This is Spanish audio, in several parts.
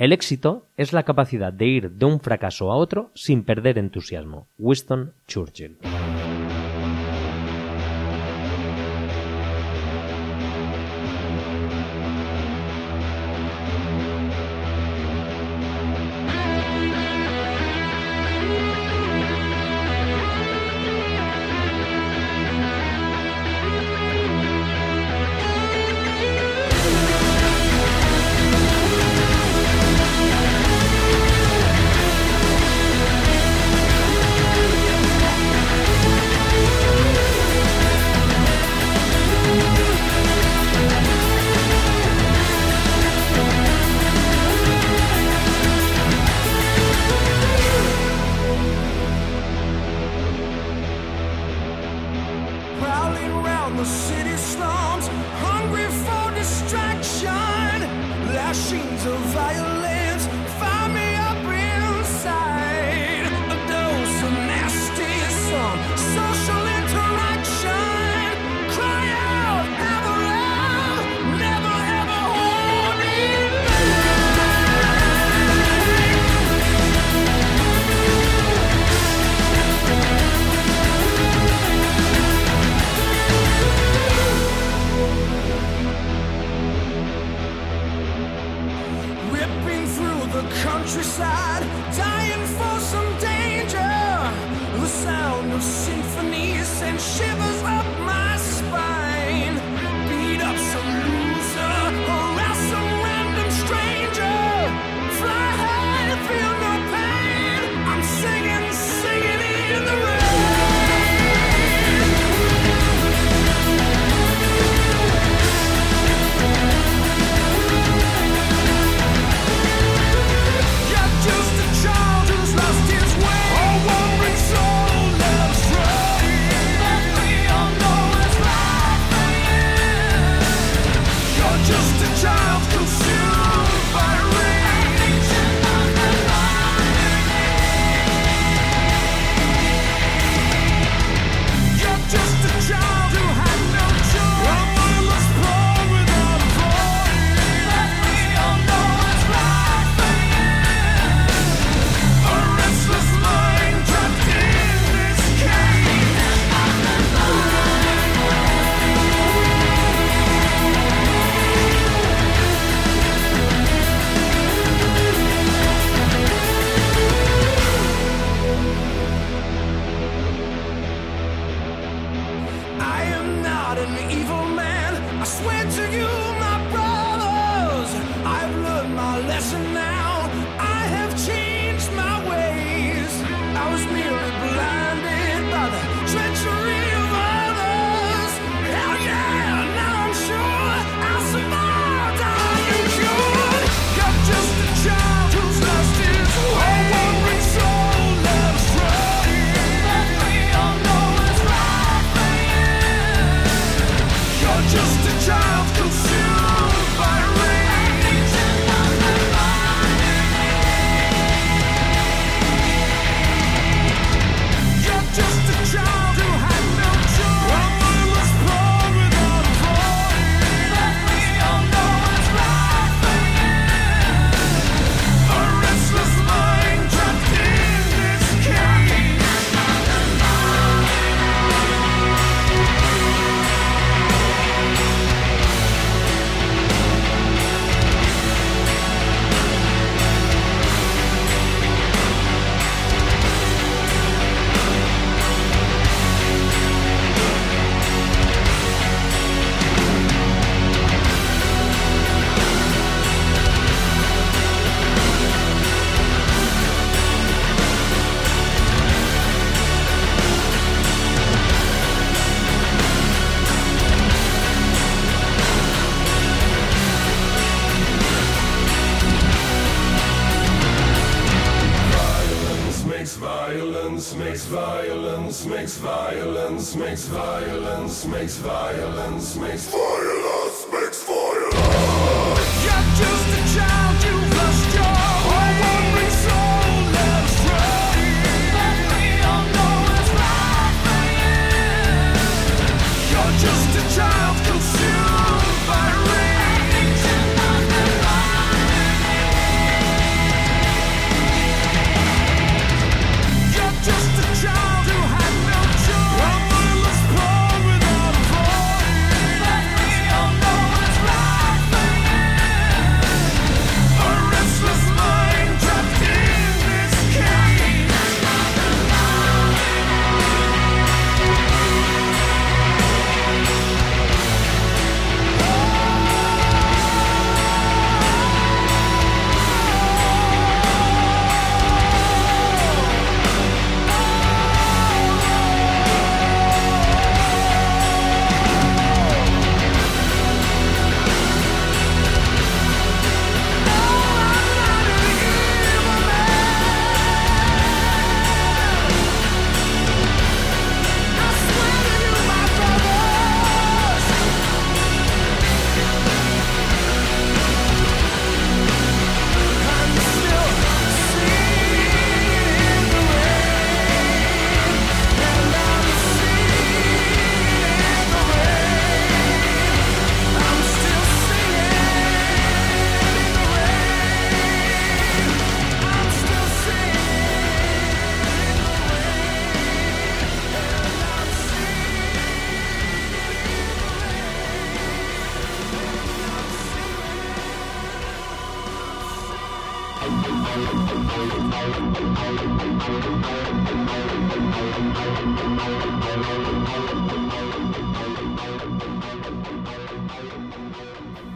El éxito es la capacidad de ir de un fracaso a otro sin perder entusiasmo. Winston Churchill.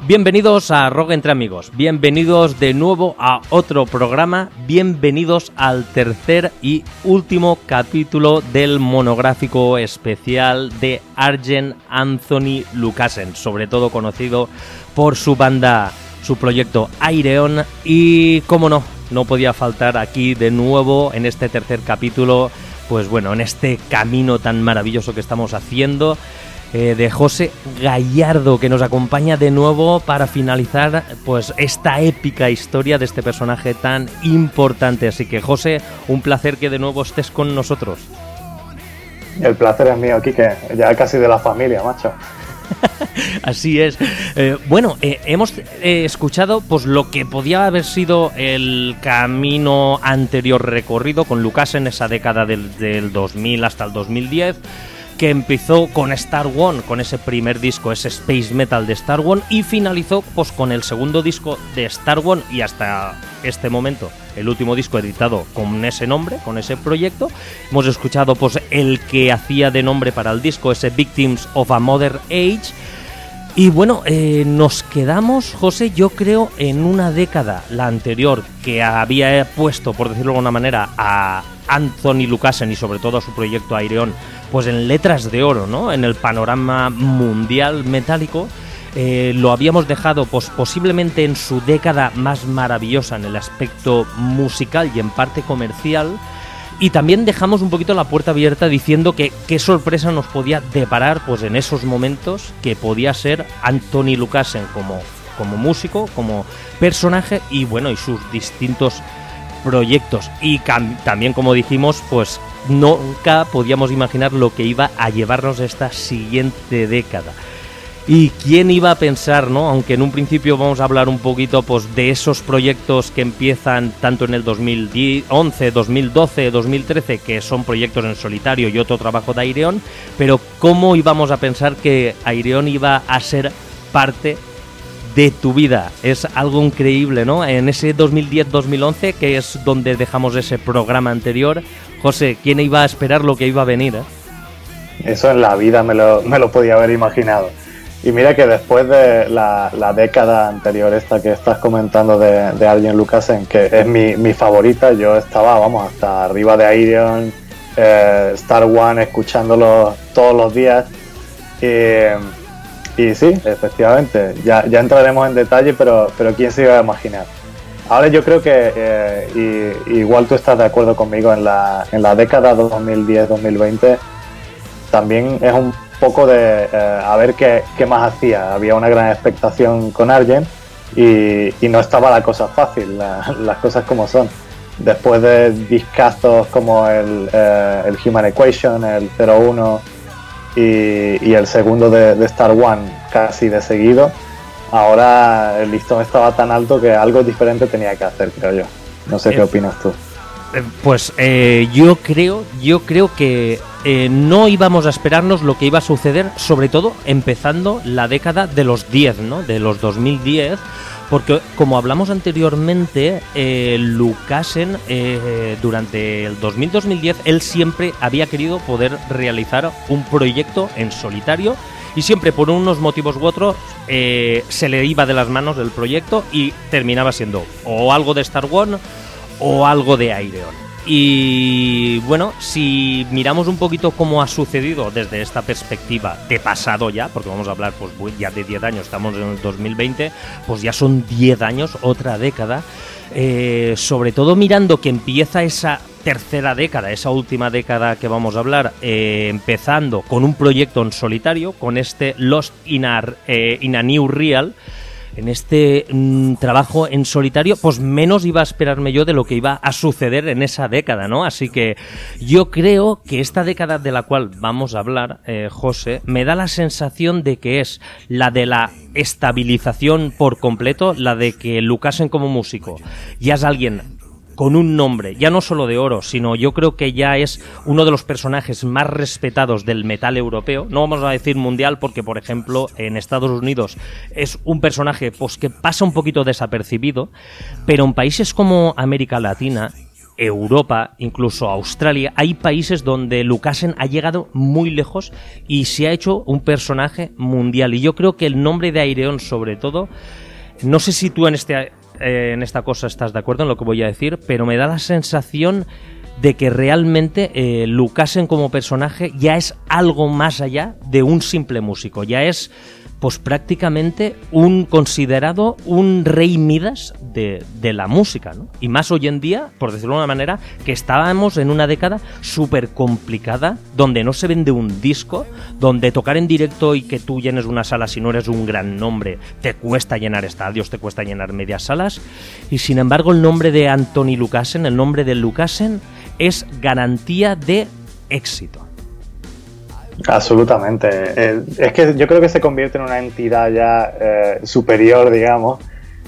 Bienvenidos a Rock entre amigos, bienvenidos de nuevo a otro programa, bienvenidos al tercer y último capítulo del monográfico especial de Arjen Anthony Lucasen, sobre todo conocido por su banda, su proyecto Aireon. Y, como no, no podía faltar aquí de nuevo en este tercer capítulo, pues bueno, en este camino tan maravilloso que estamos haciendo eh, de José Gallardo, que nos acompaña de nuevo para finalizar pues esta épica historia de este personaje tan importante. Así que José, un placer que de nuevo estés con nosotros. El placer es mío, que ya casi de la familia, macho. Así es. Eh, bueno, eh, hemos escuchado pues lo que podía haber sido el camino anterior recorrido con Lucas en esa década del, del 2000 hasta el 2010 que empezó con Star One, con ese primer disco, ese space metal de Star One, y finalizó pues con el segundo disco de Star One y hasta este momento el último disco editado con ese nombre, con ese proyecto. Hemos escuchado pues el que hacía de nombre para el disco, ese Victims of a Modern Age. Y bueno, eh, nos quedamos, José, yo creo, en una década, la anterior, que había puesto, por decirlo de alguna manera, a Anthony Lucasen y sobre todo a su proyecto Aireon pues en letras de oro, ¿no? En el panorama mundial metálico. Eh, lo habíamos dejado pues, posiblemente en su década más maravillosa en el aspecto musical y en parte comercial. Y también dejamos un poquito la puerta abierta diciendo que qué sorpresa nos podía deparar pues, en esos momentos que podía ser Anthony Lucasen como, como músico, como personaje y bueno, y sus distintos proyectos. Y también, como dijimos, pues nunca podíamos imaginar lo que iba a llevarnos esta siguiente década. ¿Y quién iba a pensar, no? Aunque en un principio vamos a hablar un poquito pues, de esos proyectos que empiezan tanto en el 2011, 2012, 2013, que son proyectos en solitario y otro trabajo de Aireon, pero ¿cómo íbamos a pensar que Aireon iba a ser parte de tu vida. Es algo increíble, ¿no? En ese 2010-2011, que es donde dejamos ese programa anterior, José, ¿quién iba a esperar lo que iba a venir? Eh? Eso en la vida me lo, me lo podía haber imaginado. Y mira que después de la, década anterior, esta que estás comentando de, de Arjen Lucasen, que es mi, mi, favorita, yo estaba, vamos, hasta arriba de Aireon, eh, Star One, escuchándolo todos los días. Y sí, efectivamente, ya, ya entraremos en detalle, pero, pero quién se iba a imaginar. Ahora yo creo que, eh, igual tú estás de acuerdo conmigo, en la, en la década 2010-2020 también es un poco de eh, a ver qué, qué, más hacía. Había una gran expectación con Argent y, no estaba la cosa fácil, las cosas como son. Después de discazos como el, eh, el Human Equation, el 01 y, el segundo de, Star One casi de seguido, ahora el listón estaba tan alto que algo diferente tenía que hacer, creo yo. No sé qué eh, opinas tú. Eh, pues eh, yo creo, yo creo que no íbamos a esperarnos lo que iba a suceder, sobre todo empezando la década de los 10, ¿no? De los 2010 porque como hablamos anteriormente, eh, Lucasen eh, durante el 2000-2010 él siempre había querido poder realizar un proyecto en solitario y siempre por unos motivos u otros eh, se le iba de las manos del proyecto y terminaba siendo o algo de Star Wars o algo de Aireon. Y bueno, si miramos un poquito cómo ha sucedido desde esta perspectiva de pasado ya, porque vamos a hablar pues ya de 10 años, estamos en el 2020, pues ya son 10 años, otra década, eh, sobre todo mirando que empieza esa tercera década, esa última década que vamos a hablar, eh, empezando con un proyecto en solitario, con este Lost in eh, in a New Real, en este mm, trabajo en solitario, pues menos iba a esperarme yo de lo que iba a suceder en esa década, ¿no? Así que yo creo que esta década de la cual vamos a hablar, eh, José, me da la sensación de que es la de la estabilización por completo, la de que Lucasen como músico ya es alguien con un nombre, ya no solo de oro, sino yo creo que ya es uno de los personajes más respetados del metal europeo. No vamos a decir mundial porque, por ejemplo, en Estados Unidos es un personaje pues, que pasa un poquito desapercibido, pero en países como América Latina Europa, incluso Australia, hay países donde Lucasen ha llegado muy lejos y se ha hecho un personaje mundial. Y yo creo que el nombre de Aireon, sobre todo, no sé si tú en, este, eh, en esta cosa estás de acuerdo en lo que voy a decir, pero me da la sensación de que realmente eh, Lucasen como personaje ya es algo más allá de un simple músico, ya es pues prácticamente un considerado un rey Midas de, la música, ¿no? Y más hoy en día, por decirlo de una manera, que estábamos en una década súper complicada, donde no se vende un disco, donde tocar en directo y que tú llenes una sala si no eres un gran nombre, te cuesta llenar estadios, te cuesta llenar medias salas, y sin embargo el nombre de Anthony Lucasen, el nombre de Lucasen, es garantía de éxito. Absolutamente. Eh, es que yo creo que se convierte en una entidad ya eh, superior, digamos,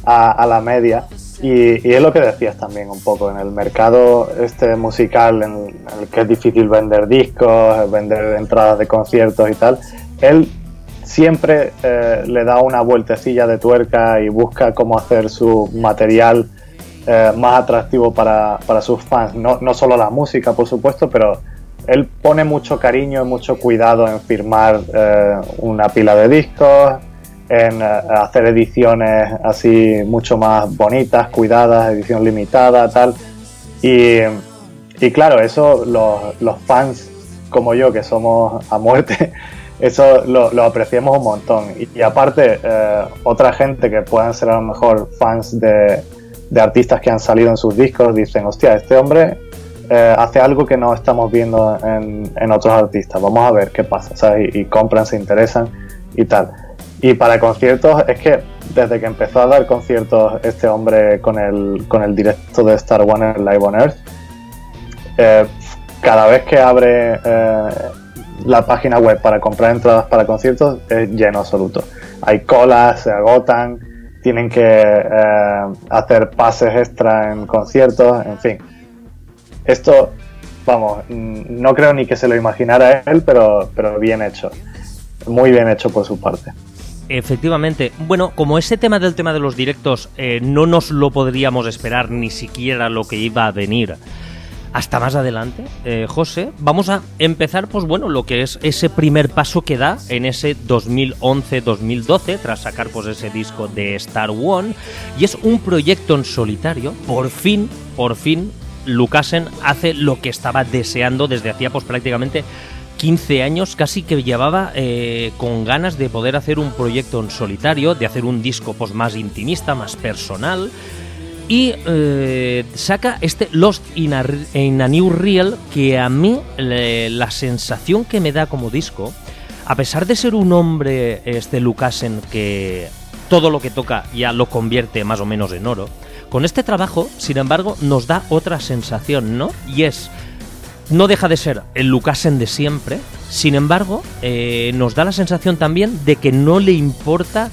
a, la media. Y, es lo que decías también un poco, en el mercado este musical en, el que es difícil vender discos, vender entradas de conciertos y tal, él siempre eh, le da una vueltecilla de tuerca y busca cómo hacer su material más atractivo para, para sus fans. No, no solo la música, por supuesto, pero él pone mucho cariño y mucho cuidado en firmar eh, una pila de discos, en eh, hacer ediciones así mucho más bonitas, cuidadas, edición limitada, tal. Y, claro, eso los, fans como yo, que somos a muerte, eso lo, apreciamos un montón. Y, aparte, eh, otra gente que puedan ser a lo mejor fans de, de artistas que han salido en sus discos, dicen, hostia, este hombre eh, hace algo que no estamos viendo en, otros artistas. Vamos a ver qué pasa, Y, compran, se interesan y tal. Y para conciertos, es que desde que empezó a dar conciertos este hombre con el, con el directo de Star One en Live on Earth, eh, cada vez que abre eh, la página web para comprar entradas para conciertos es lleno absoluto. Hay colas, se agotan, tienen que hacer pases extra en conciertos, en fin esto, vamos, no creo ni que se lo imaginara él, pero, pero bien hecho. Muy bien hecho por su parte. Efectivamente. Bueno, como ese tema del tema de los directos eh, no nos lo podríamos esperar ni siquiera lo que iba a venir hasta más adelante, eh, José, vamos a empezar, pues bueno, lo que es ese primer paso que da en ese 2011-2012, tras sacar pues ese disco de Star One, y es un proyecto en solitario, por fin, por fin, Lucasen hace lo que estaba deseando desde hacía pues prácticamente 15 años, casi que llevaba eh, con ganas de poder hacer un proyecto en solitario, de hacer un disco pues más intimista, más personal. Y eh, saca este Lost in a, New Real que a mí la sensación que me da como disco, a pesar de ser un hombre, este Lucasen, que todo lo que toca ya lo convierte más o menos en oro, con este trabajo, sin embargo, nos da otra sensación, ¿no? Y es, no deja de ser el Lucasen de siempre, sin embargo, eh, nos da la sensación también de que no le importa,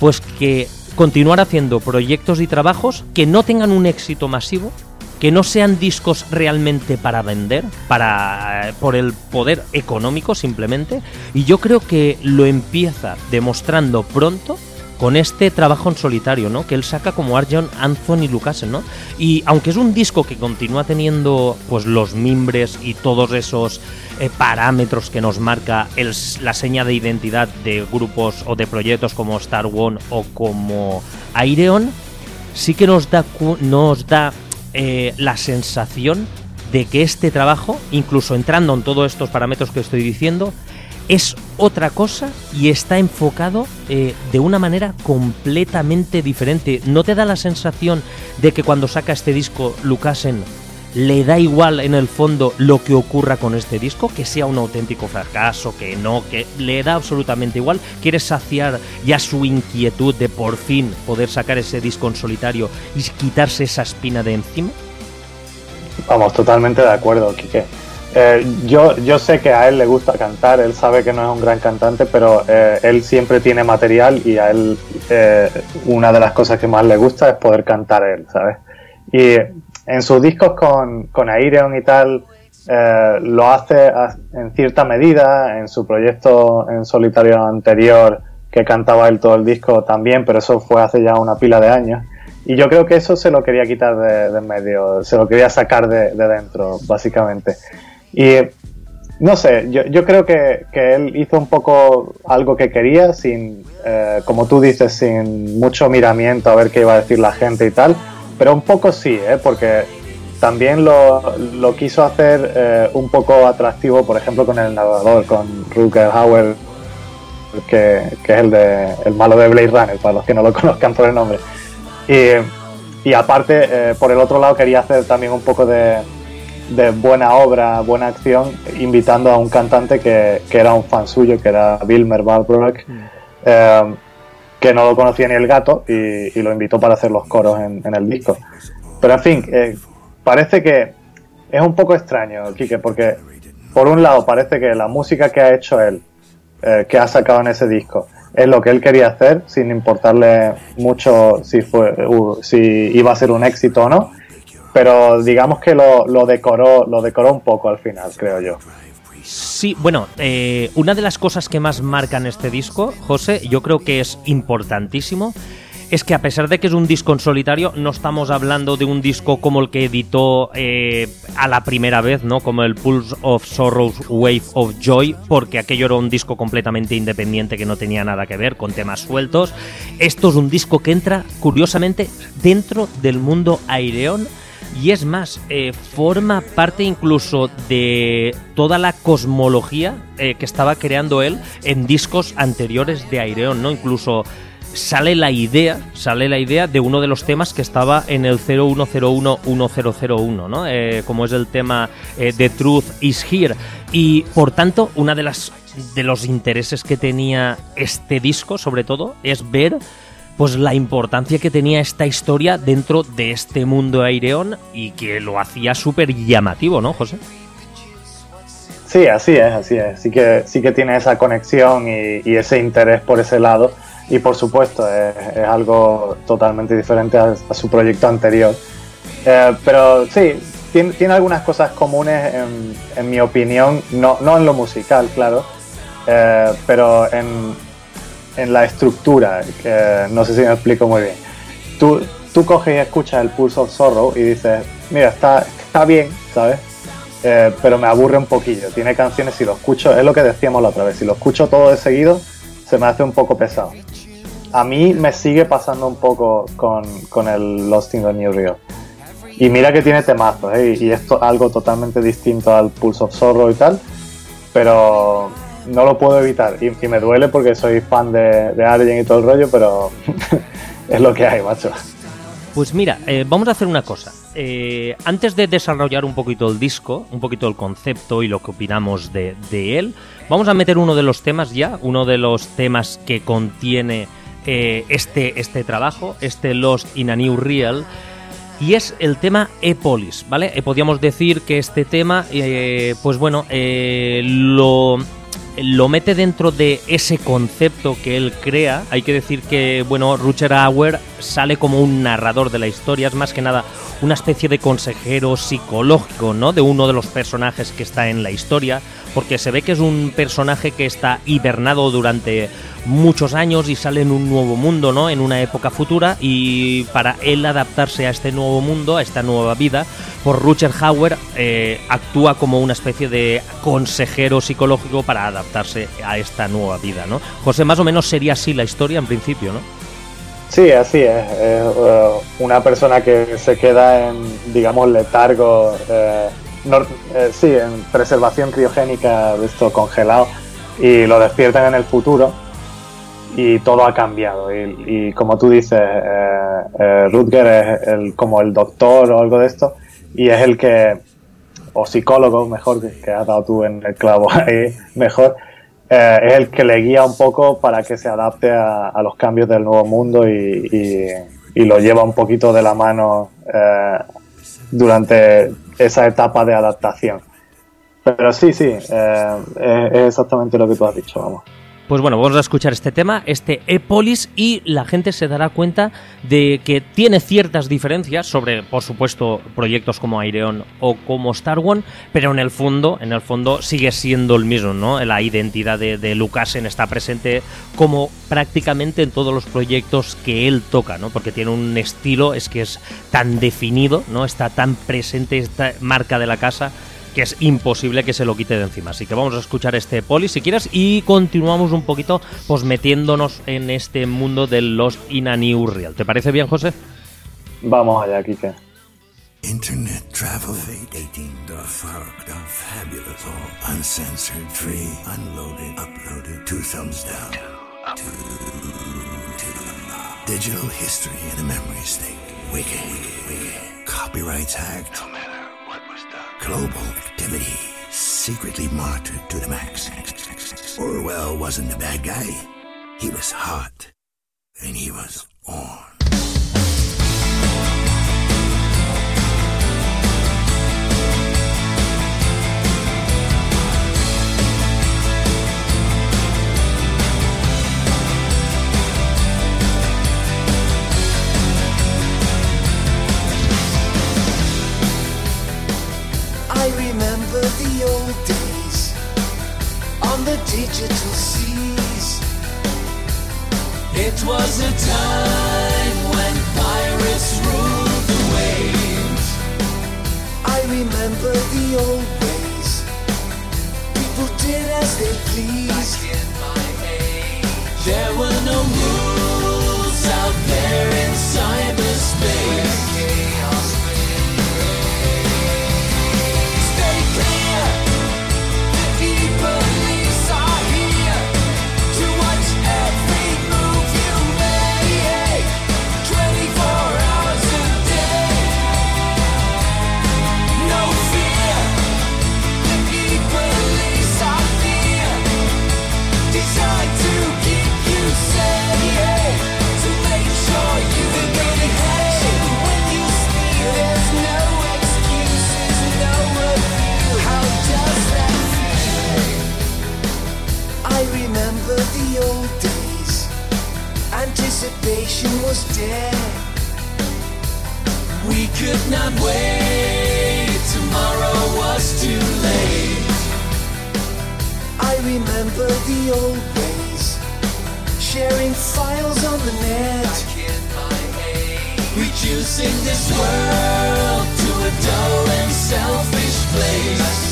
pues que continuar haciendo proyectos y trabajos que no tengan un éxito masivo, que no sean discos realmente para vender, para eh, por el poder económico simplemente, y yo creo que lo empieza demostrando pronto con este trabajo en solitario, ¿no? Que él saca como Arjon Anthony Lucasen, ¿no? Y aunque es un disco que continúa teniendo pues los mimbres y todos esos eh, parámetros que nos marca la seña de identidad de grupos o de proyectos como Star One o como Aireon, sí que nos da, nos da eh, la sensación de que este trabajo, incluso entrando en todos estos parámetros que estoy diciendo, es otra cosa y está enfocado eh, de una manera completamente diferente. ¿No te da la sensación de que cuando saca este disco Lucasen le da igual en el fondo lo que ocurra con este disco, que sea un auténtico fracaso, que no, que le da absolutamente igual, quiere saciar ya su inquietud de por fin poder sacar ese disco en solitario y quitarse esa espina de encima? Vamos, totalmente de acuerdo, Quique. Eh, yo, yo sé que a él le gusta cantar, él sabe que no es un gran cantante, pero eh, él siempre tiene material y a él eh, una de las cosas que más le gusta es poder cantar él, ¿sabes? Y en sus discos con, con Aireon y tal, lo hace en cierta medida, en su proyecto en solitario anterior, que cantaba él todo el disco también, pero eso fue hace ya una pila de años. Y yo creo que eso se lo quería quitar de, en medio, se lo quería sacar de, dentro, básicamente. Y no sé, yo, yo creo que, que, él hizo un poco algo que quería, sin, eh, como tú dices, sin mucho miramiento a ver qué iba a decir la gente y tal, pero un poco sí, ¿eh? porque también lo, lo quiso hacer eh, un poco atractivo, por ejemplo, con el narrador, con Rutger Hauer, que, que, es el, de, el malo de Blade Runner, para los que no lo conozcan por el nombre. Y, y aparte, eh, por el otro lado, quería hacer también un poco de, de buena obra, buena acción, invitando a un cantante que, que era un fan suyo, que era Wilmer Balbrook, mm. eh, que no lo conocía ni el gato, y, y, lo invitó para hacer los coros en, en el disco. Pero en fin, eh, parece que es un poco extraño, Quique, porque por un lado parece que la música que ha hecho él, eh, que ha sacado en ese disco, es lo que él quería hacer, sin importarle mucho si, fue, uh, si iba a ser un éxito o no, pero digamos que lo, lo, decoró, lo decoró un poco al final, creo yo. Sí, bueno, eh, una de las cosas que más marcan este disco, José, yo creo que es importantísimo, es que a pesar de que es un disco en solitario, no estamos hablando de un disco como el que editó eh, a la primera vez, ¿no? Como el Pulse of Sorrows, Wave of Joy, porque aquello era un disco completamente independiente que no tenía nada que ver con temas sueltos. Esto es un disco que entra, curiosamente, dentro del mundo aireón. Y es más, eh, forma parte incluso de toda la cosmología eh, que estaba creando él en discos anteriores de Aireon, ¿no? Incluso sale la idea, sale la idea de uno de los temas que estaba en el 01011001, ¿no? Eh, como es el tema eh, The Truth is Here. Y por tanto, una de las de los intereses que tenía este disco, sobre todo, es ver pues la importancia que tenía esta historia dentro de este mundo aireón y que lo hacía súper llamativo, ¿no, José? Sí, así es, así es. Sí que, sí que tiene esa conexión y ese interés por ese lado y por supuesto es, algo totalmente diferente a, su proyecto anterior. Eh, pero sí, tiene, algunas cosas comunes en, en mi opinión, no, no, en lo musical, claro, eh, pero en, en, la estructura, que no sé si me explico muy bien. Tú, tú coges y escuchas el Pulse of Sorrow y dices, mira, está, está bien, ¿sabes? Eh, pero me aburre un poquillo. Tiene canciones, si lo escucho, es lo que decíamos la otra vez, si lo escucho todo de seguido, se me hace un poco pesado a mí me sigue pasando un poco con, con el Lost in the New Real. Y mira que tiene temazos, ¿eh? y esto es algo totalmente distinto al Pulse of Sorrow y tal, pero no lo puedo evitar. Y, me duele porque soy fan de, de Arjen y todo el rollo, pero es lo que hay, macho. Pues mira, eh, vamos a hacer una cosa. Eh, antes de desarrollar un poquito el disco, un poquito el concepto y lo que opinamos de, él, vamos a meter uno de los temas ya, uno de los temas que contiene eh, este, este trabajo, este Lost in a New Real, y es el tema Epolis, ¿vale? Podríamos decir que este tema, pues bueno, lo, lo mete dentro de ese concepto que él crea. Hay que decir que, bueno, Rutger Hauer sale como un narrador de la historia, es más que nada una especie de consejero psicológico, ¿no? De uno de los personajes que está en la historia, porque se ve que es un personaje que está hibernado durante muchos años y sale en un nuevo mundo, ¿no? En una época futura y para él adaptarse a este nuevo mundo, a esta nueva vida, por Rutger Hauer eh, actúa como una especie de consejero psicológico para adaptarse a esta nueva vida, ¿no? José, más o menos sería así la historia en principio, ¿no? Sí, así es. Uh, una persona que se queda en, digamos, letargo, eh, eh, sí, en preservación criogénica de esto congelado y lo despiertan en el futuro y todo ha cambiado. Y, como tú dices, eh, eh, Rutger es el, como el doctor o algo de esto, y es el que, o psicólogo, mejor, que, has dado tú en el clavo ahí, mejor, eh, es el que le guía un poco para que se adapte a, los cambios del nuevo mundo y, y, lo lleva un poquito de la mano durante esa etapa de adaptación. Pero sí, sí, es exactamente lo que tú has dicho, vamos. Pues bueno, vamos a escuchar este tema, este Epolis, y la gente se dará cuenta de que tiene ciertas diferencias sobre, por supuesto, proyectos como Aireon o como Star One, pero en el fondo, en el fondo sigue siendo el mismo, ¿no? La identidad de, de Lucasen está presente como prácticamente en todos los proyectos que él toca, ¿no? Porque tiene un estilo, es que es tan definido, ¿no? Está tan presente esta marca de la casa que es imposible que se lo quite de encima. Así que vamos a escuchar este poli si quieres y continuamos un poquito pues metiéndonos en este mundo de Lost in a New Real. ¿Te parece bien, José? Vamos allá, Kike. Internet travel dating the fuck the fabulous all uncensored free unloaded uploaded two thumbs down two, two, digital history in a memory state wicked, wicked. copyrights hacked global activity secretly monitored to the max. Orwell wasn't the bad guy. He was hot. And he was on. Digital seas. It was a time when pirates ruled the waves. I remember the old ways. People did as they pleased. There were no rules anticipation was dead. We could not wait, tomorrow was too late. I remember the old ways, sharing files on the net. Reducing this world to a dull and selfish place.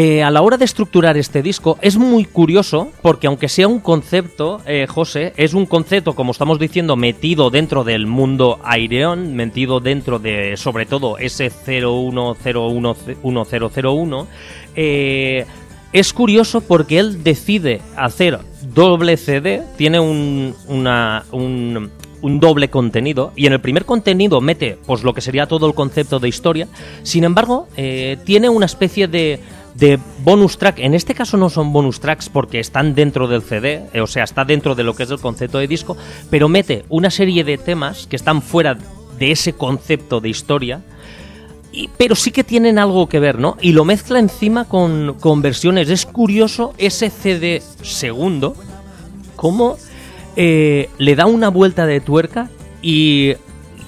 Eh, a la hora de estructurar este disco es muy curioso porque aunque sea un concepto, eh, José, es un concepto, como estamos diciendo, metido dentro del mundo Aireon, metido dentro de, sobre todo, ese 01011001, eh, es curioso porque él decide hacer doble CD, tiene un, una, un, un doble contenido y en el primer contenido mete pues lo que sería todo el concepto de historia. Sin embargo eh, tiene una especie de de bonus track en este caso no son bonus tracks porque están dentro del CD eh, o sea está dentro de lo que es el concepto de disco pero mete una serie de temas que están fuera de ese concepto de historia pero sí que tienen algo que ver, ¿no? Y lo mezcla encima con, con versiones. Es curioso ese CD segundo, cómo eh, le da una vuelta de tuerca y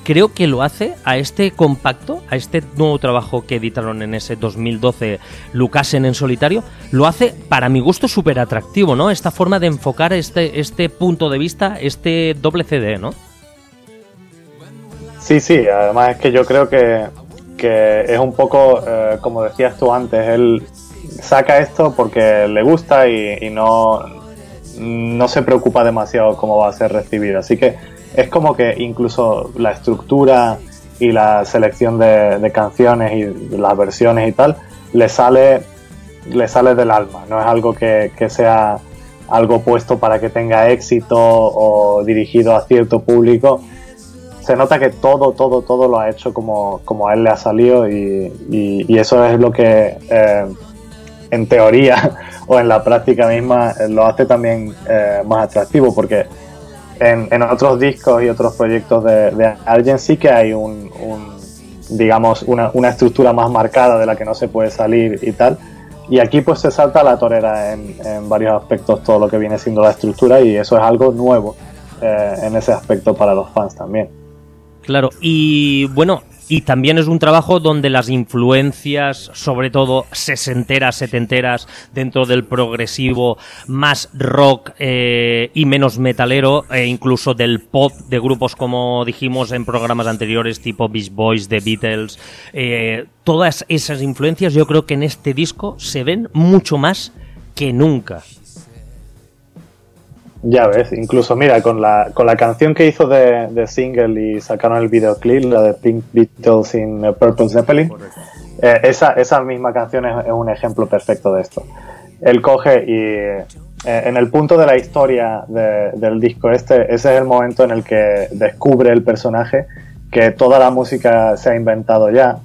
creo que lo hace a este compacto, a este nuevo trabajo que editaron en ese 2012 Lucasen en solitario, lo hace para mi gusto súper atractivo, ¿no? Esta forma de enfocar este, este punto de vista, este doble CD, ¿no? Sí, sí, además es que yo creo que, que es un poco, eh, como decías tú antes, él saca esto porque le gusta y, y no, no se preocupa demasiado cómo va a ser recibido. Así que es como que incluso la estructura y la selección de, canciones y las versiones y tal, le sale, le sale del alma, no es algo que, que sea algo puesto para que tenga éxito o dirigido a cierto público. Se nota que todo, todo, todo lo ha hecho como, como a él le ha salido y, y- y eso es lo que eh, en teoría o en la práctica misma eh, lo hace también eh, más atractivo porque en, en otros discos y otros proyectos de, de alguien sí que hay un, digamos una, una estructura más marcada de la que no se puede salir y tal y aquí pues se salta la torera en, en varios aspectos todo lo que viene siendo la estructura y eso es algo nuevo eh, en ese aspecto para los fans también. Claro, y bueno, y también es un trabajo donde las influencias, sobre todo sesenteras, setenteras, dentro del progresivo, más rock eh, y menos metalero, e incluso del pop de grupos como dijimos en programas anteriores, tipo Beach Boys, The Beatles, eh, todas esas influencias yo creo que en este disco se ven mucho más que nunca. Ya ves, incluso mira, con la, con la canción que hizo de, de single y sacaron el videoclip, la de Pink Beatles in Purple Zeppelin, eh, esa, esa misma canción es, es un ejemplo perfecto de esto. Él coge y eh, en el punto de la historia de- del disco este, ese es el momento en el que descubre el personaje que toda la música se ha inventado ya,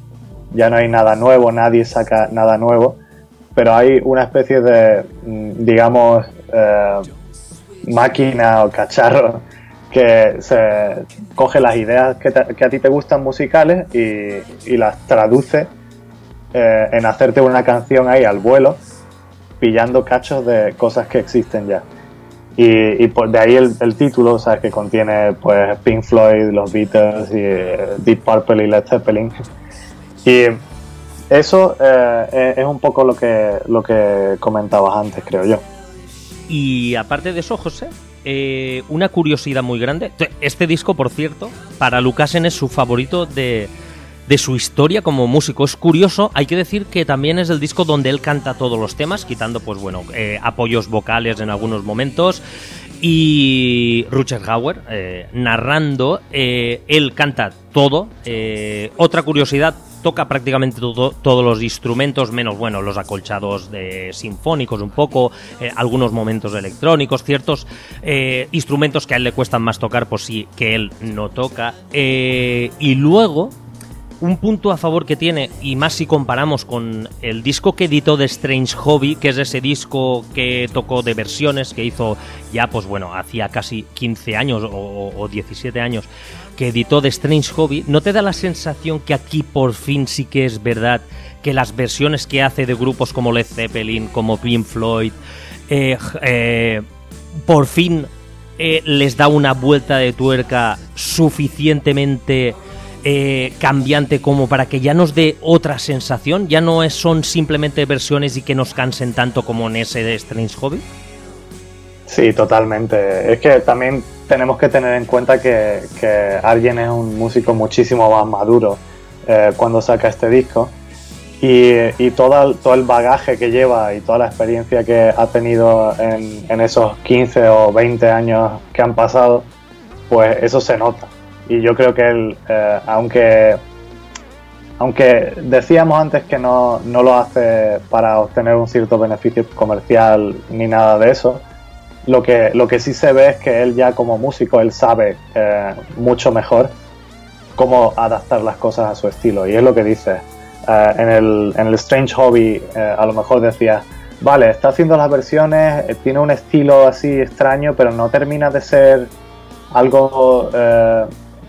ya no hay nada nuevo, nadie saca nada nuevo, pero hay una especie de, mm, digamos, eh, máquina o cacharro que se coge las ideas que, a ti te gustan musicales y, las traduce eh, en hacerte una canción ahí al vuelo, pillando cachos de cosas que existen ya. Y, y pues de ahí el, título, ¿sabes? Que contiene pues Pink Floyd, los Beatles, y, eh, Deep Purple y Led Zeppelin. Y eso eh, es un poco lo que, lo que comentabas antes, creo yo. Y aparte de eso, José, eh, una curiosidad muy grande. Este disco, por cierto, para Lucasen es su favorito de, de su historia como músico. Es curioso, hay que decir que también es el disco donde él canta todos los temas, quitando, pues bueno, eh, apoyos vocales en algunos momentos. Y Rutger Hauer eh, narrando, eh, él canta todo. Eh, otra curiosidad, toca prácticamente todo- todos los instrumentos, menos bueno, los acolchados de sinfónicos un poco, algunos momentos electrónicos, ciertos instrumentos que a él le cuestan más tocar, por sí que él no toca. Y luego, un punto a favor que tiene, y más si comparamos con el disco que editó de Strange Hobby, que es ese disco que tocó de versiones, que hizo ya, pues bueno, hacía casi 15 años o, o 17 años, que editó de Strange Hobby, ¿no te da la sensación que aquí por fin sí que es verdad que las versiones que hace de grupos como Led Zeppelin, como Pink Floyd, eh, eh, por fin eh, les da una vuelta de tuerca suficientemente eh, cambiante como para que ya nos dé otra sensación? ¿Ya no es, son simplemente versiones y que nos cansen tanto como en ese de Strange Hobby? Sí, totalmente. Es que también tenemos que tener en cuenta que, que Arjen es un músico muchísimo más maduro eh, cuando saca este disco. y, y todo, el- todo el bagaje que lleva y toda la experiencia que ha tenido en, esos 15 o 20 años que han pasado, pues eso se nota. Y yo creo que él, eh, aunque, aunque decíamos antes que no, no lo hace para obtener un cierto beneficio comercial ni nada de eso, lo que, lo que sí se ve es que él ya como músico, él sabe eh, mucho mejor cómo adaptar las cosas a su estilo. Y es lo que dice. Eh, en, el, en el Strange Hobby a lo mejor decía, vale, está haciendo las versiones, tiene un estilo así extraño, pero no termina de ser algo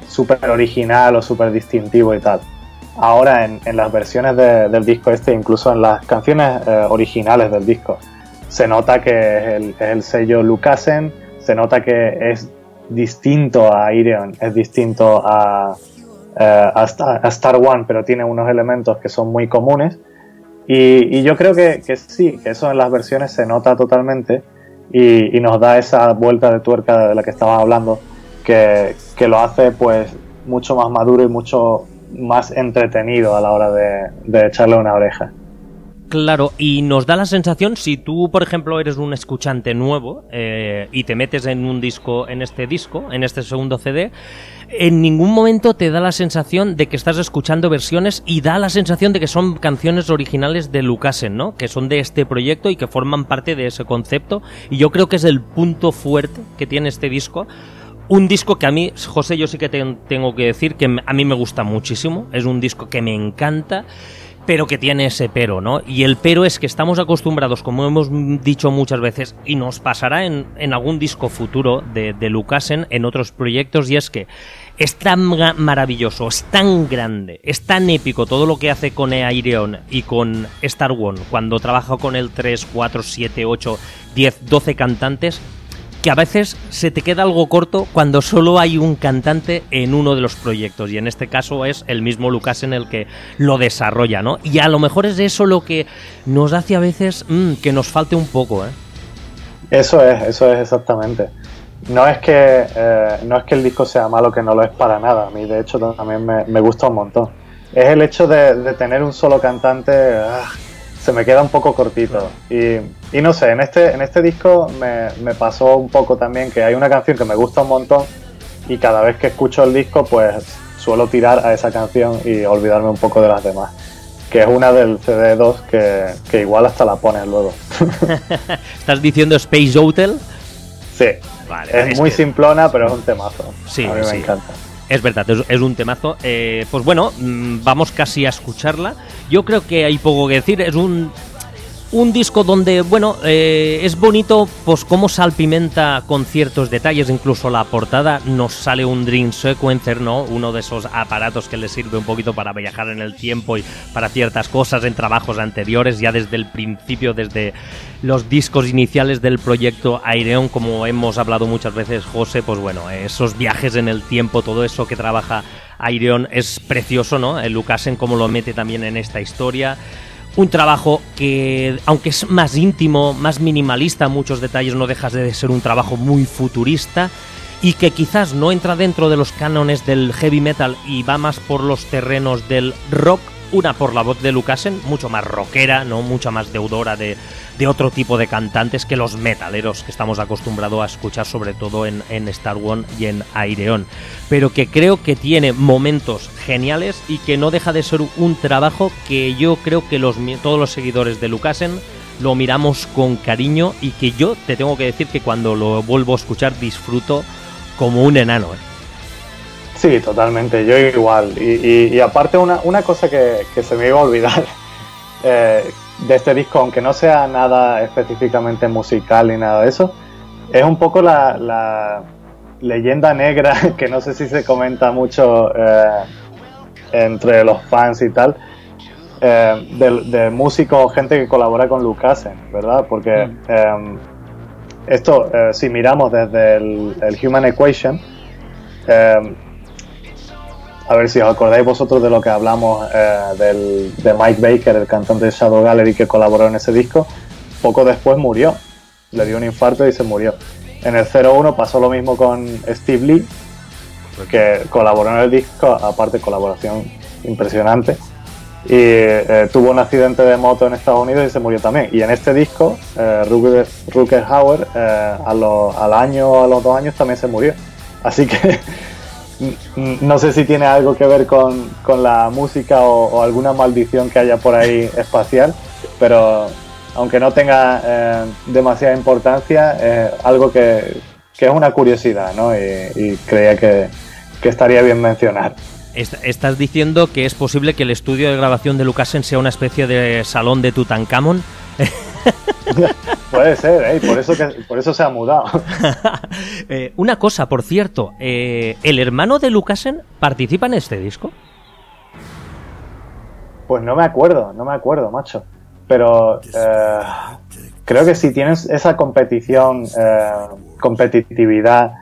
súper original o súper distintivo y tal. Ahora en, en las versiones de- del disco este, incluso en las canciones eh, originales del disco, se nota que es el, sello Lucasen, se nota que es distinto a Ireon, es distinto a, eh, a, Star, One, pero tiene unos elementos que son muy comunes. Y, yo creo que, sí, que eso en las versiones se nota totalmente y, y nos da esa vuelta de tuerca de la que estabas hablando, que, que lo hace pues mucho más maduro y mucho más entretenido a la hora de, echarle una oreja. Claro, y nos da la sensación, si tú, por ejemplo, eres un escuchante nuevo eh, y te metes en un disco, en este disco, en este segundo CD, en ningún momento te da la sensación de que estás escuchando versiones y da la sensación de que son canciones originales de Lucasen, ¿no? Que son de este proyecto y que forman parte de ese concepto. Y yo creo que es el punto fuerte que tiene este disco. Un disco que a mí, José, yo sí que te- tengo que decir que a mí me gusta muchísimo. Es un disco que me encanta pero que tiene ese pero, ¿no? Y el pero es que estamos acostumbrados, como hemos dicho muchas veces, y nos pasará en, en algún disco futuro de, de Lucasen, en otros proyectos, y es que es tan maravilloso, es tan grande, es tan épico todo lo que hace con Aireon y con Star One, cuando trabaja con el 3, 4, 7, 8, 10, 12 cantantes, que a veces se te queda algo corto cuando solo hay un cantante en uno de los proyectos y en este caso es el mismo Lucas en el que lo desarrolla, ¿no? Y a lo mejor es eso lo que nos hace a veces mm, que nos falte un poco, ¿eh? Eso es, eso es exactamente. No es que eh, no es que el disco sea malo, que no lo es para nada. A mí, de hecho, también me, gusta un montón. Es el hecho de, de tener un solo cantante, ah, se me queda un poco cortito. Y, y no sé, en este, en este disco me, me pasó un poco también que hay una canción que me gusta un montón y cada vez que escucho el disco, pues suelo tirar a esa canción y olvidarme un poco de las demás. Que es una del CD2 que, que igual hasta la pones luego. ¿Estás diciendo Space Hotel? sí. Vale, Es, es muy que- simplona, pero es un temazo. Sí, a mí sí. me encanta. Es verdad, es, un temazo. Eh, pues bueno, mm, vamos casi a escucharla. Yo creo que hay poco que decir. Es un, un disco donde, bueno, eh, es bonito pues cómo salpimenta con ciertos detalles. Incluso la portada nos sale un Dream Sequencer, ¿no? Uno de esos aparatos que le sirve un poquito para viajar en el tiempo y para ciertas cosas en trabajos anteriores, ya desde el principio, desde los discos iniciales del proyecto Aireon, como hemos hablado muchas veces, José, pues bueno, esos viajes en el tiempo, todo eso que trabaja Aireon es precioso, ¿no? El Lucasen como lo mete también en esta historia. Un trabajo que, aunque es más íntimo, más minimalista muchos detalles, no dejas de ser un trabajo muy futurista y que quizás no entra dentro de los cánones del heavy metal y va más por los terrenos del rock. Una por la voz de Lucasen, mucho más rockera, no mucha más deudora de, de otro tipo de cantantes que los metaleros que estamos acostumbrados a escuchar, sobre todo en, en Star One y en Aireon. Pero que creo que tiene momentos geniales y que no deja de ser un trabajo que yo creo que los, todos los seguidores de Lucasen lo miramos con cariño y que yo te tengo que decir que cuando lo vuelvo a escuchar disfruto como un enano. ¿eh? Sí, totalmente, yo igual. Y, y- y aparte una, una cosa que, que se me iba a olvidar eh, de este disco, aunque no sea nada específicamente musical ni nada de eso, es un poco la, la leyenda negra que no sé si se comenta mucho eh, entre los fans y tal, eh, de, de músicos o gente que colabora con Lucasen, ¿verdad? Porque Mm. eh, esto, si miramos desde el, el Human Equation, a ver si os acordáis vosotros de lo que hablamos eh, del, de Mike Baker, el cantante de Shadow Gallery que colaboró en ese disco. Poco después murió, le dio un infarto y se murió. En el 01 pasó lo mismo con Steve Lee, que colaboró en el disco, aparte colaboración impresionante. y eh, tuvo un accidente de moto en Estados Unidos y se murió también. Y en este disco, eh, Rutger, Rutger Hauer, eh, al año o a los dos años también se murió. Así que no sé si tiene algo que ver con, con la música o, o alguna maldición que haya por ahí espacial, pero aunque no tenga eh, demasiada importancia, es algo que, que es una curiosidad, ¿no? Y, y creía que, que estaría bien mencionar. Est- Estás diciendo que es posible que el estudio de grabación de Lucasen sea una especie de salón de Tutankamón. Puede ser, ¿eh? Por eso, que, por eso se ha mudado. Eh, una cosa, por cierto, eh, ¿el hermano de Lucasen participa en este disco? Pues no me acuerdo, no me acuerdo, macho. Pero eh, creo que si tienes esa competición, eh, competitividad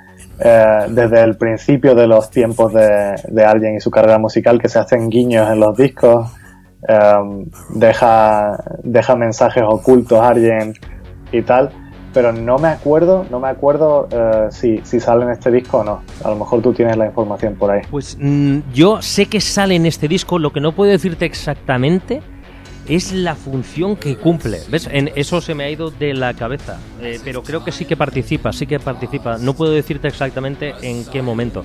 eh, desde el principio de los tiempos de, de alguien y su carrera musical, que se hacen guiños en los discos, eh, deja, deja mensajes ocultos a alguien y tal. Pero no me acuerdo, no me acuerdo eh, si, si sale en este disco o no. A lo mejor tú tienes la información por ahí. Pues mm, yo sé que sale en este disco, lo que no puedo decirte exactamente es la función que cumple. ¿Ves? En eso se me ha ido de la cabeza. Eh, pero creo que sí que participa, sí que participa. No puedo decirte exactamente en qué momento.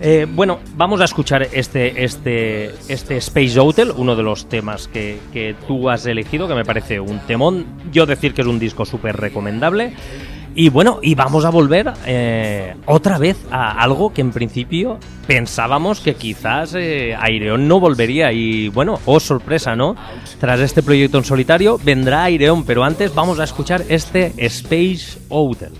Eh, bueno, vamos a escuchar este, este, este Space Hotel, uno de los temas que, que tú has elegido, que me parece un temón. Yo decir que es un disco súper recomendable. Y bueno, y vamos a volver eh, otra vez a algo que en principio pensábamos que quizás eh, Aireon no volvería. Y bueno, oh sorpresa, ¿no? Tras este proyecto en solitario vendrá Aireon, pero antes vamos a escuchar este Space Hotel.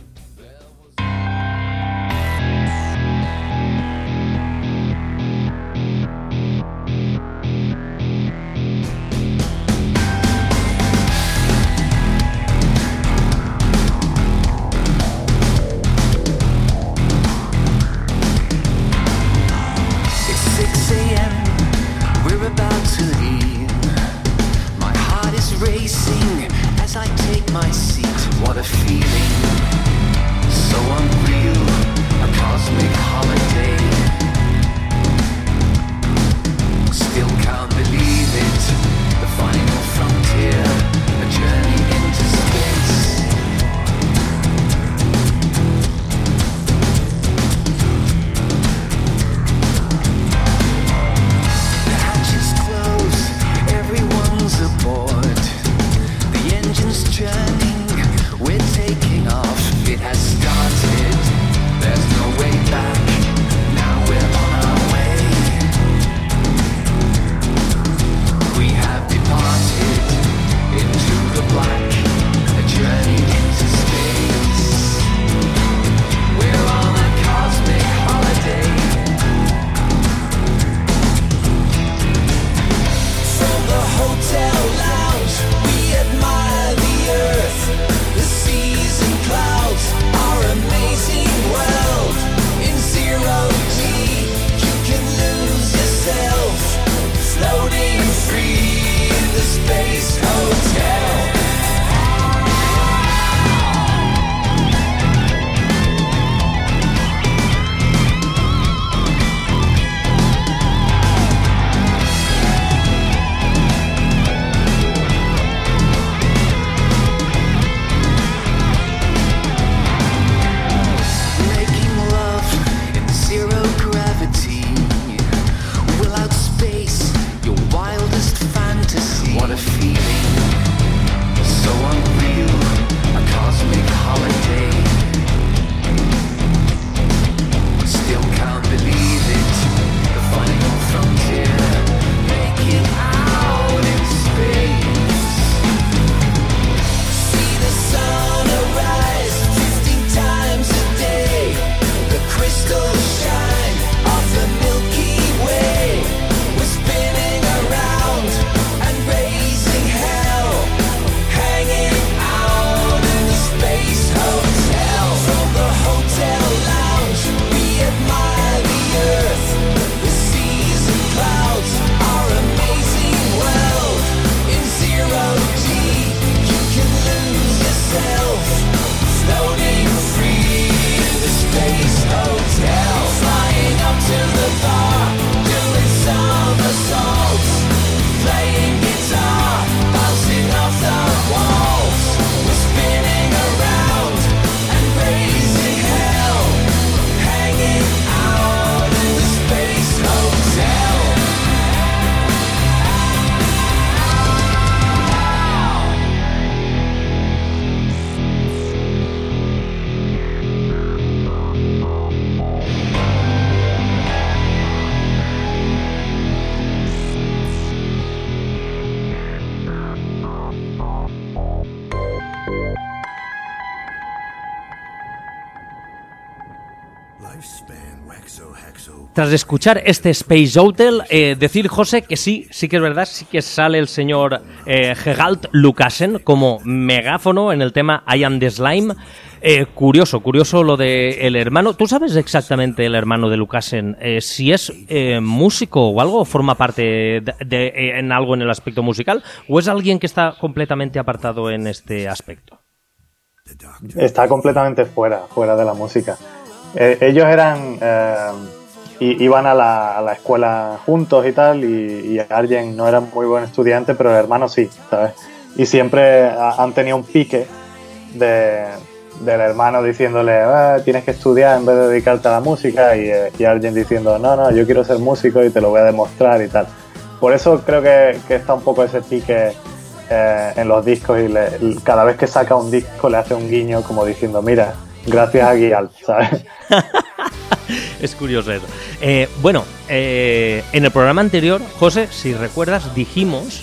Tras escuchar este Space Hotel, eh, decir, José, que sí, sí que es verdad, sí que sale el señor eh, Geralt Lucasen como megáfono en el tema I Am the Slime. Eh, curioso, curioso lo de el hermano. ¿Tú sabes exactamente el hermano de Lucasen eh, si es músico o algo, forma parte de, de- en algo en el aspecto musical, o es alguien que está completamente apartado en este aspecto? Está completamente fuera, fuera de la música. Ellos eran. I- iban a la, a la escuela juntos y tal, y, y no era muy buen estudiante, pero el hermano sí, ¿sabes? Y siempre ha- han tenido un pique de, del hermano diciéndole, "Ah, tienes que estudiar en vez de dedicarte a la música, y, eh, y Arjen diciendo, no, no, yo quiero ser músico y te lo voy a demostrar y tal. Por eso creo que, que está un poco ese pique eh, en los discos y cada vez que saca un disco le hace un guiño como diciendo, mira, gracias a Guial, ¿sabes? Es curioso eso. Eh, bueno, eh, en el programa anterior, José, si recuerdas, dijimos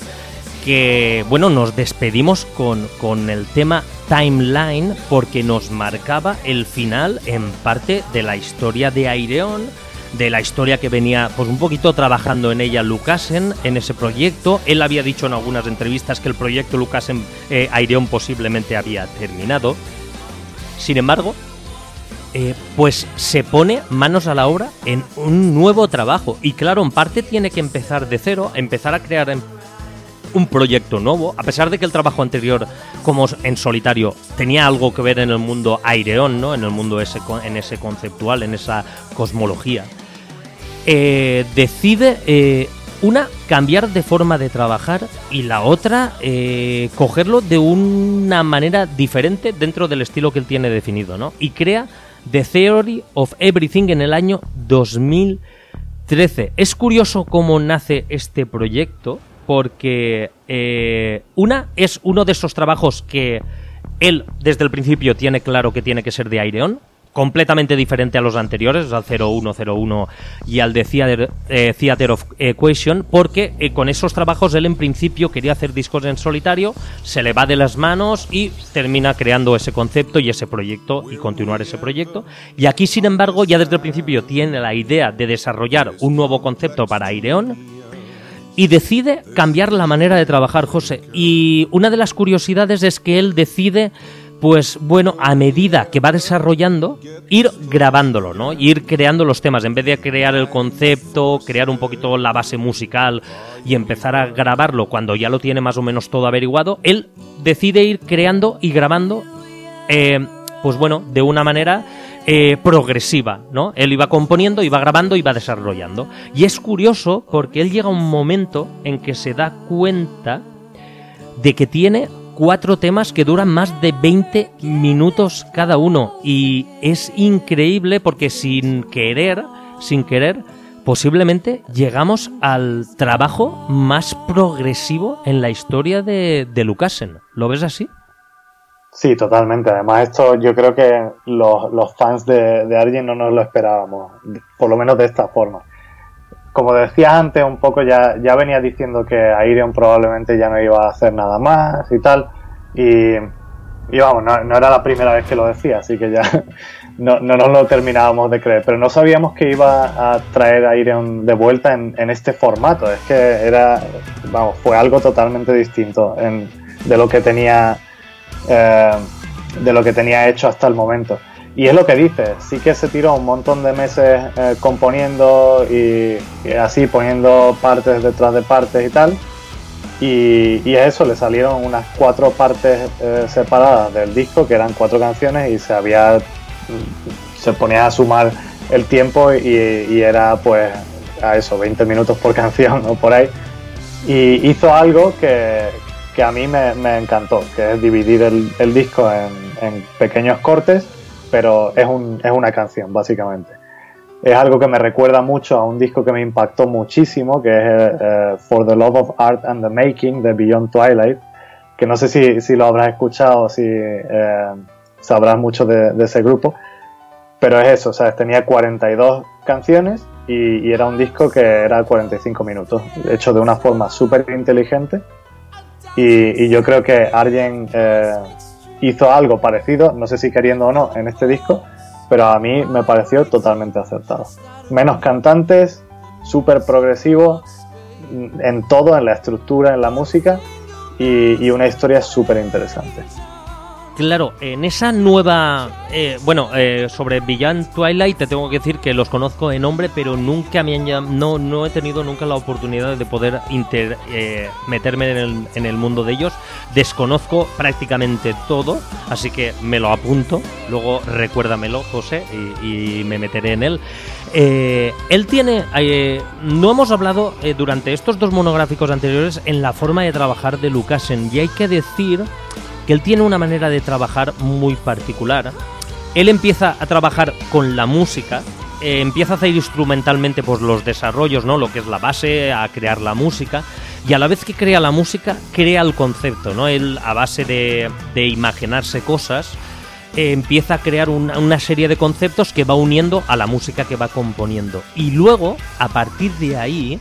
que, bueno, nos despedimos con, con el tema Timeline porque nos marcaba el final en parte de la historia de Aireon, de la historia que venía, pues un poquito trabajando en ella Lucasen, en ese proyecto. Él había dicho en algunas entrevistas que el proyecto Lucasen eh, Aireon posiblemente había terminado. Sin embargo, eh, pues se pone manos a la obra en un nuevo trabajo. Y claro, en parte tiene que empezar de cero, empezar a crear un proyecto nuevo, a pesar de que el trabajo anterior, como en solitario, tenía algo que ver en el mundo aireón, ¿no? En el mundo ese, en ese conceptual, en esa cosmología. Eh, decide eh, una cambiar de forma de trabajar y la otra eh, cogerlo de una manera diferente dentro del estilo que él tiene definido, ¿no? Y crea The Theory of Everything en el año 2013. Es curioso cómo nace este proyecto porque eh, una es uno de esos trabajos que él desde el principio tiene claro que tiene que ser de Aireon, completamente diferente a los anteriores, al 0101 y al de Theater, eh, of Equation, porque eh, con esos trabajos él en principio quería hacer discos en solitario, se le va de las manos y termina creando ese concepto y ese proyecto y continuar ese proyecto. Y aquí, sin embargo, ya desde el principio tiene la idea de desarrollar un nuevo concepto para Aireon y decide cambiar la manera de trabajar, José. Y una de las curiosidades es que él decide, pues bueno, a medida que va desarrollando, ir grabándolo, ¿no? Ir creando los temas. En vez de crear el concepto, crear un poquito la base musical y empezar a grabarlo cuando ya lo tiene más o menos todo averiguado, él decide ir creando y grabando, eh, pues bueno, de una manera eh, progresiva, ¿no? Él iba componiendo, iba grabando, iba desarrollando. Y es curioso porque él llega a un momento en que se da cuenta de que tiene cuatro temas que duran más de 20 minutos cada uno. Y es increíble porque sin querer, sin querer, posiblemente llegamos al trabajo más progresivo en la historia de, de Lucasen. ¿Lo ves así? Sí, totalmente. Además, esto yo creo que los, los fans de, de no nos lo esperábamos, por lo menos de esta forma. Como decías antes, un poco ya, ya venía diciendo que Aireon probablemente ya no iba a hacer nada más y tal. Y, y vamos, no, no era la primera vez que lo decía, así que ya no, no nos lo terminábamos de creer. Pero no sabíamos que iba a traer a Aireon de vuelta en, este formato. Es que era, vamos, fue algo totalmente distinto de lo que tenía eh, de lo que tenía hecho hasta el momento. Y es lo que dice, sí que se tiró un montón de meses eh, componiendo y, así poniendo partes detrás de partes y tal. Y, y a eso le salieron unas cuatro partes eh, separadas del disco, que eran cuatro canciones, y se había se ponía a sumar el tiempo y, era pues a eso, 20 minutos por canción o por ahí. Y hizo algo que, que a mí me, me encantó, que es dividir el, el disco en pequeños cortes, pero es, un, es una canción, básicamente. Es algo que me recuerda mucho a un disco que me impactó muchísimo, que es eh, For the Love of Art and the Making de Beyond Twilight, que no sé si, si lo habrás escuchado o si eh, sabrás mucho de, ese grupo, pero es eso, o sea, tenía 42 canciones y, era un disco que era 45 minutos, hecho de una forma súper inteligente y, yo creo que eh, hizo algo parecido, no sé si queriendo o no, en este disco, pero a mí me pareció totalmente acertado. Menos cantantes, súper progresivo en todo, en la estructura, en la música y, y una historia súper interesante. Claro, en esa nueva. eh, bueno, eh, sobre Beyond Twilight te tengo que decir que los conozco de nombre, pero nunca me han no, no he tenido nunca la oportunidad de poder inter- eh, meterme en el, en el mundo de ellos. Desconozco prácticamente todo, así que me lo apunto. Luego recuérdamelo, José, y, y me meteré en él. Eh, él tiene. eh, no hemos hablado durante estos dos monográficos anteriores en la forma de trabajar de Lucasen, y hay que decir que él tiene una manera de trabajar muy particular. Él empieza a trabajar con la música, eh, empieza a hacer instrumentalmente pues, los desarrollos, ¿no? lo que es la base, a crear la música, y a la vez que crea la música, crea el concepto. ¿no? Él, a base de, de imaginarse cosas, eh, empieza a crear una, una serie de conceptos que va uniendo a la música que va componiendo. Y luego, a partir de ahí,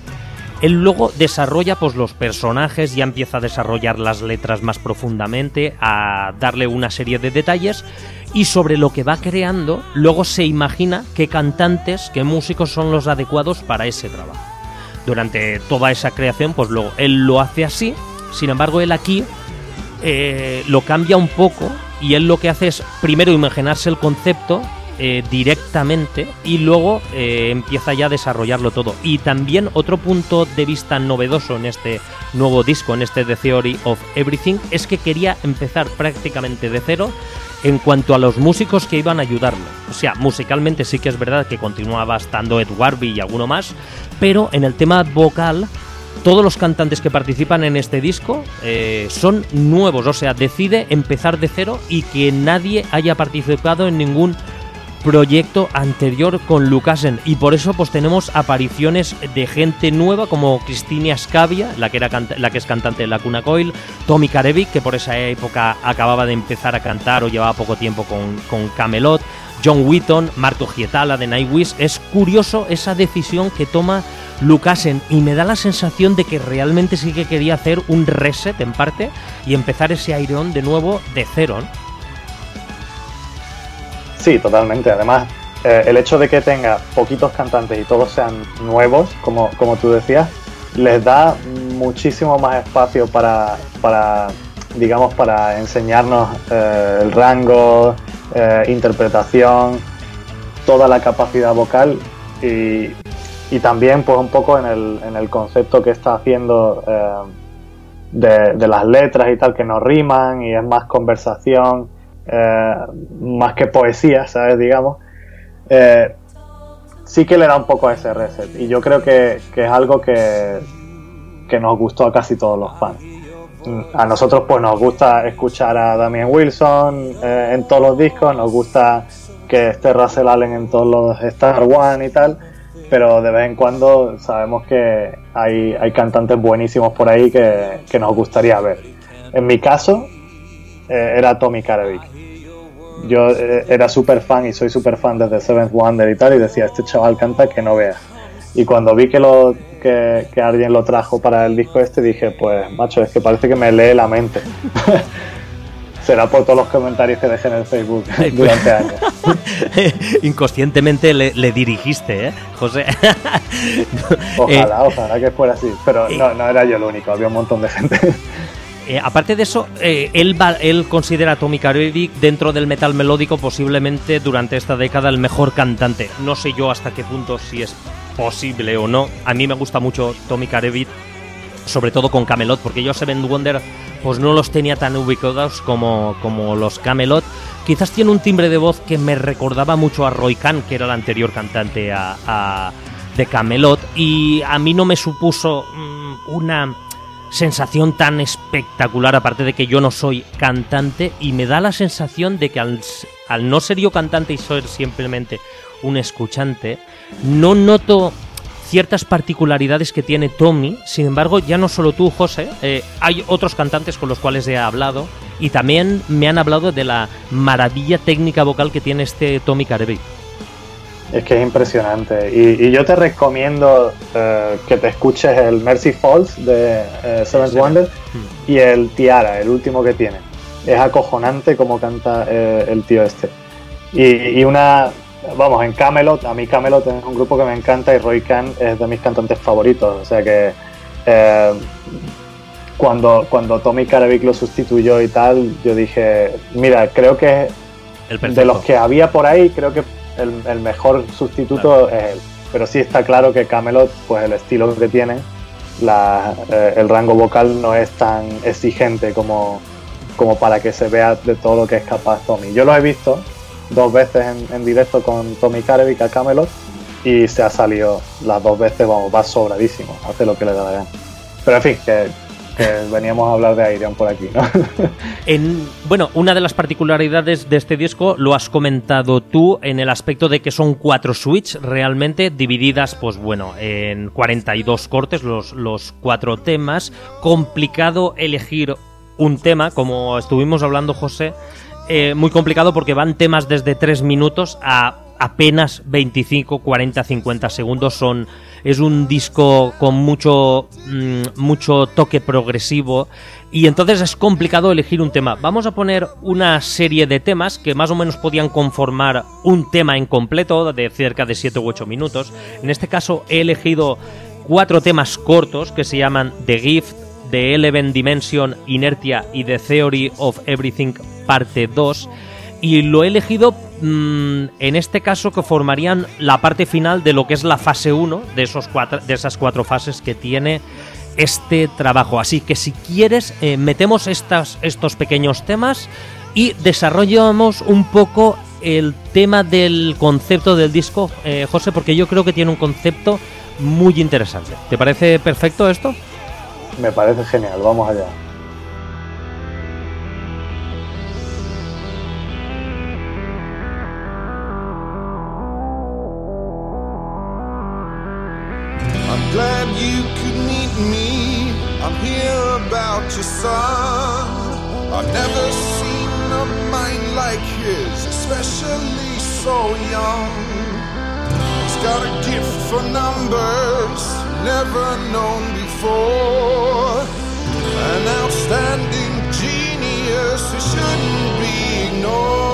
él luego desarrolla pues los personajes, ya empieza a desarrollar las letras más profundamente, a darle una serie de detalles y sobre lo que va creando, luego se imagina qué cantantes, qué músicos son los adecuados para ese trabajo. Durante toda esa creación, pues luego él lo hace así, sin embargo él aquí eh, lo cambia un poco y él lo que hace es primero imaginarse el concepto eh, directamente y luego eh, empieza ya a desarrollarlo todo. Y también otro punto de vista novedoso en este nuevo disco, en este The Theory of Everything, es que quería empezar prácticamente de cero en cuanto a los músicos que iban a ayudarlo. O sea, musicalmente sí que es verdad que continuaba estando Ed Warby y alguno más, pero en el tema vocal todos los cantantes que participan en este disco eh, son nuevos, o sea, decide empezar de cero y que nadie haya participado en ningún proyecto anterior con Lucasen y por eso pues tenemos apariciones de gente nueva como Cristina Scavia, la que era la que es cantante de la Cuna Coil, Tommy Karevic que por esa época acababa de empezar a cantar o llevaba poco tiempo con, Camelot, John Wheaton, Marco Gietala de Nightwish. Es curioso esa decisión que toma Lucasen y me da la sensación de que realmente sí que quería hacer un reset en parte y empezar ese aireón de nuevo de cero. Sí, totalmente. Además, eh, el hecho de que tenga poquitos cantantes y todos sean nuevos, como, como tú decías, les da muchísimo más espacio para, para digamos, para enseñarnos eh, el rango, eh, interpretación, toda la capacidad vocal y, y también pues un poco en el, en el concepto que está haciendo de, de las letras y tal, que no riman y es más conversación, eh, más que poesía, ¿sabes? Digamos. Eh, sí que le da un poco a ese reset y yo creo que, que es algo que, que nos gustó a casi todos los fans. Mm, A nosotros pues nos gusta escuchar a Damien Wilson eh, en todos los discos, nos gusta que esté Russell Allen en todos los Star One y tal, pero de vez en cuando sabemos que hay, hay cantantes buenísimos por ahí que, que nos gustaría ver. En mi caso eh, era Tommy Karevic. Yo eh, era súper fan y soy súper fan desde Seventh Wonder y tal y decía, este chaval canta que no veas. Y cuando vi que, lo, que, que alguien lo trajo para el disco este dije, pues macho, es que parece que me lee la mente. Será por todos los comentarios que dejé en el Facebook durante años. Inconscientemente le, le dirigiste, ¿eh, José? Ojalá, ojalá que fuera así. Pero eh, no, no era yo el único, había un montón de gente. Eh, aparte de eso, eh, él, va- él considera a Tommy Karevic dentro del metal melódico posiblemente durante esta década el mejor cantante. No sé yo hasta qué punto si es posible o no. A mí me gusta mucho Tommy Karevic, sobre todo con Camelot, porque yo Seven Wonder pues no los tenía tan ubicados como, como los Camelot. Quizás tiene un timbre de voz que me recordaba mucho a Roy Khan, que era el anterior cantante a- de Camelot, y a mí no me supuso mm, una sensación tan espectacular, aparte de que yo no soy cantante, y me da la sensación de que al, no ser yo cantante y ser simplemente un escuchante, no noto ciertas particularidades que tiene Tommy. Sin embargo, ya no solo tú, José, eh, hay otros cantantes con los cuales he hablado y también me han hablado de la maravilla técnica vocal que tiene este Tommy Karevic. Es que es impresionante. Y, y yo te recomiendo eh, que te escuches el Mercy Falls de eh, Seventh Seven. Wonder Hmm. y el Tiara, el último que tiene. Es acojonante como canta eh, el tío este. Y, y una, vamos, en Camelot, a mí Camelot es un grupo que me encanta y Roy Khan es de mis cantantes favoritos. O sea que cuando, cuando Tommy Karevic lo sustituyó y tal, yo dije, mira, creo que El de los que había por ahí, creo que el, el mejor sustituto es él. Pero sí está claro que Camelot, pues el estilo que tiene, la, eh, el rango vocal no es tan exigente como, como para que se vea de todo lo que es capaz Tommy. Yo lo he visto dos veces en, en directo con Tommy Karevic a Camelot y se ha salido las dos veces, vamos, va sobradísimo, hace lo que le da la gana. Pero en fin, que, que veníamos a hablar de Aireon por aquí, ¿no? En, bueno, una de las particularidades de este disco lo has comentado tú en el aspecto de que son cuatro suites realmente divididas, pues bueno, en 42 cortes, los, los cuatro temas. Complicado elegir un tema, como estuvimos hablando, José. eh, muy complicado porque van temas desde 3 minutos a apenas 25, 40, 50 segundos. Son, es un disco con mucho, mm, mucho toque progresivo y entonces es complicado elegir un tema. Vamos a poner una serie de temas que más o menos podían conformar un tema en completo de cerca de 7 u 8 minutos. En este caso he elegido cuatro temas cortos que se llaman The Gift, The Eleven Dimension, Inertia y The Theory of Everything parte 2 y lo he elegido mm, en este caso que formarían la parte final de lo que es la fase 1 de, esos de esas cuatro fases que tiene este trabajo. Así que si quieres, eh, metemos estas, estos pequeños temas y desarrollamos un poco el tema del concepto del disco, eh, José, porque yo creo que tiene un concepto muy interesante. ¿Te parece perfecto esto? Me parece genial, vamos allá. About your son. I've never seen a mind like his, especially so young. He's got a gift for numbers, never known before. An outstanding genius who shouldn't be ignored.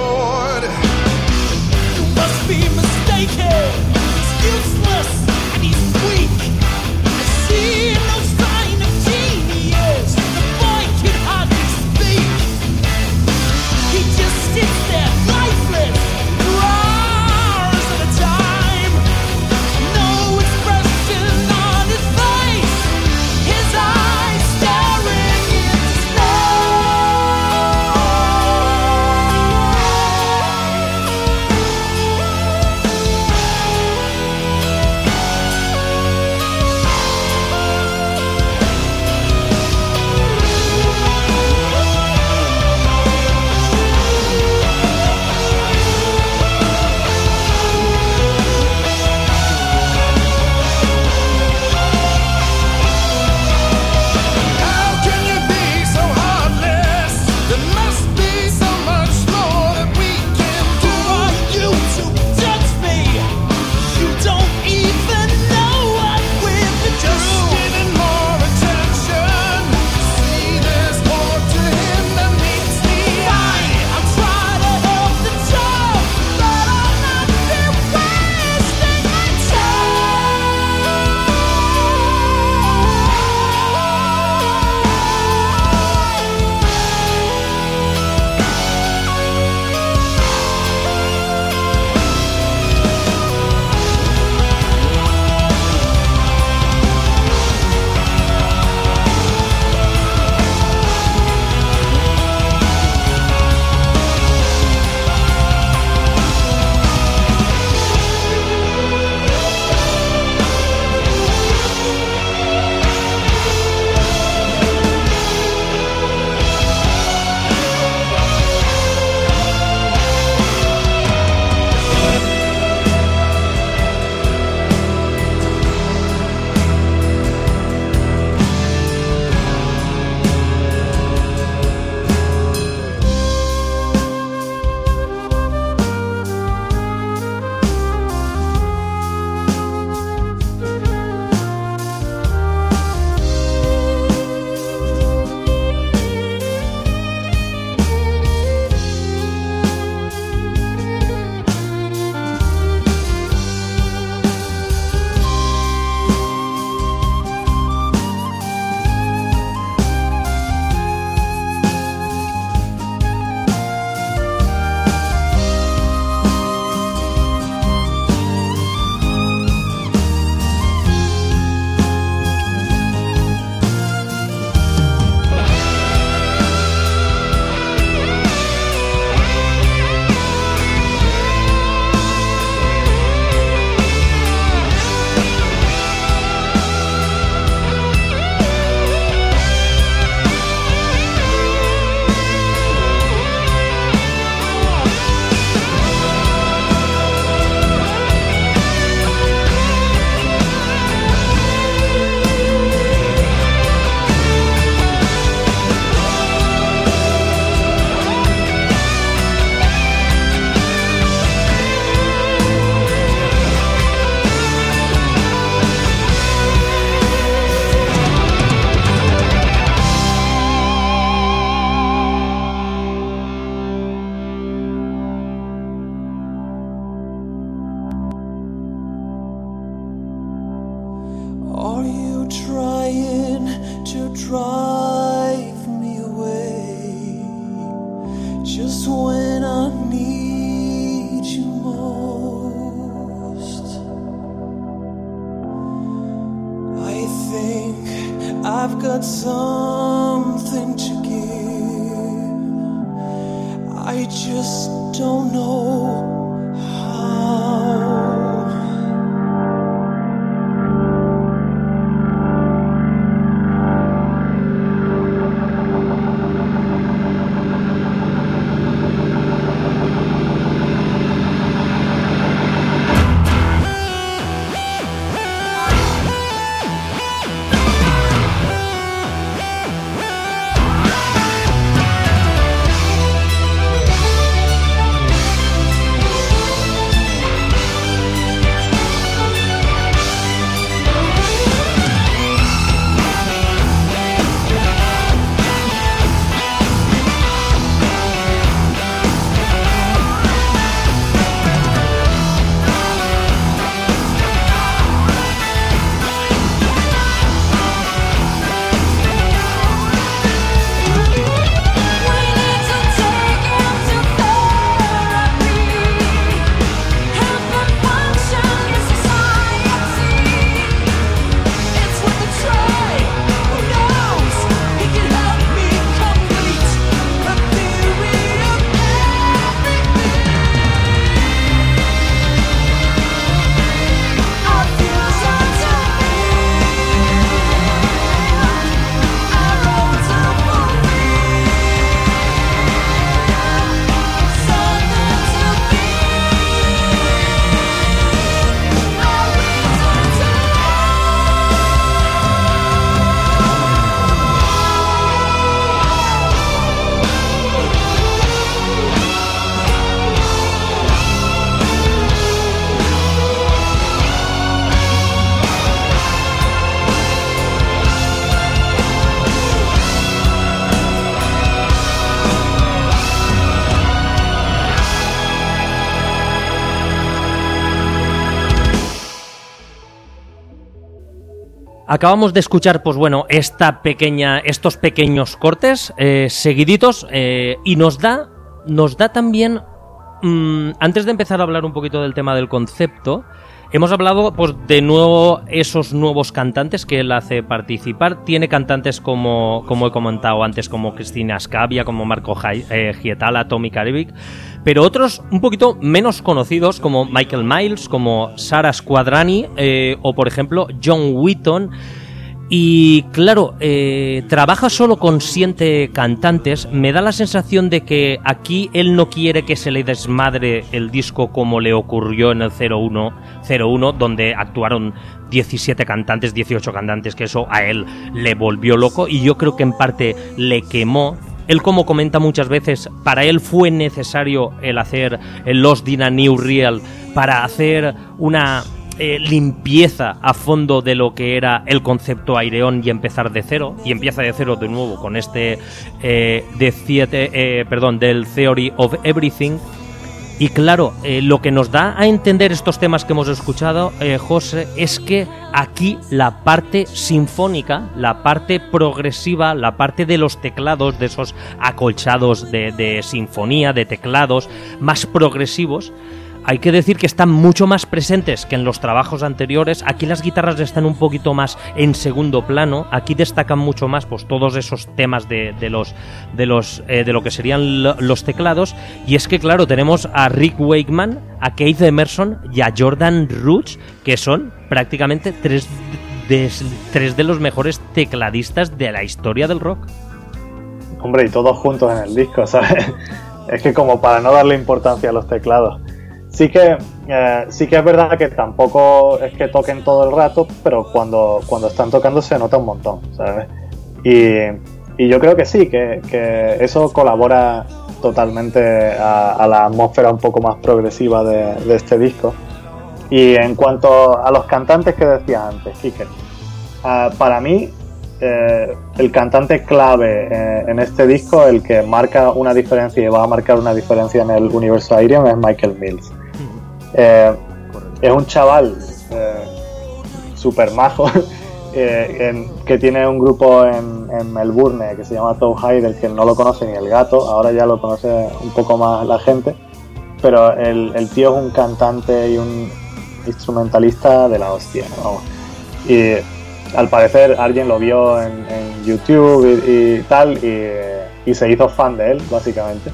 Acabamos de escuchar, pues bueno, esta pequeña, estos pequeños cortes eh, seguiditos eh, y nos da, nos da también, mm, antes de empezar a hablar un poquito del tema del concepto, hemos hablado, pues de nuevo esos nuevos cantantes que él hace participar. Tiene cantantes como, como he comentado antes, como Cristina Scavia, como Marco eh, Gietala, Tommy Caribic, pero otros un poquito menos conocidos como Michael Miles, como Sara Squadrani eh, o por ejemplo John Wheaton. Y claro, eh, trabaja solo con siete cantantes. Me da la sensación de que aquí él no quiere que se le desmadre el disco como le ocurrió en el 01, 01 donde actuaron 17 cantantes, 18 cantantes, que eso a él le volvió loco y yo creo que en parte le quemó. Él, como comenta muchas veces, para él fue necesario el hacer el Lost in a New Real para hacer una eh, limpieza a fondo de lo que era el concepto aireón y empezar de cero y empieza de cero de nuevo con este eh, de eh, perdón del Theory of Everything. Y claro, lo que nos da a entender estos temas que hemos escuchado, José, es que aquí la parte sinfónica, la parte progresiva, la parte de los teclados, de esos acolchados de sinfonía, de teclados más progresivos, hay que decir que están mucho más presentes que en los trabajos anteriores. Aquí las guitarras están un poquito más en segundo plano. Aquí destacan mucho más pues todos esos temas de, los de los eh, de lo que serían lo- los teclados. Y es que claro tenemos a Rick Wakeman, a Keith Emerson y a Jordan Roots que son prácticamente tres de, tres de los mejores tecladistas de la historia del rock. Hombre, y todos juntos en el disco, ¿sabes? Es que como para no darle importancia a los teclados. Sí que, eh, sí que es verdad que tampoco es que toquen todo el rato, pero cuando, cuando están tocando se nota un montón, ¿sabes? Y, y yo creo que sí, que, que eso colabora totalmente a, a la atmósfera un poco más progresiva de, de este disco. Y en cuanto a los cantantes que decía antes, Kike, ah, para mí eh, el cantante clave eh, en este disco, el que marca una diferencia y va a marcar una diferencia en el universo Airion es Michael Mills. Eh, es un chaval eh, súper majo eh, que tiene un grupo en, Melbourne que se llama Toe Hider, que no lo conoce ni el gato, ahora ya lo conoce un poco más la gente, pero el, tío es un cantante y un instrumentalista de la hostia, vamos. Y al parecer alguien lo vio en, YouTube y, tal y se hizo fan de él, básicamente.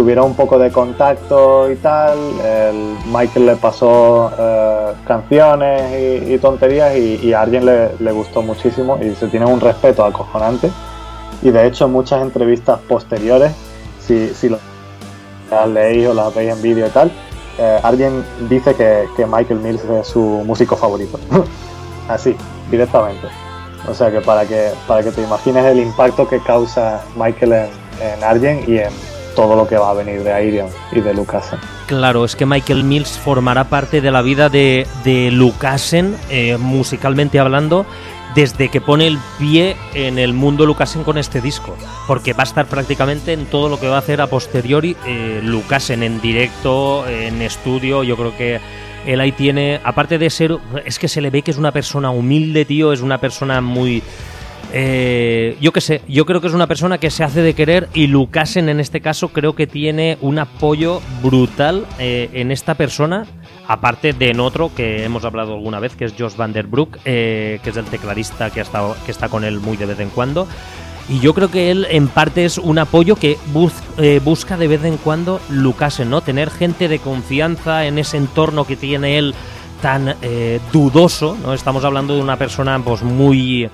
Tuvieron un poco de contacto y tal, el Michael le pasó eh, canciones y, tonterías y, y a alguien le, gustó muchísimo y se tiene un respeto acojonante. Y de hecho en muchas entrevistas posteriores, si, si las leéis o las veis en vídeo y tal, eh, alguien dice que, que Michael Mills es su músico favorito. Así, directamente. O sea que para que para que te imagines el impacto que causa Michael en, en Arjen y en todo lo que va a venir de Airion y de Lucasen. Claro, es que Michael Mills formará parte de la vida de, de eh, musicalmente hablando, desde que pone el pie en el mundo Lucasen con este disco. Porque va a estar prácticamente en todo lo que va a hacer a posteriori eh, Lucasen, en directo, en estudio. Yo creo que él ahí tiene, aparte de ser, es que se le ve que es una persona humilde, tío, es una persona muy... Eh, yo qué sé, yo creo que es una persona que se hace de querer y Lucasen en este caso creo que tiene un apoyo brutal eh, en esta persona, aparte de en otro que hemos hablado alguna vez, que es Josh Van Der Broek, eh, que es el tecladista que, ha que está con él muy de vez en cuando. Y yo creo que él en parte es un apoyo que bus- busca de vez en cuando Lucasen, ¿no? Tener gente de confianza en ese entorno que tiene él tan dudoso, ¿no? Estamos hablando de una persona pues muy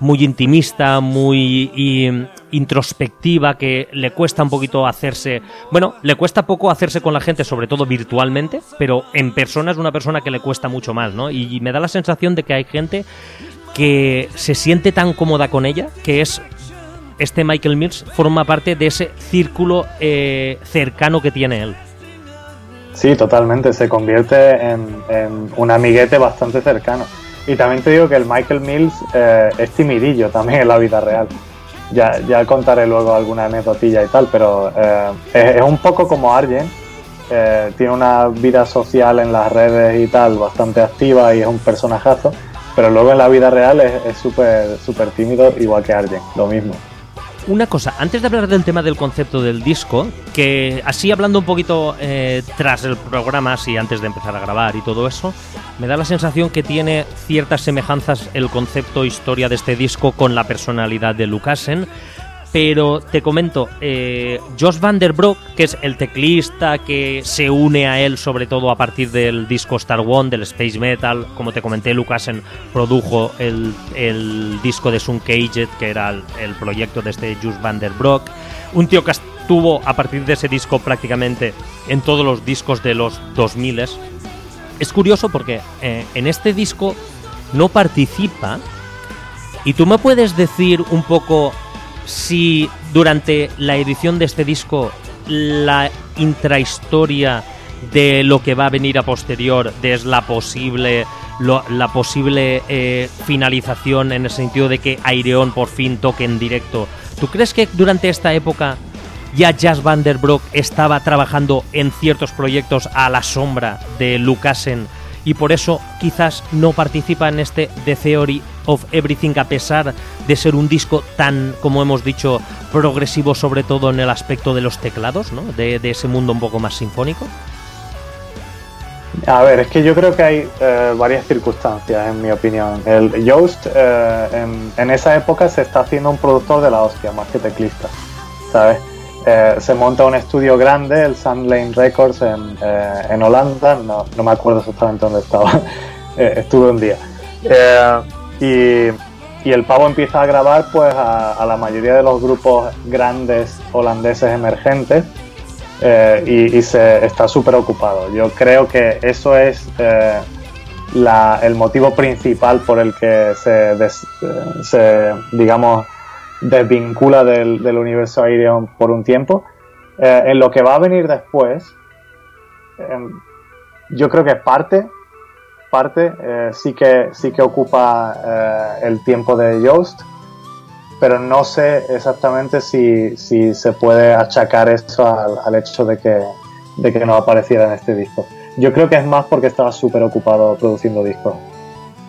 muy intimista, muy introspectiva, que le cuesta un poquito hacerse, bueno, le cuesta poco hacerse con la gente, sobre todo virtualmente, pero en persona es una persona que le cuesta mucho más, ¿no? Y, y me da la sensación de que hay gente que se siente tan cómoda con ella, que es este Michael Mills forma parte de ese círculo eh, cercano que tiene él. Sí, totalmente, se convierte en, en un amiguete bastante cercano. Y también te digo que el Michael Mills eh, es timidillo también en la vida real. Ya, ya contaré luego alguna anecdotilla y tal, pero eh, es, un poco como Arjen. eh, tiene una vida social en las redes y tal bastante activa y es un personajazo, pero luego en la vida real es súper tímido, igual que Arjen, lo mismo. Una cosa, antes de hablar del tema del concepto del disco, que así hablando un poquito eh, tras el programa, así antes de empezar a grabar y todo eso, me da la sensación que tiene ciertas semejanzas el concepto historia de este disco con la personalidad de Lucasen. Pero te comento, eh, Josh Van Der Broek, que es el teclista que se une a él sobre todo a partir del disco Star One, del Space Metal, como te comenté, Lucasen produjo el, el disco de Sun Caged, que era el, proyecto de este Josh Van Der Broek. Un tío que estuvo a partir de ese disco prácticamente en todos los discos de los 2000 Es curioso porque eh, en este disco no participa y tú me puedes decir un poco si durante la edición de este disco la intrahistoria de lo que va a venir a posterior, de la posible la posible eh, finalización en el sentido de que Aireon por fin toque en directo. ¿Tú crees que durante esta época ya Jazz Van Der Broek estaba trabajando en ciertos proyectos a la sombra de Lucasen y por eso quizás no participa en este The Theory of Everything a pesar de ser un disco tan, como hemos dicho, progresivo sobre todo en el aspecto de los teclados, ¿no? de, ese mundo un poco más sinfónico. A ver, es que yo creo que hay eh, varias circunstancias, en mi opinión. El Yoast eh, en, en esa época se está haciendo un productor de la hostia, más que teclista, ¿sabes? Eh, se monta un estudio grande, el Sun Lane Records en, eh, en Holanda, no, no me acuerdo exactamente dónde estaba, Eh, estuve un día. Eh, y, y el pavo empieza a grabar pues a, la mayoría de los grupos grandes holandeses emergentes y, se está súper ocupado. Yo creo que eso es la- el motivo principal por el que se, se, digamos, desvincula del, del universo Airion por un tiempo. Eh, en lo que va a venir después, em, yo creo que parte, parte eh, sí que sí que ocupa eh, el tiempo de Yoast, pero no sé exactamente si, si se puede achacar eso al, al hecho de que, de que no apareciera en este disco. Yo creo que es más porque estaba súper ocupado produciendo discos.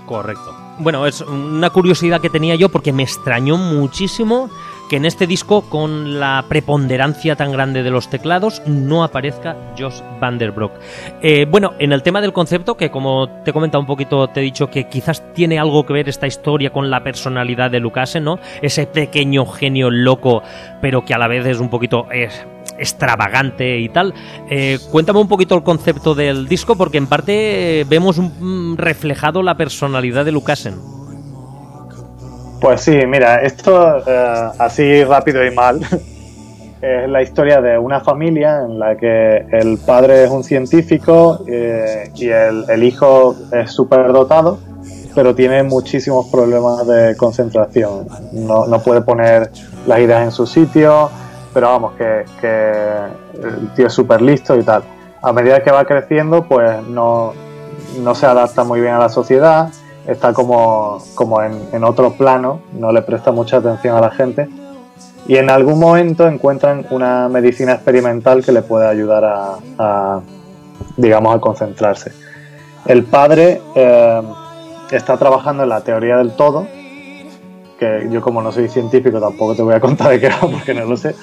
Correcto, bueno, es una curiosidad que tenía yo porque me extrañó muchísimo que en este disco, con la preponderancia tan grande de los teclados, no aparezca Josh Vanderbroek. Eh, bueno, en el tema del concepto, que como te he comentado un poquito, te he dicho que quizás tiene algo que ver esta historia con la personalidad de Lucasen, ¿no? Ese pequeño genio loco, pero que a la vez es un poquito eh, extravagante y tal. Eh, cuéntame un poquito el concepto del disco, porque en parte eh, vemos un- mm, reflejado la personalidad de Lucasen. Pues sí, mira, esto eh, así rápido y mal es la historia de una familia en la que el padre es un científico eh, y el, hijo es súper dotado, pero tiene muchísimos problemas de concentración. No, no puede poner las ideas en su sitio, pero vamos, que, el tío es súper listo y tal. A medida que va creciendo, pues no, no se adapta muy bien a la sociedad, está como, como en, en otro plano, no le presta mucha atención a la gente. Y en algún momento encuentran una medicina experimental que le puede ayudar a, digamos, a concentrarse. El padre eh, está trabajando en la teoría del todo, que yo como no soy científico tampoco te voy a contar de qué va porque no lo sé.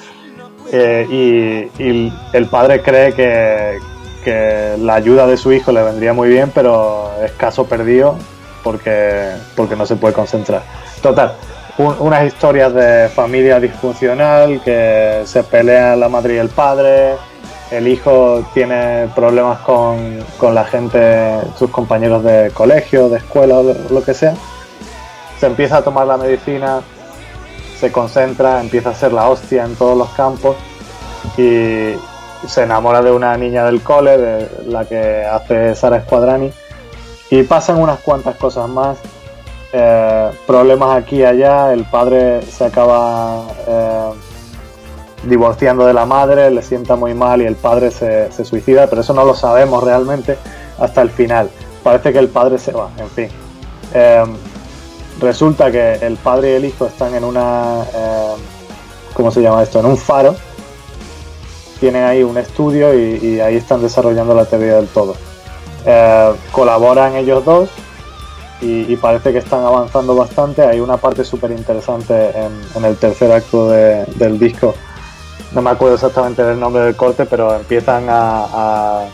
Eh, y, y el padre cree que, que la ayuda de su hijo le vendría muy bien, pero es caso perdido porque, porque no se puede concentrar. Total, un- unas historias de familia disfuncional que se pelean la madre y el padre, el hijo tiene problemas con, con la gente, sus compañeros de colegio, de escuela lo que sea. Se empieza a tomar la medicina, se concentra, empieza a hacer la hostia en todos los campos y se enamora de una niña del cole, de la que hace Sara Squadrani, y pasan unas cuantas cosas más. eh, problemas aquí y allá, el padre se acaba eh, divorciando de la madre, le sienta muy mal y el padre se, se suicida, pero eso no lo sabemos realmente hasta el final. Parece que el padre se va, en fin. Eh, resulta que el padre y el hijo están en una... eh, ¿Cómo se llama esto? En un faro. Tienen ahí un estudio y, ahí están desarrollando la teoría del todo. Eh, colaboran ellos dos y, parece que están avanzando bastante. Hay una parte súper interesante en, el tercer acto de- del disco. No me acuerdo exactamente del nombre del corte, pero empiezan a,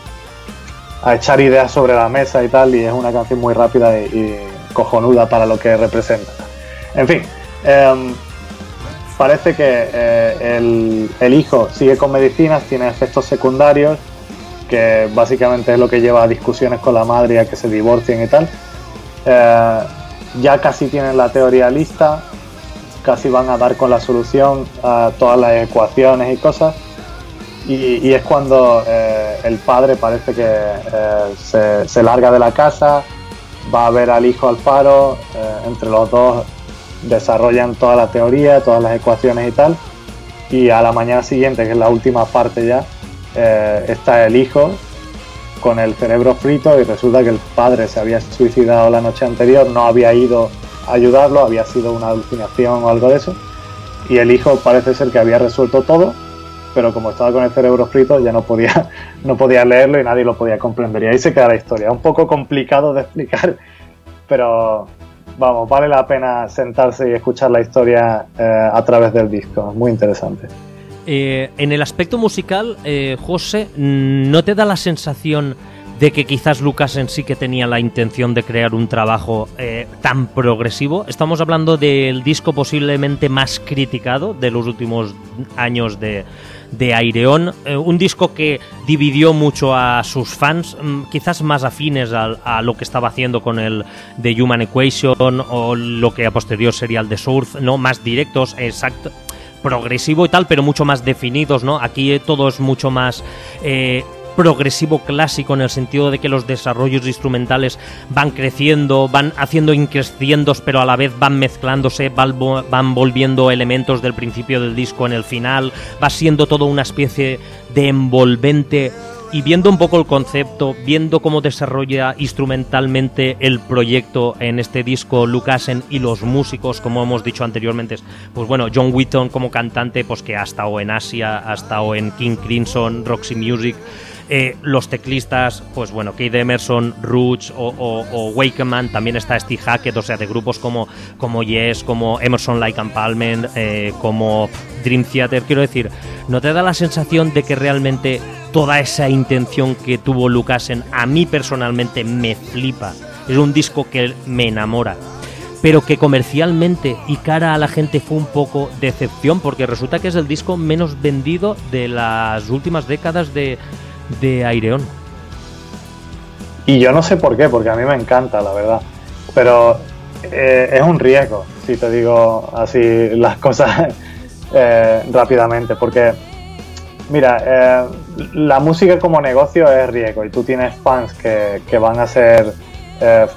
a- echar ideas sobre la mesa y tal. Y es una canción muy rápida y cojonuda para lo que representa. En fin, em, parece que eh, el, hijo sigue con medicinas, tiene efectos secundarios que básicamente es lo que lleva a discusiones con la madre a que se divorcien y tal. Eh, ya casi tienen la teoría lista, casi van a dar con la solución a todas las ecuaciones y cosas. Y, es cuando eh, el padre parece que se larga de la casa, va a ver al hijo al faro, eh, entre los dos desarrollan toda la teoría, todas las ecuaciones y tal. Y a la mañana siguiente, que es la última parte ya, eh, está el hijo con el cerebro frito y resulta que el padre se había suicidado la noche anterior, no había ido a ayudarlo, había sido una alucinación o algo de eso. Y el hijo parece ser que había resuelto todo, pero como estaba con el cerebro frito ya no podía, no podía leerlo y nadie lo podía comprender. Y ahí se queda la historia. Un poco complicado de explicar, pero vamos, vale la pena sentarse y escuchar la historia eh, a través del disco. Muy interesante. Eh, en el aspecto musical, eh, José, ¿no te da la sensación de que quizás Lucas en sí que tenía la intención de crear un trabajo eh, tan progresivo? Estamos hablando del disco posiblemente más criticado de los últimos años de, de Aireon, eh, un disco que dividió mucho a sus fans, mm, quizás más afines a, lo que estaba haciendo con el The Human Equation o lo que a posterior sería el The Source, ¿no? Más directos, exacto progresivo y tal, pero mucho más definidos, ¿no? Aquí todo es mucho más eh, progresivo clásico en el sentido de que los desarrollos instrumentales van creciendo, van haciendo incresciendos, pero a la vez van mezclándose, van, vo- van volviendo elementos del principio del disco en el final, va siendo todo una especie de envolvente. Y viendo un poco el concepto, viendo cómo desarrolla instrumentalmente el proyecto en este disco Lucasen y los músicos, como hemos dicho anteriormente, pues bueno, John Wheaton como cantante, pues que ha estado en Asia, ha estado en King Crimson, Roxy Music, Eh, los teclistas, pues bueno, Kate Emerson, Roots o, Wakeman, también está Steve Hackett, o sea, de grupos como, como Yes, como Emerson, Lake and Palmer, eh, como Dream Theater. Quiero decir, ¿no te da la sensación de que realmente toda esa intención que tuvo Lucasen a mí personalmente me flipa? Es un disco que me enamora pero que comercialmente y cara a la gente fue un poco decepción, porque resulta que es el disco menos vendido de las últimas décadas de, de Aireon. Y yo no sé por qué, porque a mí me encanta, la verdad. Pero eh, es un riesgo, si te digo así las cosas eh, rápidamente, porque, mira, eh, la música como negocio es riesgo y tú tienes fans que, que van a ser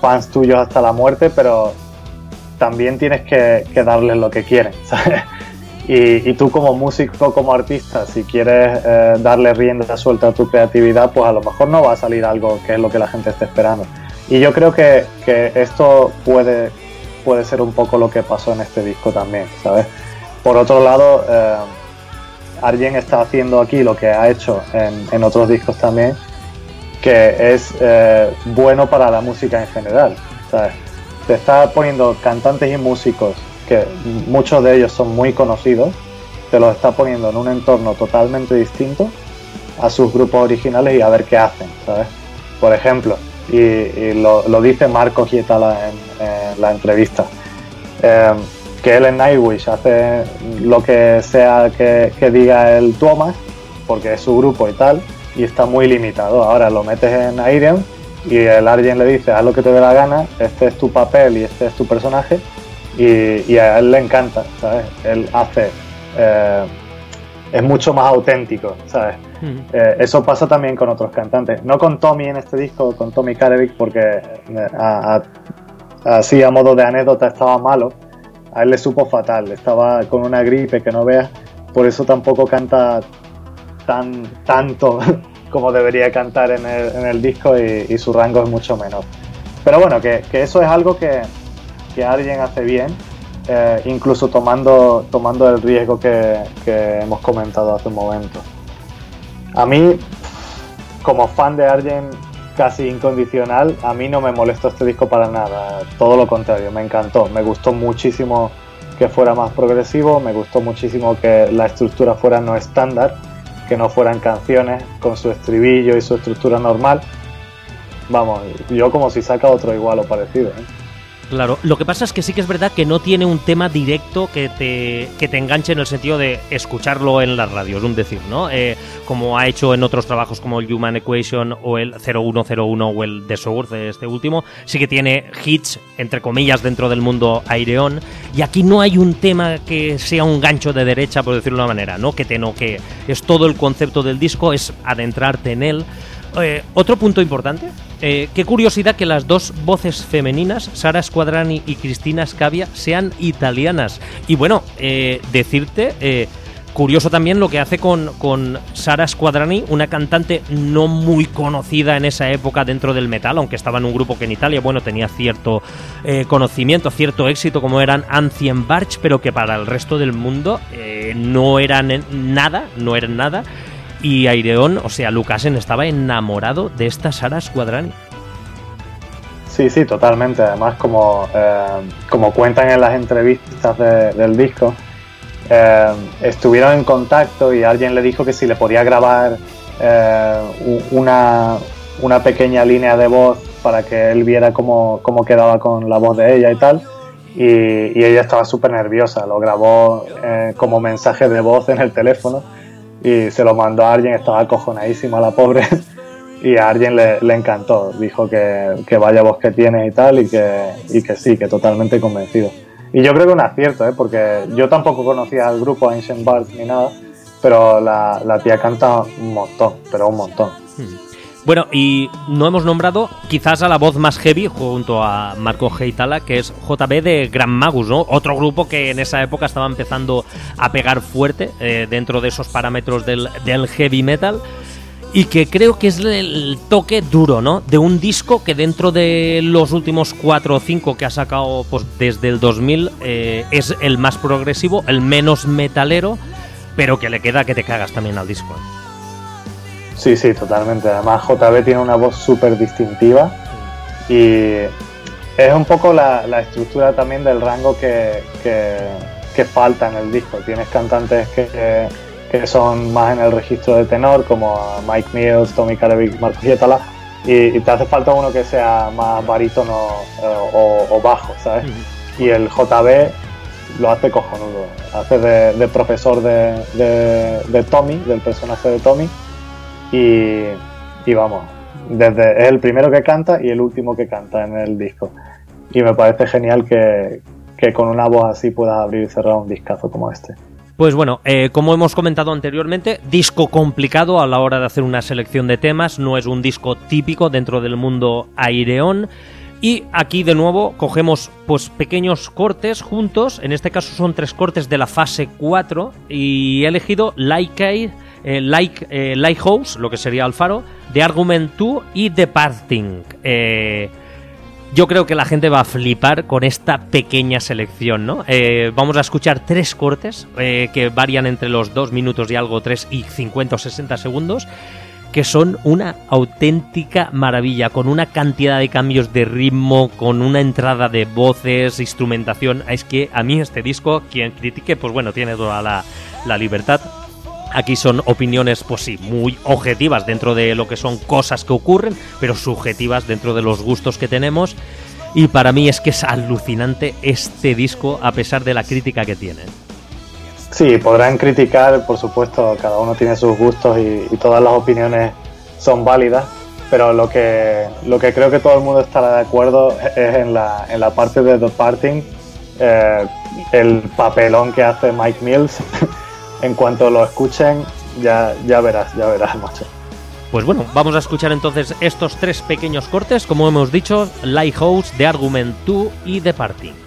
fans tuyos hasta la muerte, pero también tienes que, que darles lo que quieren, ¿sabes? Y, y tú como músico, como artista, si quieres eh, darle rienda suelta a tu creatividad, pues a lo mejor no va a salir algo que es lo que la gente esté esperando. Y yo creo que, que esto puede, puede ser un poco lo que pasó en este disco también, ¿sabes? Por otro lado, eh, Arjen está haciendo aquí lo que ha hecho en, en otros discos también, que es eh, bueno para la música en general, ¿sabes? Te está poniendo cantantes y músicos que muchos de ellos son muy conocidos, te los está poniendo en un entorno totalmente distinto a sus grupos originales y a ver qué hacen, ¿sabes? Por ejemplo, y, lo, dice Marcos Gietala en, la entrevista, eh, que él en Nightwish hace lo que sea que, diga el Thomas, porque es su grupo y tal, y está muy limitado. Ahora lo metes en Aireon y el Arjen le dice, haz lo que te dé la gana, este es tu papel y este es tu personaje, y, y a él le encanta, ¿sabes? Él hace, eh, es mucho más auténtico, ¿sabes? Eh, eso pasa también con otros cantantes. No con Tommy en este disco, con Tommy Karevic, porque eh, a- a- así a modo de anécdota estaba malo. A él le supo fatal, estaba con una gripe que no veas, por eso tampoco canta tan tanto como debería cantar en el, en el disco y, y su rango es mucho menor. Pero bueno, que, que eso es algo que, que alguien hace bien, eh, incluso tomando, tomando el riesgo que, hemos comentado hace un momento. A mí, como fan de Arjen casi incondicional, a mí no me molestó este disco para nada, todo lo contrario, me encantó, me gustó muchísimo que fuera más progresivo, me gustó muchísimo que la estructura fuera no estándar, que no fueran canciones con su estribillo y su estructura normal. Vamos, yo como si saca otro igual o parecido. ¿eh? Claro, lo que pasa es que sí que es verdad que no tiene un tema directo que te, que te enganche en el sentido de escucharlo en las radios, un decir, ¿no? Eh, como ha hecho en otros trabajos como el Human Equation o el 0101 o el The Source, este último, sí que tiene hits, entre comillas, dentro del mundo aireón, y aquí no hay un tema que sea un gancho de derecha, por decirlo de una manera, ¿no? Que te no que es todo el concepto del disco, es adentrarte en él. Eh, otro punto importante, eh, qué curiosidad que las dos voces femeninas, Sara Squadrani y Cristina Scavia, sean italianas. Y bueno, eh, decirte, eh, curioso también lo que hace con, con Sara Squadrani, una cantante no muy conocida en esa época dentro del metal, aunque estaba en un grupo que en Italia, bueno, tenía cierto eh, conocimiento, cierto éxito, como eran Ancien Barch, pero que para el resto del mundo eh, no eran nada, no eran nada. Y Aireon, o sea, Lucasen estaba enamorado de esta Sara Squadrani. Sí, sí, totalmente. Además, como, eh, como cuentan en las entrevistas de- del disco, eh, estuvieron en contacto y alguien le dijo que si le podía grabar eh, una, una pequeña línea de voz para que él viera cómo, cómo quedaba con la voz de ella y tal. Y, y ella estaba súper nerviosa. Lo grabó eh, como mensaje de voz en el teléfono y se lo mandó a alguien. Estaba acojonadísima la pobre. y a alguien le, le encantó. Dijo que, que vaya voz que tiene y tal, y que, y que sí, que totalmente convencido. Y yo creo que un acierto, ¿eh? porque yo tampoco conocía al grupo Ancient Bards ni nada, pero la, la tía canta un montón, pero un montón. Bueno, y no hemos nombrado quizás a la voz más heavy junto a Marco Heitala, que es JB de Gran Magus, ¿no? Otro grupo que en esa época estaba empezando a pegar fuerte eh, dentro de esos parámetros del, heavy metal. Y que creo que es el toque duro, ¿no? De un disco que dentro de los últimos cuatro o cinco que ha sacado pues, desde el 2000 eh, es el más progresivo, el menos metalero, pero que le queda que te cagas también al disco. Sí, sí, totalmente. Además, JB tiene una voz súper distintiva y es un poco la, la estructura también del rango que, que, que falta en el disco. Tienes cantantes que, que son más en el registro de tenor, como Mike Mills, Tommy Karevic, Marcos Hietala, y, y te hace falta uno que sea más barítono eh, o, o bajo, ¿sabes? Y el JB lo hace cojonudo. Hace de, de profesor de, de- de Tommy, del personaje de Tommy. Y, vamos, desde, es el primero que canta y el último que canta en el disco. Y me parece genial que, que con una voz así puedas abrir y cerrar un discazo como este. Pues bueno, eh, como hemos comentado anteriormente, disco complicado a la hora de hacer una selección de temas, no es un disco típico dentro del mundo aireón. Y aquí de nuevo cogemos pues pequeños cortes juntos, en este caso son tres cortes de la fase 4 y he elegido Like, eh, like, eh, Lighthouse, lo que sería Alfaro, The Argument 2 y Departing. Eh, yo creo que la gente va a flipar con esta pequeña selección, ¿no? Eh, vamos a escuchar tres cortes eh, que varían entre los 2 minutos y algo, 3 y 50 o 60 segundos, que son una auténtica maravilla, con una cantidad de cambios de ritmo, con una entrada de voces, instrumentación. Es que a mí este disco, quien critique, pues bueno, tiene toda la, la libertad. Aquí son opiniones, pues sí, muy objetivas dentro de lo que son cosas que ocurren, pero subjetivas dentro de los gustos que tenemos. Y para mí es que es alucinante este disco, a pesar de la crítica que tiene. Sí, podrán criticar, por supuesto, cada uno tiene sus gustos y, y todas las opiniones son válidas, pero lo que, lo que creo que todo el mundo estará de acuerdo es en la, en la parte de The Parting, eh, el papelón que hace Mike Mills. en cuanto lo escuchen, ya, ya verás, ya verás, macho. Pues bueno, vamos a escuchar entonces estos tres pequeños cortes, como hemos dicho, Lighthouse, The Argument 2 y The Parting.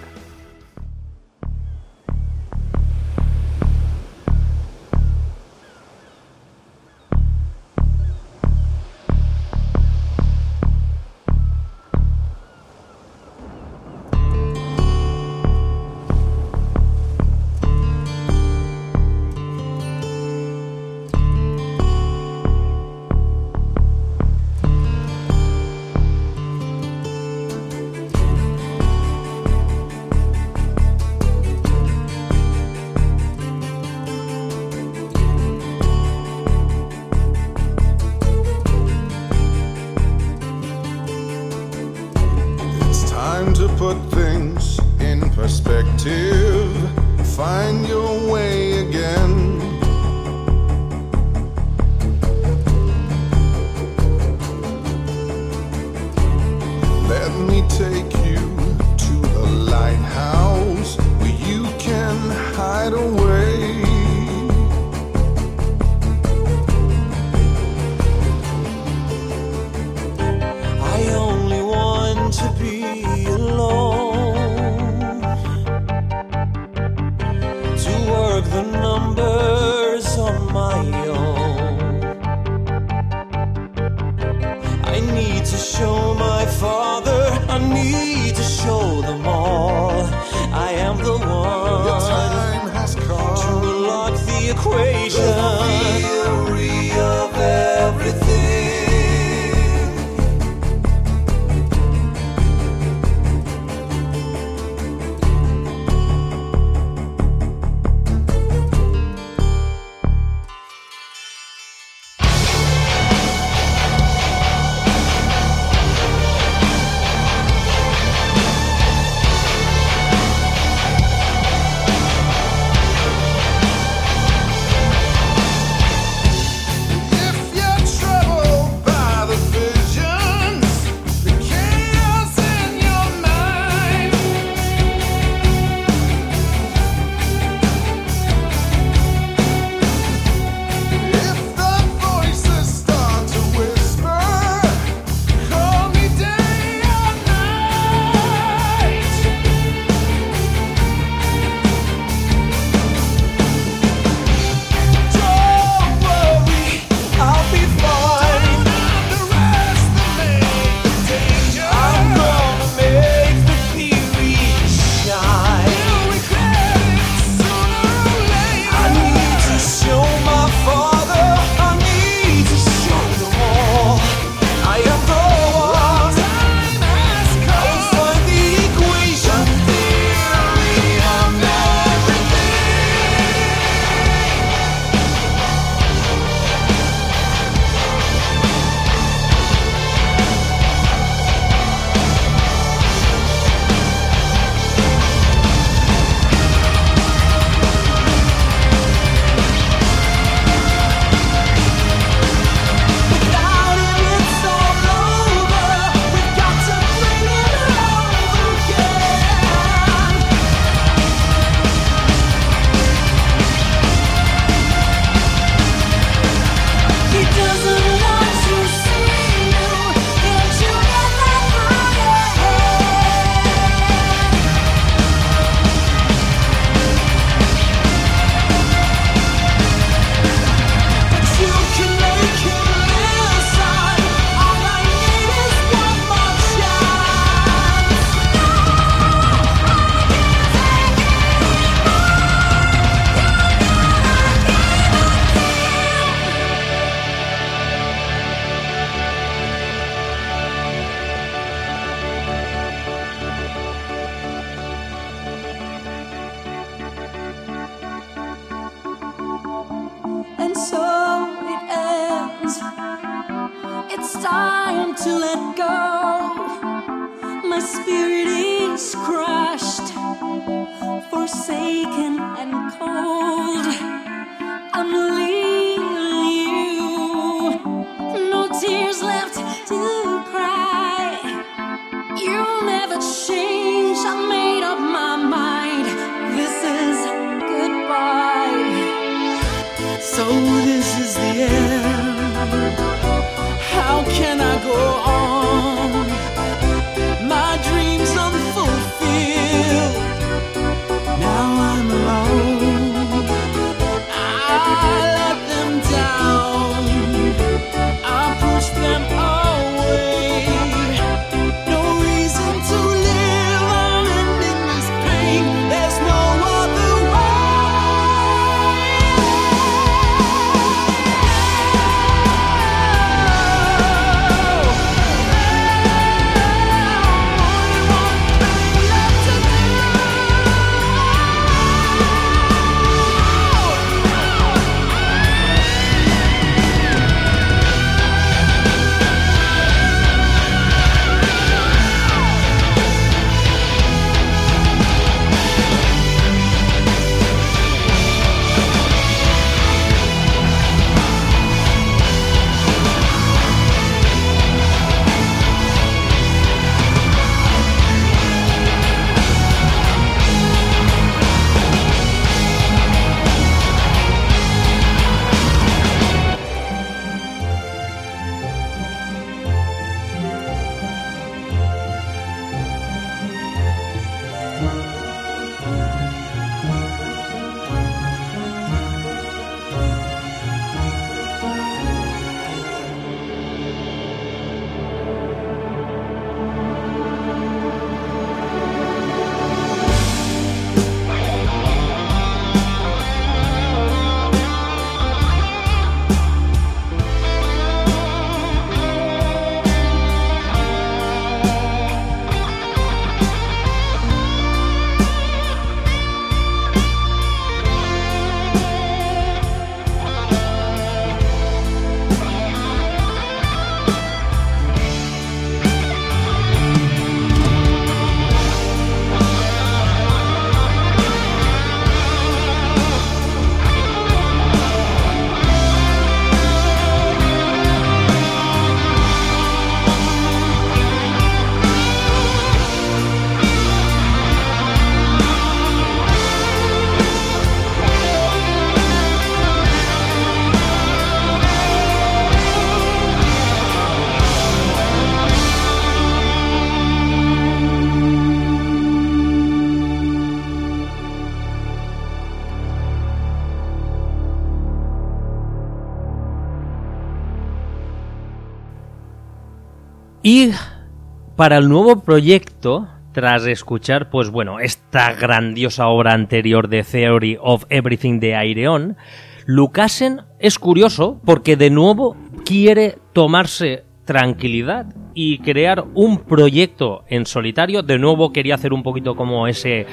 Para el nuevo proyecto, tras escuchar, pues bueno, esta grandiosa obra anterior de Theory of Everything de Aireon, Lucasen es curioso porque de nuevo quiere tomarse tranquilidad y crear un proyecto en solitario. De nuevo quería hacer un poquito como ese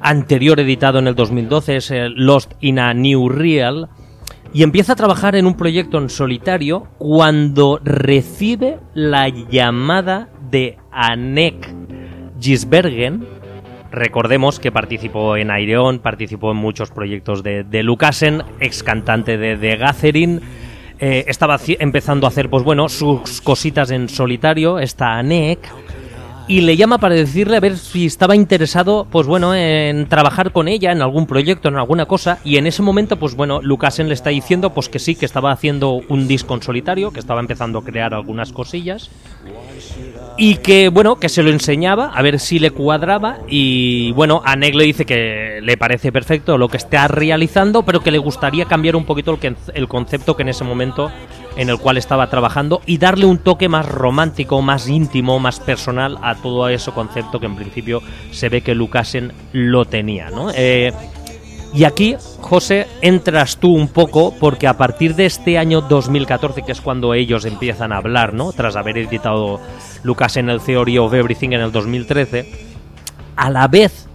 anterior editado en el 2012, ese Lost in a New Real, y empieza a trabajar en un proyecto en solitario cuando recibe la llamada de Anek Gisbergen. Recordemos que participó en Aireon, participó en muchos proyectos de, de Lucasen, ex cantante de, de Gathering. Eh, estaba empezando a hacer, pues bueno, sus cositas en solitario, esta Anek y le llama para decirle a ver si estaba interesado, pues bueno, en trabajar con ella en algún proyecto, en alguna cosa, y en ese momento, pues bueno, Lucasen le está diciendo pues que sí, que estaba haciendo un disco en solitario, que estaba empezando a crear algunas cosillas, y que bueno, que se lo enseñaba, a ver si le cuadraba, y bueno, Anek le dice que le parece perfecto lo que está realizando, pero que le gustaría cambiar un poquito el, el concepto que en ese momento en el cual estaba trabajando y darle un toque más romántico, más íntimo, más personal a todo ese concepto que en principio se ve que Lucasen lo tenía, ¿no? Eh, y aquí, José, entras tú un poco porque a partir de este año 2014, que es cuando ellos empiezan a hablar, ¿no? Tras haber editado Lucas en el Theory of Everything en el 2013, a la vez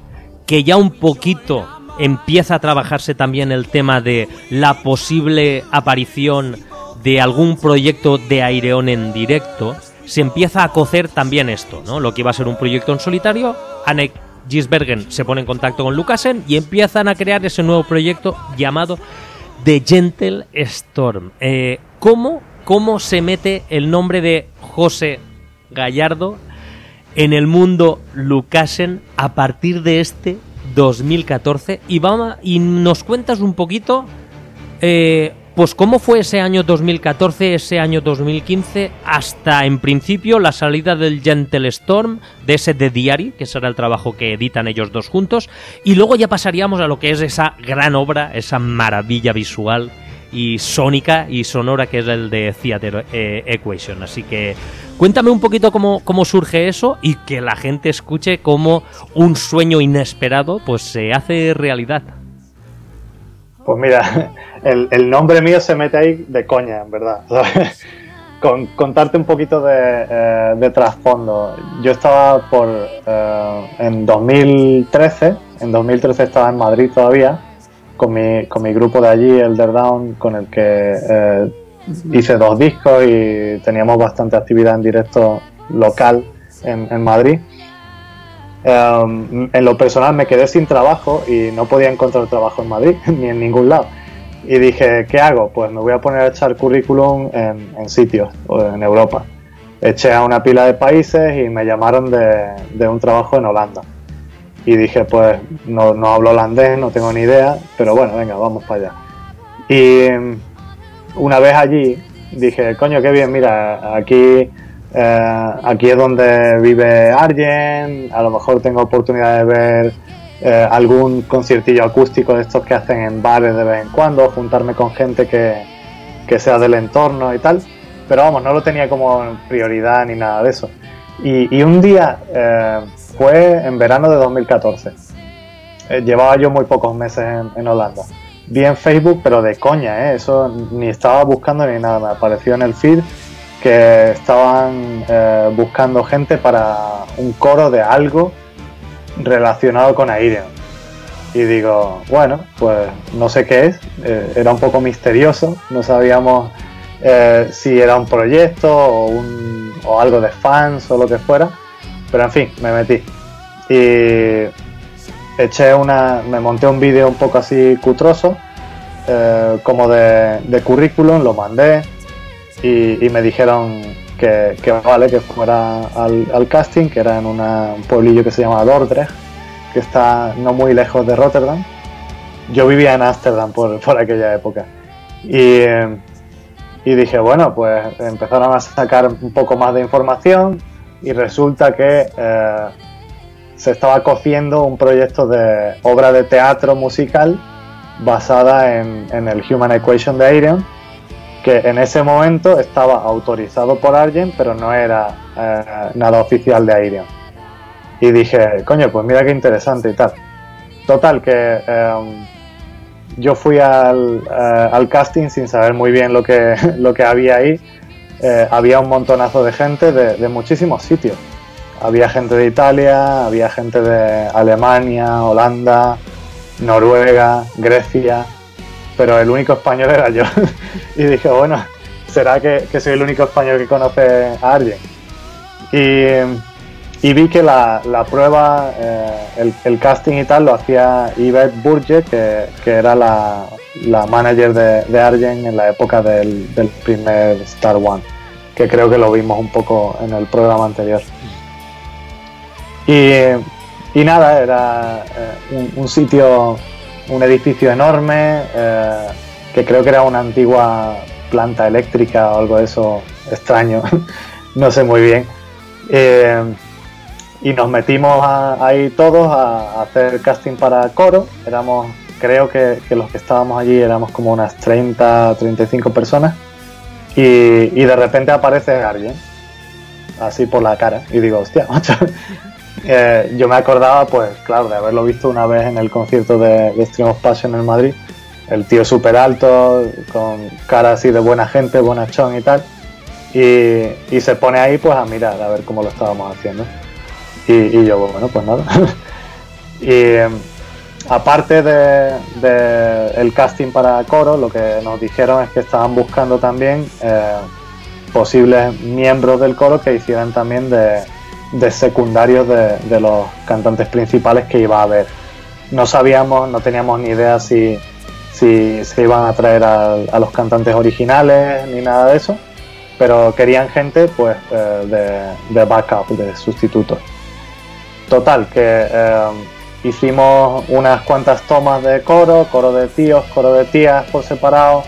que ya un poquito empieza a trabajarse también el tema de la posible aparición de algún proyecto de Aireon en directo, se empieza a cocer también esto, ¿no? Lo que iba a ser un proyecto en solitario, Anek Gisbergen se pone en contacto con Lucasen y empiezan a crear ese nuevo proyecto llamado The Gentle Storm. Eh, ¿cómo, ¿Cómo se mete el nombre de José Gallardo en el mundo Lucasen a partir de este 2014? Y, vamos, y nos cuentas un poquito eh, pues cómo fue ese año 2014, ese año 2015, hasta en principio la salida del Gentle Storm, de ese The Diary, que será el trabajo que editan ellos dos juntos, y luego ya pasaríamos a lo que es esa gran obra, esa maravilla visual y sónica y sonora que es el de Theater eh, Equation. Así que cuéntame un poquito cómo, cómo surge eso y que la gente escuche cómo un sueño inesperado pues se hace realidad. Pues mira, el, nombre mío se mete ahí de coña, en verdad. Con, contarte un poquito de, eh, de trasfondo. Yo estaba por eh, en 2013, en 2013 estaba en Madrid todavía, con mi, con mi grupo de allí, Elder Down, con el que eh, hice dos discos y teníamos bastante actividad en directo local en Madrid. Um, en lo personal me quedé sin trabajo y no podía encontrar trabajo en Madrid ni en ningún lado. Y dije, ¿qué hago? Pues me voy a poner a echar currículum en, en sitios en Europa. Eché a una pila de países y me llamaron de, un trabajo en Holanda. Y dije, pues no, no hablo holandés, no tengo ni idea, pero bueno, venga, vamos para allá. Y una vez allí dije, coño, qué bien, mira, aquí eh, aquí es donde vive Arjen, a lo mejor tengo oportunidad de ver eh, algún conciertillo acústico de estos que hacen en bares de vez en cuando, juntarme con gente que, que sea del entorno y tal, pero vamos, no lo tenía como prioridad ni nada de eso. Y, un día eh, fue en verano de 2014, Eh, llevaba yo muy pocos meses en, Holanda. Vi en Facebook, pero de coña, eso ni estaba buscando ni nada, me apareció en el feed que estaban eh, buscando gente para un coro de algo relacionado con Airion. Y digo, bueno, pues no sé qué es, eh, era un poco misterioso, no sabíamos eh, si era un proyecto o, un- o algo de fans o lo que fuera, pero en fin, me metí. Y eché una, me monté un vídeo un poco así cutroso, como de currículum, lo mandé, y, y me dijeron que, que vale, que fuera al, al casting, que era en una- un pueblillo que se llama Dordrecht, que está no muy lejos de Rotterdam. Yo vivía en Ámsterdam por, por aquella época. Y, y dije, bueno, pues empezaron a sacar un poco más de información y resulta que eh, se estaba cociendo un proyecto de obra de teatro musical basada en, en el Human Equation de Airion que en ese momento estaba autorizado por alguien, pero no era eh, nada oficial de Airion. Y dije, coño, pues mira qué interesante y tal. Total, que eh, yo fui al, eh, al casting sin saber muy bien lo que, lo que había ahí. Eh, había un montonazo de gente de, de muchísimos sitios. Había gente de Italia, había gente de Alemania, Holanda, Noruega, Grecia, pero el único español era yo. y dije, bueno, ¿será que, que soy el único español que conoce a alguien? Y, vi que la, la prueba, eh, el, casting y tal, lo hacía Yvette Burge, que, que era la, la manager de, de Arjen en la época del, del primer Star One, que creo que lo vimos un poco en el programa anterior. Y, y nada, era eh, un sitio, un edificio enorme, eh, que creo que era una antigua planta eléctrica o algo de eso extraño, no sé muy bien. Eh, y nos metimos ahí todos a, a hacer casting para coro. Éramos, creo que, que los que estábamos allí éramos como unas 30, 35 personas. Y, y de repente aparece alguien, así por la cara. Y digo, hostia, macho. Eh, yo me acordaba, pues claro, de haberlo visto una vez en el concierto de, de Stream of Passion en Madrid. El tío súper alto, con cara así de buena gente, bonachón y tal. Y, se pone ahí pues a mirar a ver cómo lo estábamos haciendo. Y, y yo, bueno, pues nada. y eh, aparte de, casting para coro, lo que nos dijeron es que estaban buscando también eh, posibles miembros del coro que hicieran también de, de secundarios de, de los cantantes principales que iba a haber. No sabíamos, no teníamos ni idea si, si se iban a traer a, a los cantantes originales ni nada de eso, pero querían gente pues eh, de, de backup, de sustitutos. Total, que eh, hicimos unas cuantas tomas de coro, coro de tíos, coro de tías por separado,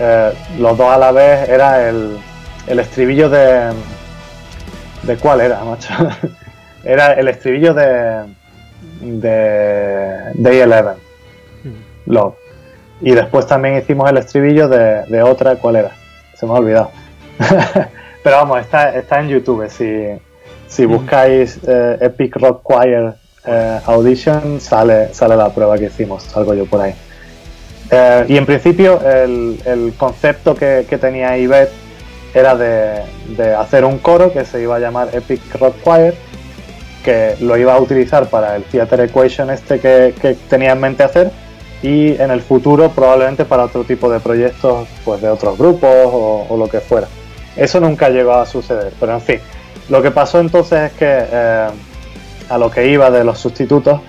eh, los dos a la vez, era el, el estribillo de... ¿De cuál era, macho? era el estribillo de... de Day 11, Love. Y después también hicimos el estribillo de, de otra, ¿cuál era? Se me ha olvidado. Pero vamos, está, está en YouTube. Si, si buscáis eh, Epic Rock Choir eh, Audition, sale, sale la prueba que hicimos, salgo yo por ahí. Eh, y en principio el, el concepto que, que tenía Ivette era de, hacer un coro que se iba a llamar Epic Rock Choir, que lo iba a utilizar para el Theater Equation este que, que tenía en mente hacer y en el futuro probablemente para otro tipo de proyectos pues de otros grupos o, lo que fuera. Eso nunca llegó a suceder, pero en fin. Lo que pasó entonces es que eh, a lo que iba de los sustitutos,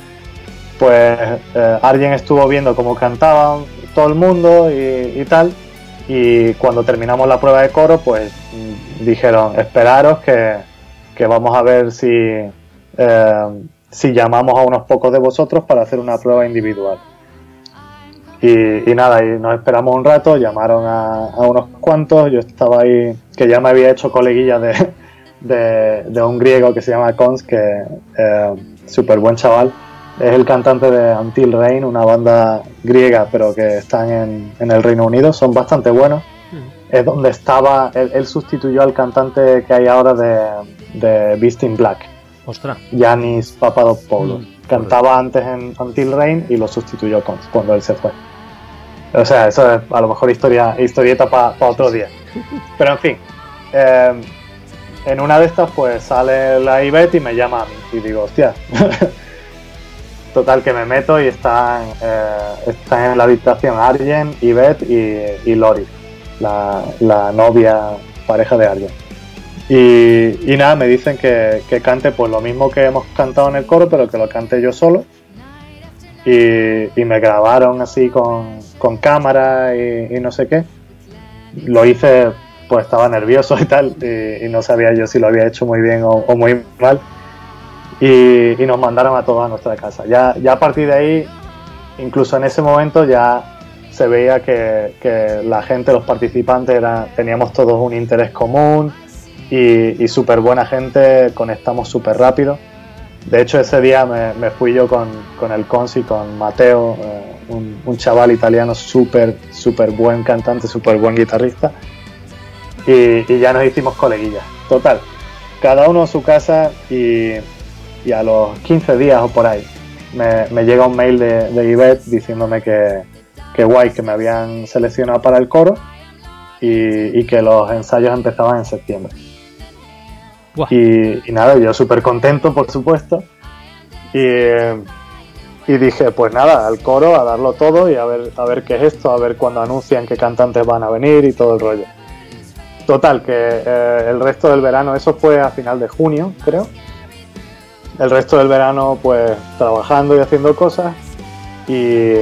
pues eh, alguien estuvo viendo cómo cantaban todo el mundo y tal, y cuando terminamos la prueba de coro, pues mm, dijeron, esperaros que, que vamos a ver si, eh, si llamamos a unos pocos de vosotros para hacer una prueba individual. Y, nada, y nos esperamos un rato, llamaron a, a unos cuantos, yo estaba ahí, que ya me había hecho coleguilla de, de, de un griego que se llama Cons, que eh, súper buen chaval, es el cantante de Until Rain, una banda griega, pero que están en, en el Reino Unido, son bastante buenos. Es donde estaba, él, él sustituyó al cantante que hay ahora de, de Beast in Black, Ostras. Yanis Papadopoulos. Mm, Cantaba antes en Until Rain y lo sustituyó Cons cuando él se fue. O sea, eso es a lo mejor historia, historieta para otro día. Pero en fin, eh, en una de estas pues sale la Ivette y me llama a mí y digo, hostia. Total que me meto y están, eh, están en la habitación Arjen, Ivette y, y Lori, la, la novia pareja de Arjen. Y, y nada, me dicen que, que cante pues lo mismo que hemos cantado en el coro, pero que lo cante yo solo. Y, y me grabaron así con, con cámara y, no sé qué. Lo hice, pues estaba nervioso y tal, y, no sabía yo si lo había hecho muy bien o muy mal. Y, y nos mandaron a todos a nuestra casa. Ya, ya a partir de ahí, incluso en ese momento ya se veía que, que la gente, los participantes, era, teníamos todos un interés común y, y súper buena gente, conectamos súper rápido. De hecho, ese día me, me fui yo con, con el Consi, con Mateo, eh, un, un chaval italiano súper, súper buen cantante, súper buen guitarrista. Y, y ya nos hicimos coleguillas. Total, cada uno a su casa y, y a los 15 días o por ahí me, me llega un mail de, de Ivette diciéndome que, que guay, que me habían seleccionado para el coro y, y que los ensayos empezaban en septiembre. Y, y nada, yo súper contento, por supuesto. Y, y dije, pues nada, al coro, a darlo todo y a ver, a ver qué es esto, a ver cuándo anuncian qué cantantes van a venir y todo el rollo. Total, que eh, el resto del verano, eso fue a final de junio, creo. El resto del verano, pues trabajando y haciendo cosas. Y,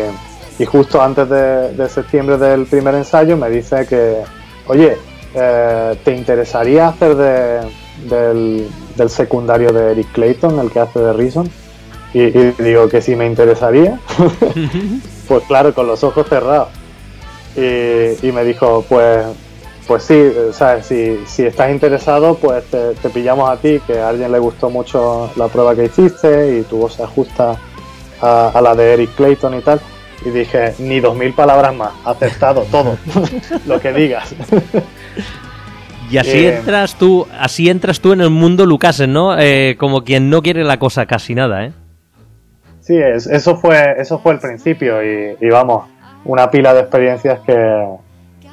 y justo antes de, septiembre del primer ensayo me dice que, oye, eh, ¿te interesaría hacer de, del, secundario de Eric Clayton, el que hace de Reason? Y, y digo que si me interesaría. pues claro, con los ojos cerrados. Y, y me dijo, pues, pues sí, ¿sabes? Si, si estás interesado, pues te, te pillamos a ti, que a alguien le gustó mucho la prueba que hiciste y tu voz se ajusta a, a la de Eric Clayton y tal. Y dije, ni dos mil palabras más, aceptado todo, lo que digas. Y así Eh, entras tú, así entras tú en el mundo Lucasen, ¿no? Eh, como quien no quiere la cosa casi nada, ¿eh? Sí, es- eso fue, eso fue el principio y, y vamos, una pila de experiencias que,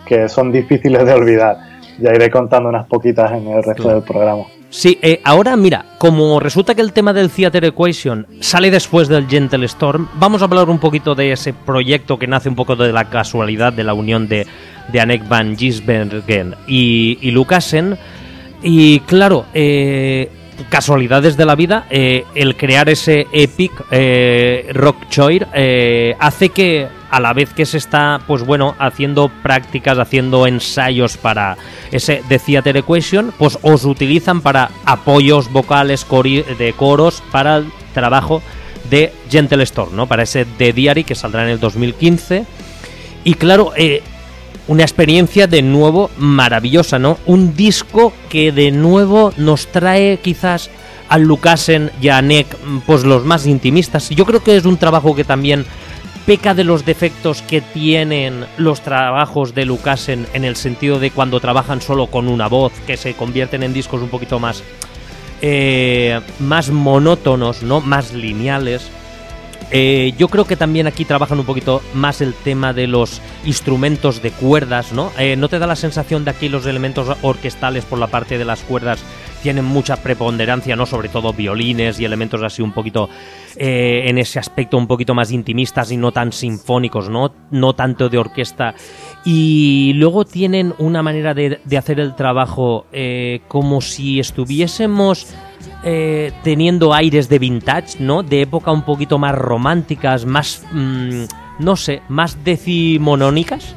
que son difíciles de olvidar. Ya iré contando unas poquitas en el resto del programa. Sí, eh, ahora mira, como resulta que el tema del Theater Equation sale después del Gentle Storm, vamos a hablar un poquito de ese proyecto que nace un poco de la casualidad de la unión de, de Anneke van Gisbergen y, y Lucasen. Y claro, eh, casualidades de la vida, eh, el crear ese epic eh, rock choir eh, hace que a la vez que se está, pues bueno, haciendo prácticas, haciendo ensayos para ese The Theater Equation, pues os utilizan para apoyos vocales de coros para el trabajo de Gentle Storm, ¿no? Para ese The Diary que saldrá en el 2015. Y claro, eh, una experiencia de nuevo maravillosa, ¿no? Un disco que de nuevo nos trae quizás a Lucasen y a Nick, pues los más intimistas. Yo creo que es un trabajo que también peca de los defectos que tienen los trabajos de Lucasen en el sentido de cuando trabajan solo con una voz, que se convierten en discos un poquito más eh, más monótonos, ¿no? Más lineales. Eh, yo creo que también aquí trabajan un poquito más el tema de los instrumentos de cuerdas, ¿no? Eh, ¿No te da la sensación de aquí los elementos orquestales por la parte de las cuerdas tienen mucha preponderancia, ¿no? Sobre todo violines y elementos así un poquito eh, en ese aspecto un poquito más intimistas y no tan sinfónicos, ¿no? No tanto de orquesta. Y luego tienen una manera de, hacer el trabajo eh, como si estuviésemos eh, teniendo aires de vintage, ¿no? De época un poquito más románticas, más, mm, no sé, más decimonónicas.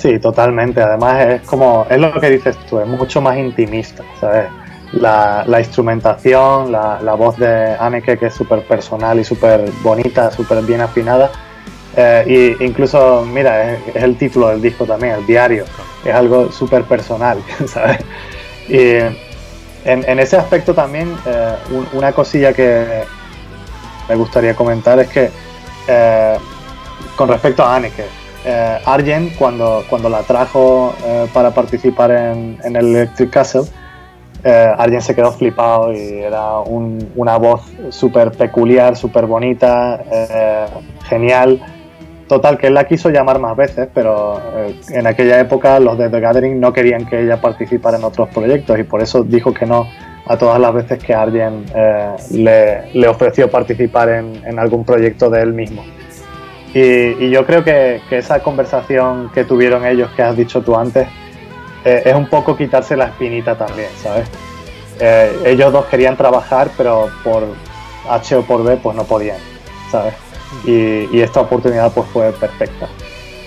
Sí, totalmente. Además es como, es lo que dices tú, es mucho más intimista, ¿sabes? La, la instrumentación, la, la voz de Anneke que es súper personal y súper bonita, súper bien afinada. Eh, y incluso, mira, es, el título del disco también, el diario. Es algo súper personal, ¿sabes? Y en, en ese aspecto también, eh, un- una cosilla que me gustaría comentar es que eh, con respecto a Anneke, eh, Arjen cuando, cuando la trajo eh, para participar en, en el Electric Castle, eh, Arjen se quedó flipado y era un- una voz súper peculiar, súper bonita, eh, genial. Total, que él la quiso llamar más veces, pero eh, en aquella época los de The Gathering no querían que ella participara en otros proyectos y por eso dijo que no a todas las veces que Arjen le, le ofreció participar en, en algún proyecto de él mismo. Y, y yo creo que, que esa conversación que tuvieron ellos, que has dicho tú antes, eh, es un poco quitarse la espinita también, ¿sabes? Eh, ellos dos querían trabajar, pero por H o por B, pues no podían, ¿sabes? Y, y esta oportunidad pues fue perfecta.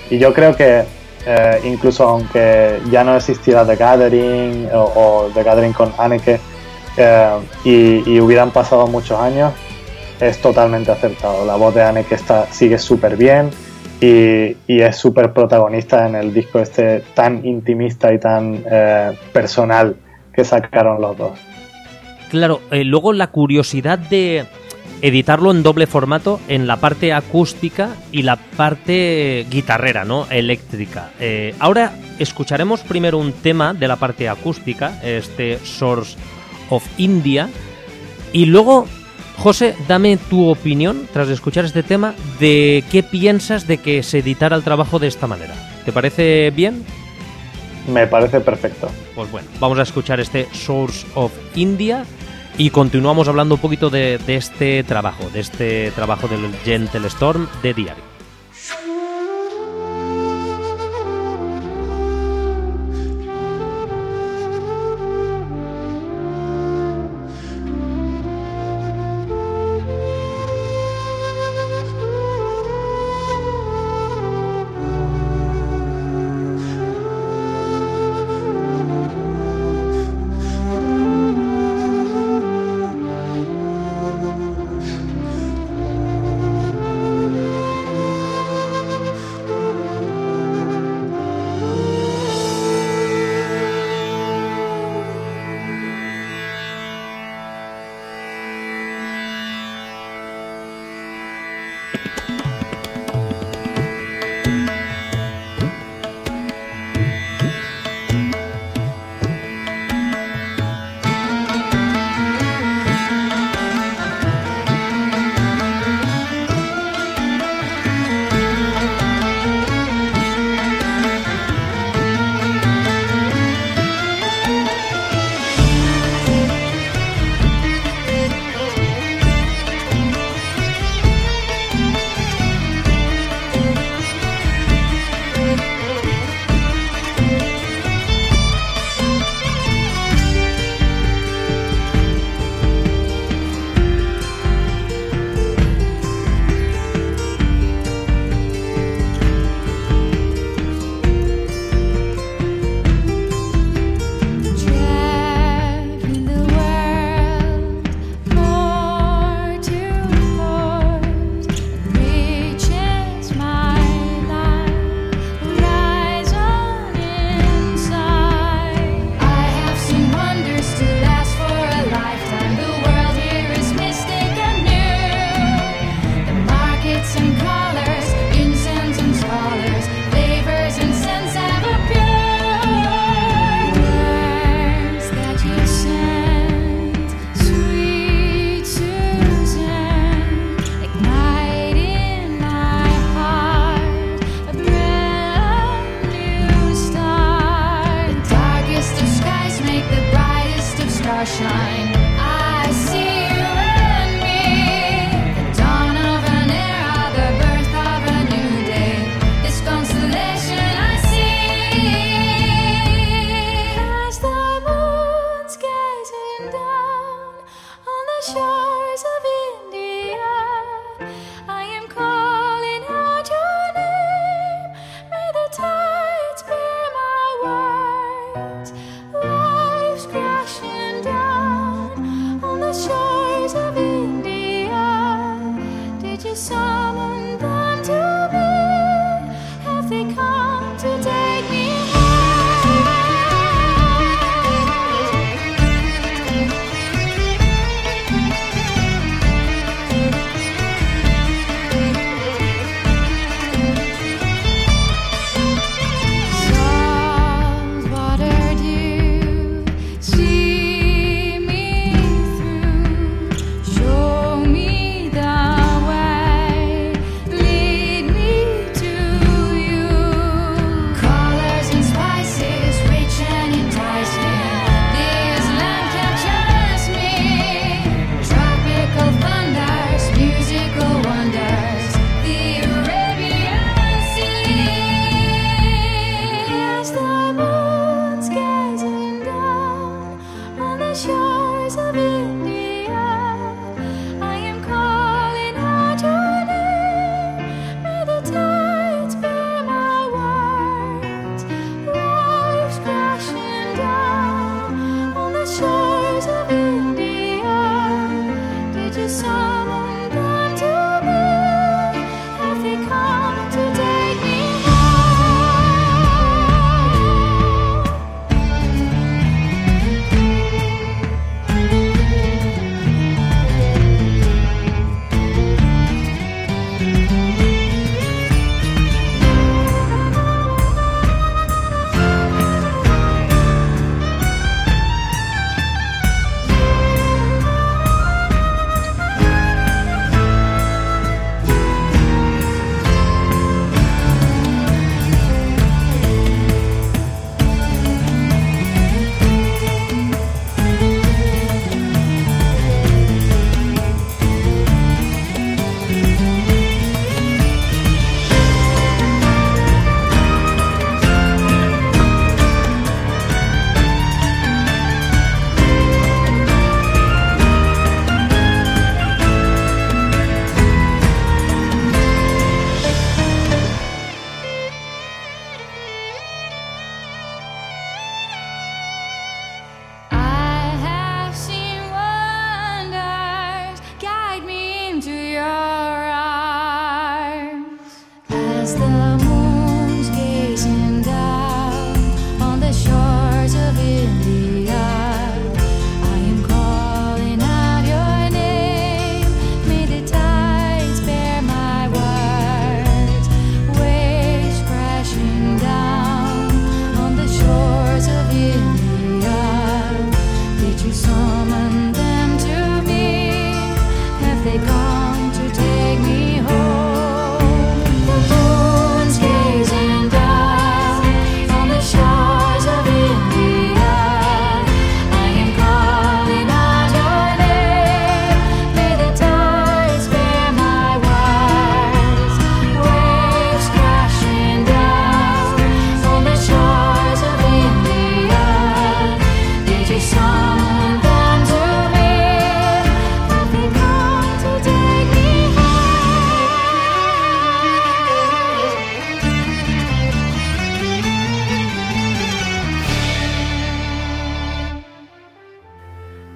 Y yo creo que eh, incluso aunque ya no existiera The Gathering o, The Gathering con Anneke eh, y hubieran pasado muchos años, es totalmente acertado. La voz de Anneke está, sigue súper bien y, y es súper protagonista en el disco este tan intimista y tan eh, personal que sacaron los dos. Claro, eh, luego la curiosidad de editarlo en doble formato en la parte acústica y la parte guitarrera, ¿no? Eléctrica. Eh, ahora escucharemos primero un tema de la parte acústica, este Source of India, y luego, José, dame tu opinión, tras escuchar este tema, de qué piensas de que se editara el trabajo de esta manera. ¿Te parece bien? Me parece perfecto. Pues bueno, vamos a escuchar este Source of India y continuamos hablando un poquito de, de este trabajo, de este trabajo del Gentle Storm de Diario.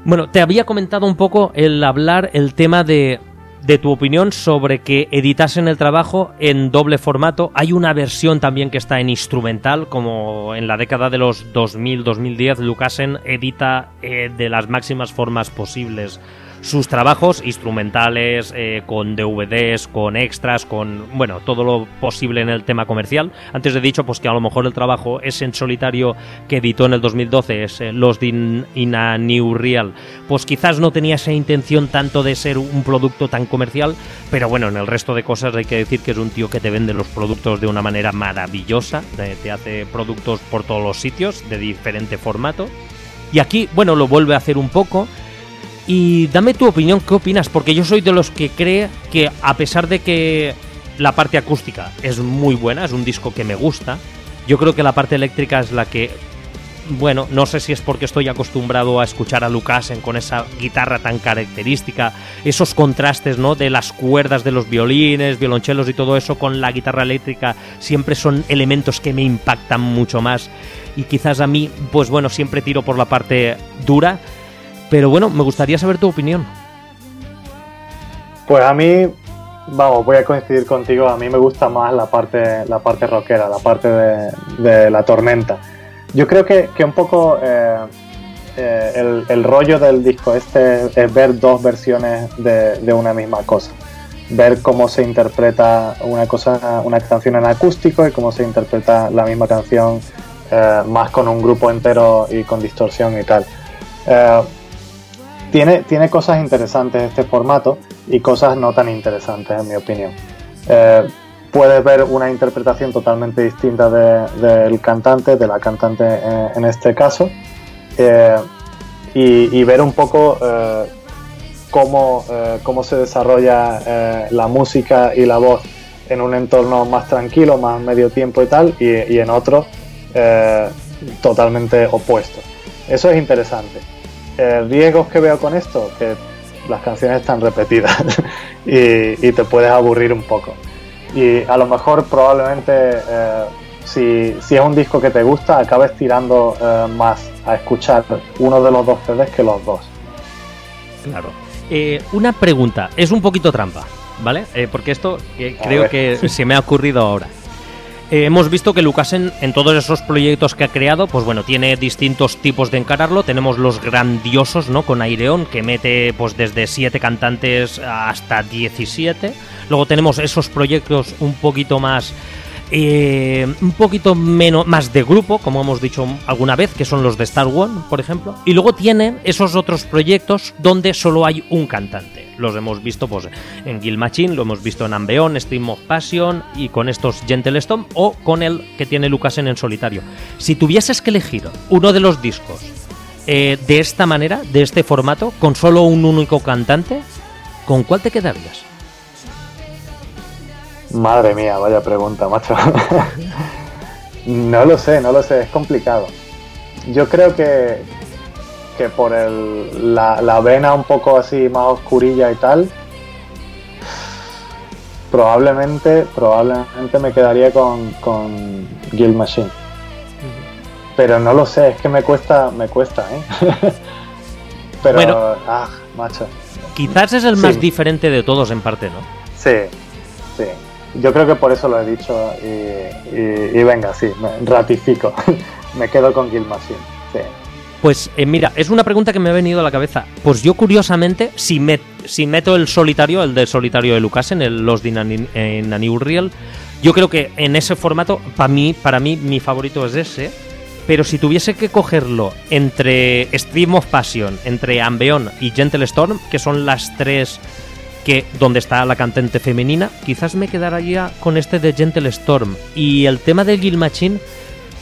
Bueno, te había comentado un poco el hablar el tema de, de tu opinión sobre que editasen el trabajo en doble formato. Hay una versión también que está en instrumental, como en la década de los 2000-2010, Lucasen edita eh, de las máximas formas posibles sus trabajos instrumentales, eh, con DVDs, con extras, con, bueno, todo lo posible en el tema comercial. Antes he dicho pues que a lo mejor el trabajo es en solitario que editó en el 2012, es eh, Lost in, in New Real, pues quizás no tenía esa intención tanto de ser un producto tan comercial, pero bueno, en el resto de cosas hay que decir que es un tío que te vende los productos de una manera maravillosa, te hace productos por todos los sitios, de diferente formato. Y aquí, bueno, lo vuelve a hacer un poco. Y dame tu opinión, ¿qué opinas? Porque yo soy de los que cree que a pesar de que la parte acústica es muy buena, es un disco que me gusta, yo creo que la parte eléctrica es la que, bueno, no sé si es porque estoy acostumbrado a escuchar a Lucasen con esa guitarra tan característica, esos contrastes, ¿no? De las cuerdas de los violines, violonchelos y todo eso con la guitarra eléctrica, siempre son elementos que me impactan mucho más. Y quizás a mí, pues bueno, siempre tiro por la parte dura, pero bueno, me gustaría saber tu opinión. Pues a mí, vamos, voy a coincidir contigo, a mí me gusta más la parte, la parte rockera, la parte de, la tormenta. Yo creo que, que un poco eh, eh, el, el rollo del disco este es ver dos versiones de, de una misma cosa. Ver cómo se interpreta una cosa, una canción en acústico y cómo se interpreta la misma canción eh, más con un grupo entero y con distorsión y tal. Tiene, tiene cosas interesantes este formato y cosas no tan interesantes, en mi opinión. Eh, puedes ver una interpretación totalmente distinta de- del cantante, de la cantante en este caso, eh, y, ver un poco eh, cómo, cómo se desarrolla la música y la voz en un entorno más tranquilo, más medio tiempo y tal, y, en otro totalmente opuesto. Eso es interesante. Eh, riesgos que veo con esto, que las canciones están repetidas y, y te puedes aburrir un poco. Y a lo mejor probablemente eh, si, si es un disco que te gusta, acabes tirando eh, más a escuchar uno de los dos CDs que los dos. Claro. Eh, una pregunta, es un poquito trampa, ¿vale? Porque esto creo que se me ha ocurrido ahora. Eh, hemos visto que Lucasen en todos esos proyectos que ha creado, pues bueno, tiene distintos tipos de encararlo. Tenemos los grandiosos, ¿no? Con Aireon, que mete pues desde 7 cantantes hasta 17. Luego tenemos esos proyectos un poquito más eh, un poquito menos más de grupo, como hemos dicho alguna vez, que son los de Star One, por ejemplo. Y luego tienen esos otros proyectos donde solo hay un cantante. Los hemos visto pues, en Guild Machine, lo hemos visto en Ambeon, Stream of Passion y con estos Gentle Storm o con el que tiene Lucasen en solitario. Si tuvieses que elegir uno de los discos eh, de esta manera, de este formato, con solo un único cantante, ¿con cuál te quedarías? Madre mía, vaya pregunta, macho. no lo sé, no lo sé, es complicado. Yo creo que, que por el, la, la vena un poco así más oscurilla y tal, probablemente, probablemente me quedaría con, con Guild Machine. Pero no lo sé, es que me cuesta, me cuesta, ¿eh? Pero, Bueno. ah, macho. Quizás es el más Sí. diferente de todos en parte, ¿no? Sí, sí. Yo creo que por eso lo he dicho y, y- venga, sí, me ratifico. me quedo con Guild Machine. Sí. Pues eh, mira, es una pregunta que me ha venido a la cabeza. Pues yo curiosamente, si, met- si meto el solitario, el de solitario de Lucasen, el Lost in, An- en Real, yo creo que en ese formato, para mí, para mí, mi favorito es ese. Pero si tuviese que cogerlo entre Stream of Passion, entre Ambeon y Gentle Storm, que son las tres que donde está la cantante femenina, quizás me quedaría con este de Gentle Storm. Y el tema de Guild Machine,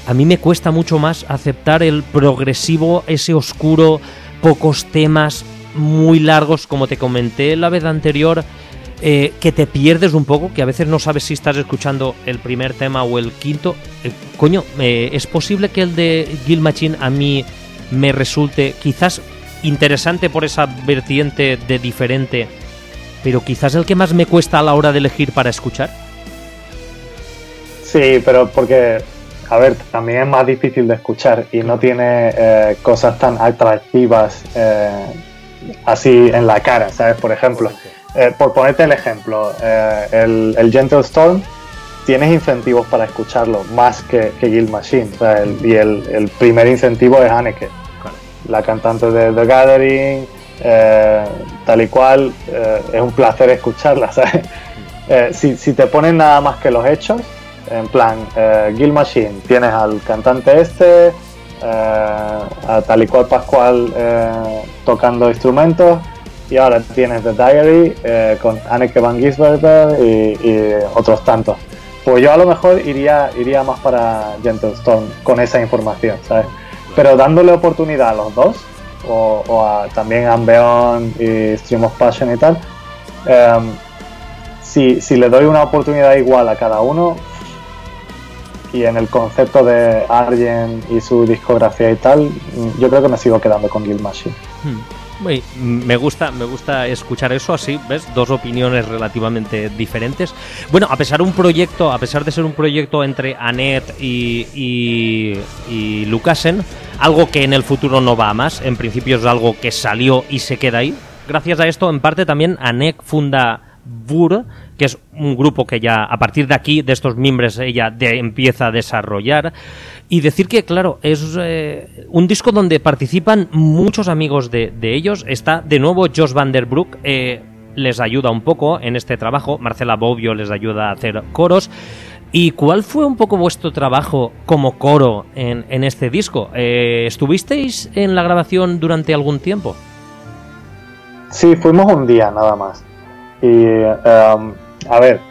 a mí me cuesta mucho más aceptar el progresivo, ese oscuro, pocos temas muy largos, como te comenté la vez anterior, eh, que te pierdes un poco, que a veces no sabes si estás escuchando el primer tema o el quinto. Eh, coño, eh, es posible que el de Guild Machine a mí me resulte quizás interesante por esa vertiente de diferente, pero quizás el que más me cuesta a la hora de elegir para escuchar. Sí, pero porque, a ver, también es más difícil de escuchar y no tiene eh, cosas tan atractivas eh, así en la cara, ¿sabes? Por ejemplo, eh, por ponerte el ejemplo, el, el Gentle Storm tienes incentivos para escucharlo más que, que Guild Machine. o sea, el- y el, el primer incentivo es Anneke, la cantante de The Gathering, eh, tal y cual, eh, es un placer escucharla, ¿sabes? Eh, si, si te ponen nada más que los hechos, en plan, Guild Machine, tienes al cantante este, a tal y cual Pascual tocando instrumentos, y ahora tienes The Diary con Anneke van Gisberger y, y otros tantos. Pues yo a lo mejor iría, iría más para Gentle Storm con esa información, ¿sabes? Pero dándole oportunidad a los dos, o, o a también Ambeon y Stream of Passion y tal, em, si, si le doy una oportunidad igual a cada uno, y en el concepto de Arjen y su discografía y tal, yo creo que me sigo quedando con Guild Machine. Hmm. Me gusta, me gusta escuchar eso así, ¿ves? Dos opiniones relativamente diferentes. Bueno, a pesar un proyecto, a pesar de ser un proyecto entre Anet y, y, y Lucasen, algo que en el futuro no va a más, en principio es algo que salió y se queda ahí. Gracias a esto, en parte también Anet funda Bur, que es un grupo que ya a partir de aquí, de estos miembros, ella empieza a desarrollar. Y decir que, claro, es eh, un disco donde participan muchos amigos de, de ellos. Está de nuevo Josh Van Der Broek, eh, les ayuda un poco en este trabajo. Marcela Bobbio les ayuda a hacer coros. ¿Y cuál fue un poco vuestro trabajo como coro en, en este disco? Eh, ¿Estuvisteis en la grabación durante algún tiempo? Sí, fuimos un día nada más. Y, em, a ver,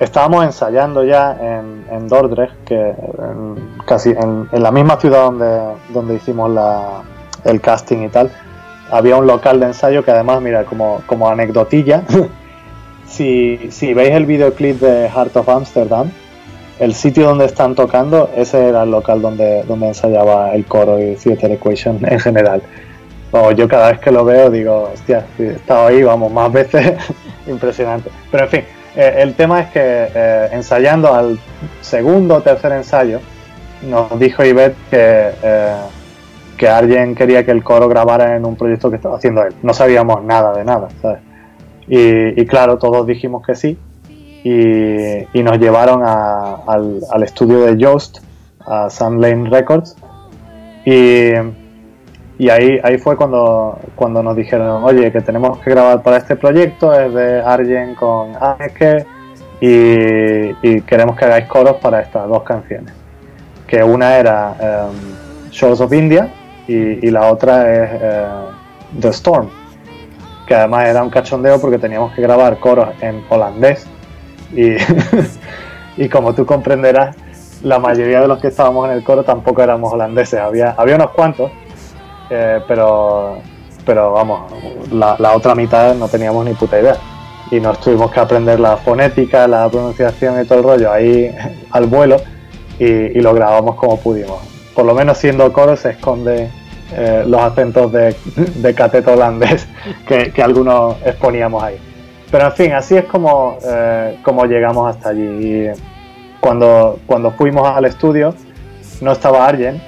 estábamos ensayando ya en, Dordrecht, que en- casi en, en la misma ciudad donde, donde hicimos la- el casting y tal. Había un local de ensayo que además, mira, como, como anecdotilla, si, si veis el videoclip de Heart of Amsterdam, el sitio donde están tocando, ese era el local donde, donde ensayaba el coro y Theater Equation en general. O yo cada vez que lo veo digo, hostia, he estado ahí, vamos, más veces, impresionante. Pero en fin, eh, el tema es que eh, ensayando al segundo o tercer ensayo, nos dijo Ivette que, eh, que alguien quería que el coro grabara en un proyecto que estaba haciendo él. No sabíamos nada de nada, ¿sabes? Y claro, todos dijimos que sí. Y, nos llevaron al, estudio de Joost, a Sun Lane Records. Y, ahí, ahí fue cuando, cuando nos dijeron, oye, que tenemos que grabar para este proyecto, es de Arjen con Anneke y, queremos que hagáis coros para estas dos canciones. Que una era em, Shores of India y, la otra es eh, The Storm, que además era un cachondeo porque teníamos que grabar coros en holandés y, y como tú comprenderás, la mayoría de los que estábamos en el coro tampoco éramos holandeses, había, había unos cuantos, eh, pero, pero vamos, la, la otra mitad no teníamos ni puta idea. Y nos tuvimos que aprender la fonética, la pronunciación y todo el rollo ahí al vuelo y, y lo grabamos como pudimos. Por lo menos siendo coro se esconde eh, los acentos de, de cateto holandés que, que algunos exponíamos ahí. Pero en fin, así es como, eh, como llegamos hasta allí. Y cuando, cuando fuimos al estudio, no estaba Arjen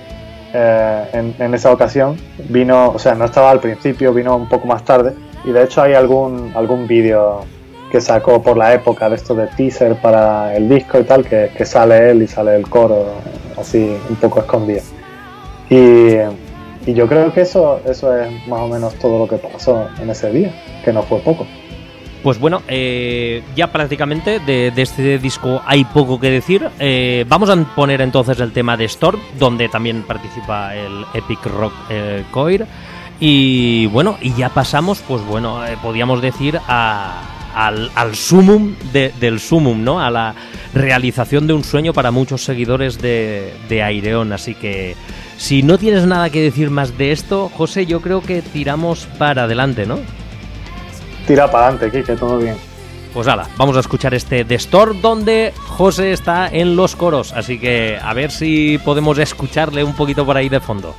eh, en, en esa ocasión. Vino, o sea, no estaba al principio, vino un poco más tarde. Y de hecho hay algún, algún vídeo que sacó por la época de esto de teaser para el disco y tal, que, que sale él y sale el coro así un poco escondido. Y, y yo creo que eso, eso es más o menos todo lo que pasó en ese día, que no fue poco. Pues bueno, eh, ya prácticamente de, este disco hay poco que decir. Eh, vamos a poner entonces el tema de Storm, donde también participa el Epic Rock eh, Choir. Y bueno, y ya pasamos, pues bueno, eh, podríamos decir a- al, al sumum de- del sumum, ¿no? A la realización de un sueño para muchos seguidores de, de. Así que si no tienes nada que decir más de esto, José, yo creo que tiramos para adelante, ¿no? Tira para adelante, Kike, todo bien. Pues nada, vamos a escuchar este The Store donde José está en los coros, así que a ver si podemos escucharle un poquito por ahí de fondo.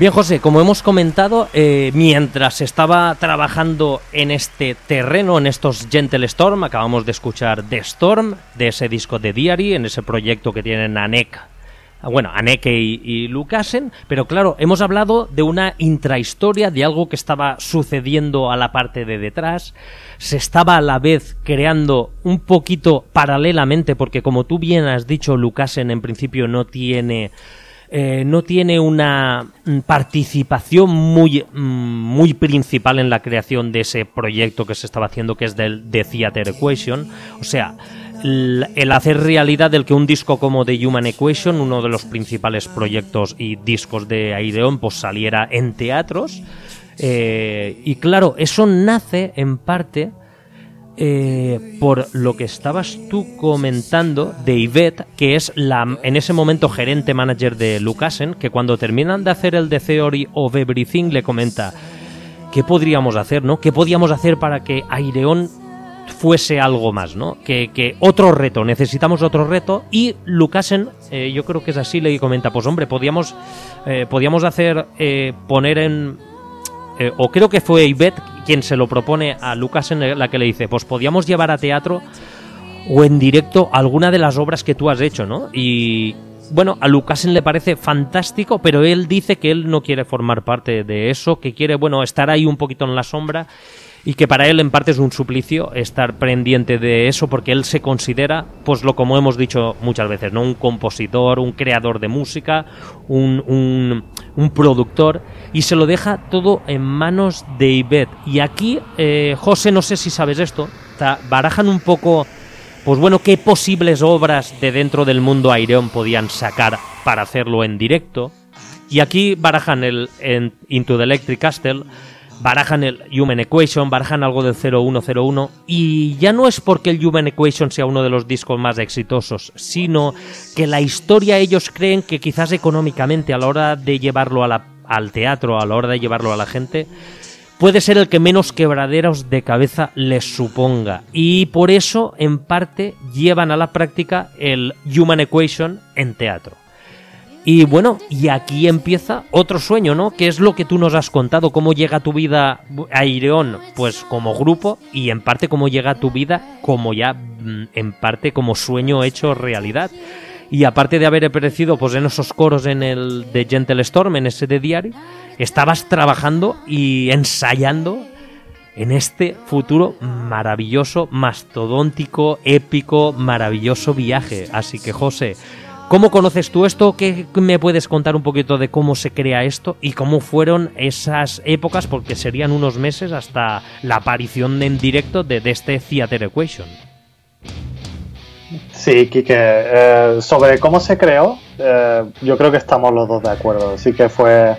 Bien, José, como hemos comentado, eh, mientras estaba trabajando en este terreno, en estos Gentle Storm, acabamos de escuchar The Storm, de ese disco de Diary, en ese proyecto que tienen Anek, bueno, Aneke y, y Lucasen, pero claro, hemos hablado de una intrahistoria, de algo que estaba sucediendo a la parte de detrás, se estaba a la vez creando un poquito paralelamente, porque como tú bien has dicho, Lucasen en principio no tiene eh, no tiene una participación muy, mm, muy principal en la creación de ese proyecto que se estaba haciendo, que es del de Theater Equation. O sea, el, hacer realidad del que un disco como The Human Equation, uno de los principales proyectos y discos de Aireon, pues saliera en teatros. Eh, y claro, eso nace en parte eh, por lo que estabas tú comentando de Yvette, que es la en ese momento gerente manager de Lucasen, que cuando terminan de hacer el The Theory of Everything le comenta qué podríamos hacer, ¿no? ¿Qué podíamos hacer para que Aireon fuese algo más, ¿no? Que, que otro reto, necesitamos otro reto y Lucasen, eh, yo creo que es así, le comenta, pues hombre, podíamos, eh, podíamos hacer, eh, poner en, eh, o creo que fue Yvette quien se lo propone a Lucas en la que le dice, pues podíamos llevar a teatro o en directo alguna de las obras que tú has hecho, ¿no? Y bueno, a Lucasen le parece fantástico, pero él dice que él no quiere formar parte de eso, que quiere, bueno, estar ahí un poquito en la sombra y que para él en parte es un suplicio estar pendiente de eso porque él se considera, pues lo como hemos dicho muchas veces, ¿no? Un compositor, un creador de música, un, un productor y se lo deja todo en manos de Ivette. Y aquí, eh, José, no sé si sabes esto, barajan un poco, pues bueno, qué posibles obras de dentro del mundo Aireon podían sacar para hacerlo en directo. Y aquí barajan el Into the Electric Castle, barajan el Human Equation, barajan algo del 0101 y ya no es porque el Human Equation sea uno de los discos más exitosos, sino que la historia ellos creen que quizás económicamente a la hora de llevarlo a la- al teatro, a la hora de llevarlo a la gente, puede ser el que menos quebraderos de cabeza les suponga. Y por eso, en parte, llevan a la práctica el Human Equation en teatro. Y bueno, y aquí empieza otro sueño, ¿no? Que es lo que tú nos has contado, cómo llega tu vida a Ireón, pues como grupo, y en parte cómo llega tu vida como ya, mm, en parte como sueño hecho realidad. Y aparte de haber aparecido pues en esos coros en el de Gentle Storm, en ese de diario, estabas trabajando y ensayando en este futuro maravilloso, mastodóntico, épico, maravilloso viaje. Así que José, ¿cómo conoces tú esto? ¿Qué me puedes contar un poquito de cómo se crea esto y cómo fueron esas épocas? Porque serían unos meses hasta la aparición en directo de, de este Theater Equation. Sí, Quique, eh, sobre cómo se creó, eh, yo creo que estamos los dos de acuerdo. Sí que fue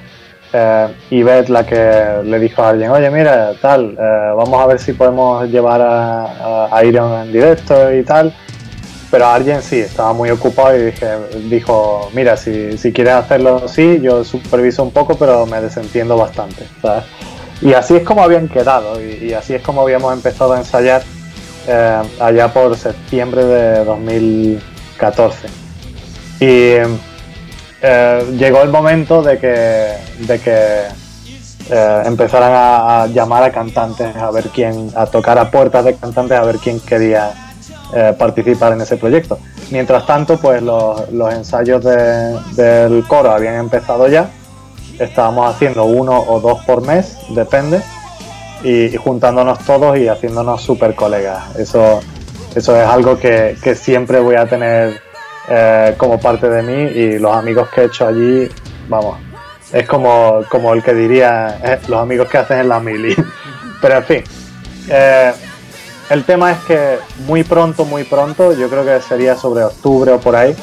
eh, Ivette la que le dijo a alguien, oye, mira, tal, eh, vamos a ver si podemos llevar a, Iron en directo y tal. Pero alguien sí, estaba muy ocupado y dijo, mira, si, si quieres hacerlo así, yo superviso un poco, pero me desentiendo bastante. Y así es como habían quedado y, y así es como habíamos empezado a ensayar eh, allá por septiembre de 2014. Y eh, llegó el momento de que, de que eh, empezaran a, llamar a cantantes, a ver quién, a tocar a puertas de cantantes, a ver quién quería participar en ese proyecto. Mientras tanto, pues los, ensayos de- del coro habían empezado ya. Estábamos haciendo uno o dos por mes, depende y, juntándonos todos y haciéndonos super colegas. Eso, eso es algo que, que siempre voy a tener eh, como parte de mí y los amigos que he hecho allí, vamos, es como, como el que diría eh, los amigos que hacen en la mili. Pero en fin, eh, el tema es que muy pronto, muy pronto, yo creo que sería sobre octubre o por ahí,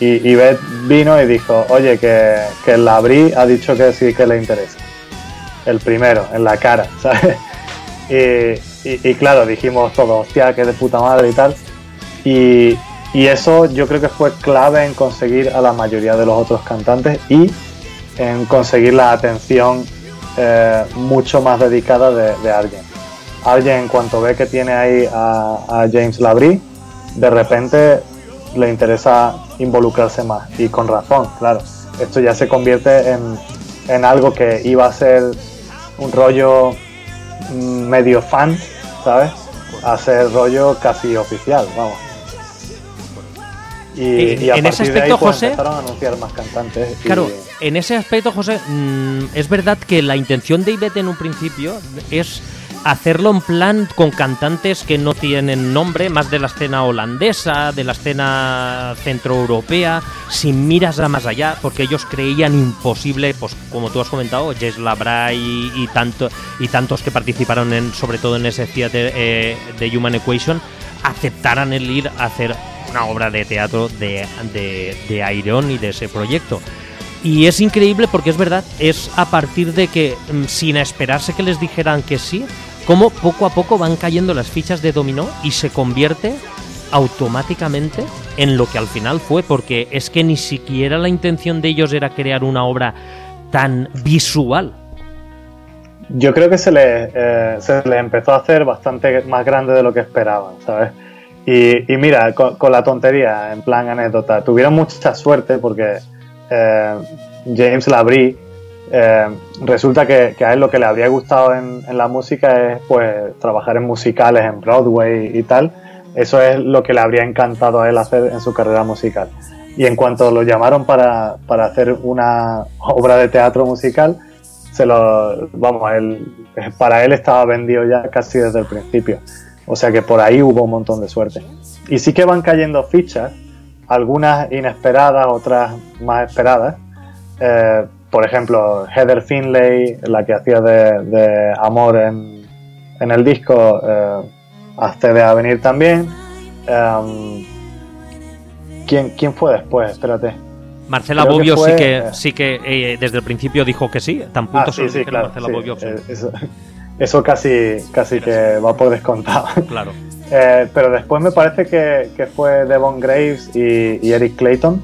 y, y Beth vino y dijo, oye, que, que el Labrí ha dicho que sí que le interesa el primero, en la cara, ¿sabes? Y, claro, dijimos todos, hostia, que de puta madre y tal. Y, eso yo creo que fue clave en conseguir a la mayoría de los otros cantantes y en conseguir la atención eh, mucho más dedicada de, alguien. Alguien en cuanto ve que tiene ahí a, James Labrie, de repente le interesa involucrarse más y con razón, claro. Esto ya se convierte en algo que iba a ser un rollo mm, medio fan, ¿sabes? A ser rollo casi oficial, vamos. Y, y a en ese partir de ahí, aspecto, pues, José- empezaron a anunciar más cantantes. y- Claro, en ese aspecto, José, mm, es verdad que la intención de Ivette en un principio es hacerlo en plan con cantantes que no tienen nombre, más de la escena holandesa, de la escena centroeuropea, sin miras a más allá, porque ellos creían imposible, pues como tú has comentado, Jess Labray y, y tanto, y tantos que participaron en, sobre todo en ese theater eh, de Human Equation, aceptaran el ir a hacer una obra de teatro de, de, de Iron y de ese proyecto. Y es increíble porque es verdad, es a partir de que, mm, sin esperarse que les dijeran que sí, como poco a poco van cayendo las fichas de dominó y se convierte automáticamente en lo que al final fue, porque es que ni siquiera la intención de ellos era crear una obra tan visual. Yo creo que se le, eh, se le empezó a hacer bastante más grande de lo que esperaban, ¿sabes? Y, mira, con, con la tontería, en plan anécdota, tuvieron mucha suerte porque eh, James Labrie eh, resulta que, que a él lo que le habría gustado en, en la música es pues trabajar en musicales en Broadway y tal. Eso es lo que le habría encantado a él hacer en su carrera musical. Y en cuanto lo llamaron para, para hacer una obra de teatro musical, se lo, vamos, él, para él estaba vendido ya casi desde el principio. O sea que por ahí hubo un montón de suerte. Y sí que van cayendo fichas, algunas inesperadas, otras más esperadas. Eh, por ejemplo, Heather Finlay, la que hacía de, de Amor en, en el disco, eh, accede a venir también. Em, ¿quién, ¿Quién fue después? Espérate. Marcela Creo que Bobbio fue, sí que, eh, sí que eh, desde el principio dijo que sí, tan punto Ah, se sí, sí, claro. Marcela sí, Bobbio, eh, eso, eso casi, casi que va por descontado. Claro. Eh, pero después me parece que, que fue Devon Graves y, y Eric Clayton,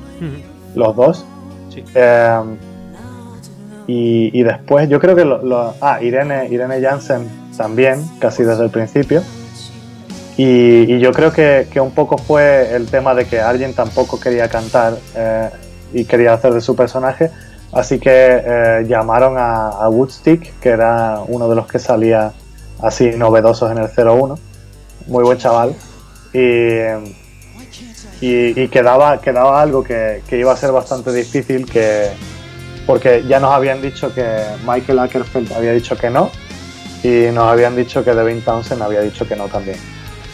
los dos. Sí. Y, después, yo creo que lo, ah, Irene, Irene Jansen también, casi desde el principio. Y, yo creo que, que un poco fue el tema de que alguien tampoco quería cantar eh, y quería hacer de su personaje. Así que eh, llamaron a, a Woodstick, que era uno de los que salía así novedosos en el 01. Muy buen chaval. Y, y, y quedaba, quedaba algo que, que iba a ser bastante difícil, que porque ya nos habían dicho que Michael Ackerfeld había dicho que no y nos habían dicho que Devin Townsend había dicho que no también.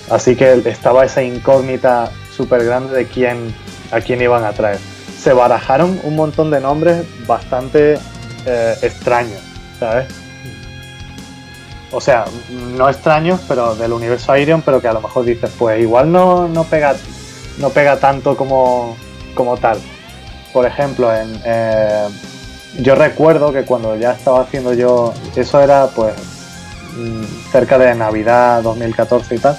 Así que estaba esa incógnita súper grande de quién, a quién iban a traer. Se barajaron un montón de nombres bastante eh, extraños, ¿sabes? O sea, no extraños, pero del universo Iron, pero que a lo mejor dices, pues igual no, no, pega, no pega tanto como, como tal. Por ejemplo, en, eh, yo recuerdo que cuando ya estaba haciendo yo, eso era pues mm, cerca de Navidad 2014 y tal,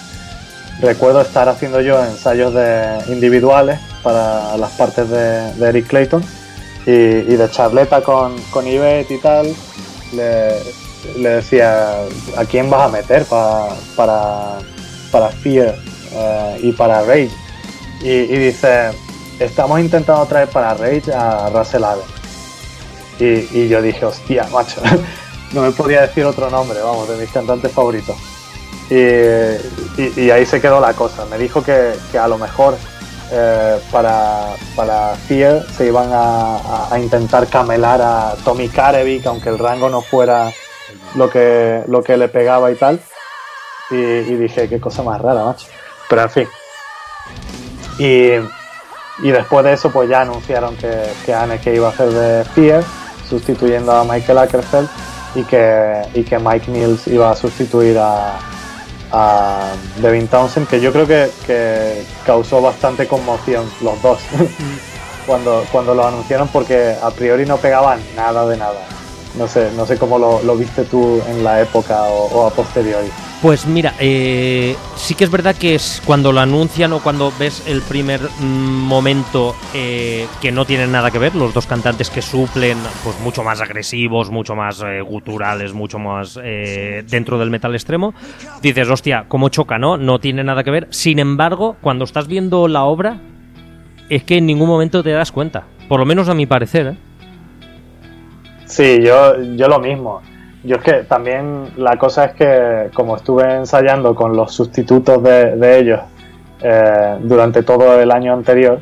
recuerdo estar haciendo yo ensayos de individuales para las partes de, Eric Clayton y, de charleta con, con Ivette y tal, le, decía, ¿a quién vas a meter pa- para, para Fear eh, y para Rage? Y, y dice, estamos intentando traer para Rage a Russell Allen. Y, yo dije, hostia, macho, no me podía decir otro nombre, vamos, de mis cantantes favoritos. Y, ahí se quedó la cosa. Me dijo que, que a lo mejor eh, para, para Fear se iban a, intentar camelar a Tommy Karevic, aunque el rango no fuera lo que, lo que le pegaba y tal. Y, dije, qué cosa más rara, macho. Pero en fin. Y, y después de eso, pues ya anunciaron que, que Anneke iba a hacer de Fear, sustituyendo a Michael Ackerfeld, y que, y que Mike Mills iba a sustituir a, a Devin Townsend, que yo creo que, que causó bastante conmoción los dos cuando, cuando lo anunciaron, porque a priori no pegaban nada de nada. No sé, no sé cómo lo, viste tú en la época o, o a posteriori. Pues mira, eh, sí que es verdad que es cuando lo anuncian o cuando ves el primer mm, momento eh, que no tienen nada que ver, los dos cantantes que suplen, pues mucho más agresivos, mucho más eh, guturales, mucho más eh, dentro del metal extremo, dices, hostia, cómo choca, ¿no? No tiene nada que ver. Sin embargo, cuando estás viendo la obra, es que en ningún momento te das cuenta, por lo menos a mi parecer, ¿eh? Sí, yo, yo lo mismo. Yo es que también la cosa es que como estuve ensayando con los sustitutos de, de ellos eh, durante todo el año anterior,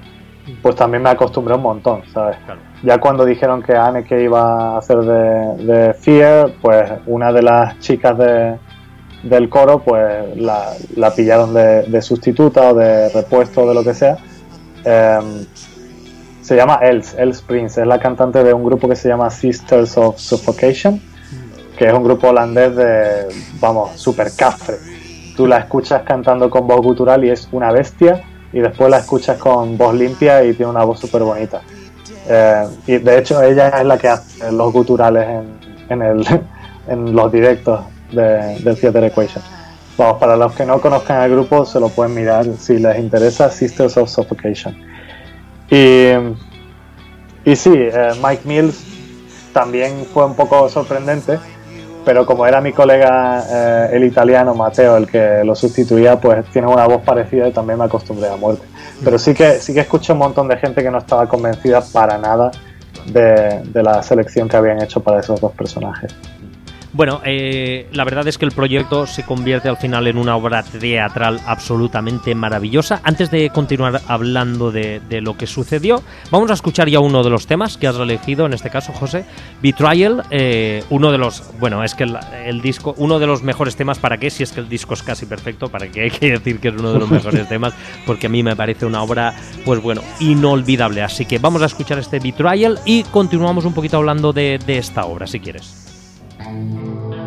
pues también me acostumbré un montón, ¿sabes? Claro. Ya cuando dijeron que Anneke iba a hacer de, de Fear, pues una de las chicas de, del coro, pues la, la pillaron de, de sustituta o de repuesto o de lo que sea. Em, se llama Els, Els Prince, es la cantante de un grupo que se llama Sisters of Suffocation, que es un grupo holandés de, vamos, super cafre. Tú la escuchas cantando con voz gutural y es una bestia, y después la escuchas con voz limpia y tiene una voz súper bonita. Eh, y de hecho ella es la que hace los guturales en, en, el, en los directos de, del Theater Equation. Vamos, para los que no conozcan el grupo se lo pueden mirar si les interesa, Sisters of Suffocation. Y, y sí, eh, Mike Mills también fue un poco sorprendente, pero como era mi colega eh, el italiano Mateo el que lo sustituía, pues tiene una voz parecida y también me acostumbré a muerte. Pero sí que, sí que escuché un montón de gente que no estaba convencida para nada de, de la selección que habían hecho para esos dos personajes. Bueno, eh, la verdad es que el proyecto se convierte al final en una obra teatral absolutamente maravillosa. Antes de continuar hablando de, de lo que sucedió, vamos a escuchar ya uno de los temas que has elegido, en este caso, José. Betrayal, eh, uno de los, bueno, es que el, disco, uno de los mejores temas, ¿para qué? Si es que el disco es casi perfecto, ¿para qué hay que decir que es uno de los mejores temas? Porque a mí me parece una obra, pues bueno, inolvidable. Así que vamos a escuchar este Betrayal y continuamos un poquito hablando de, de esta obra, si quieres. Música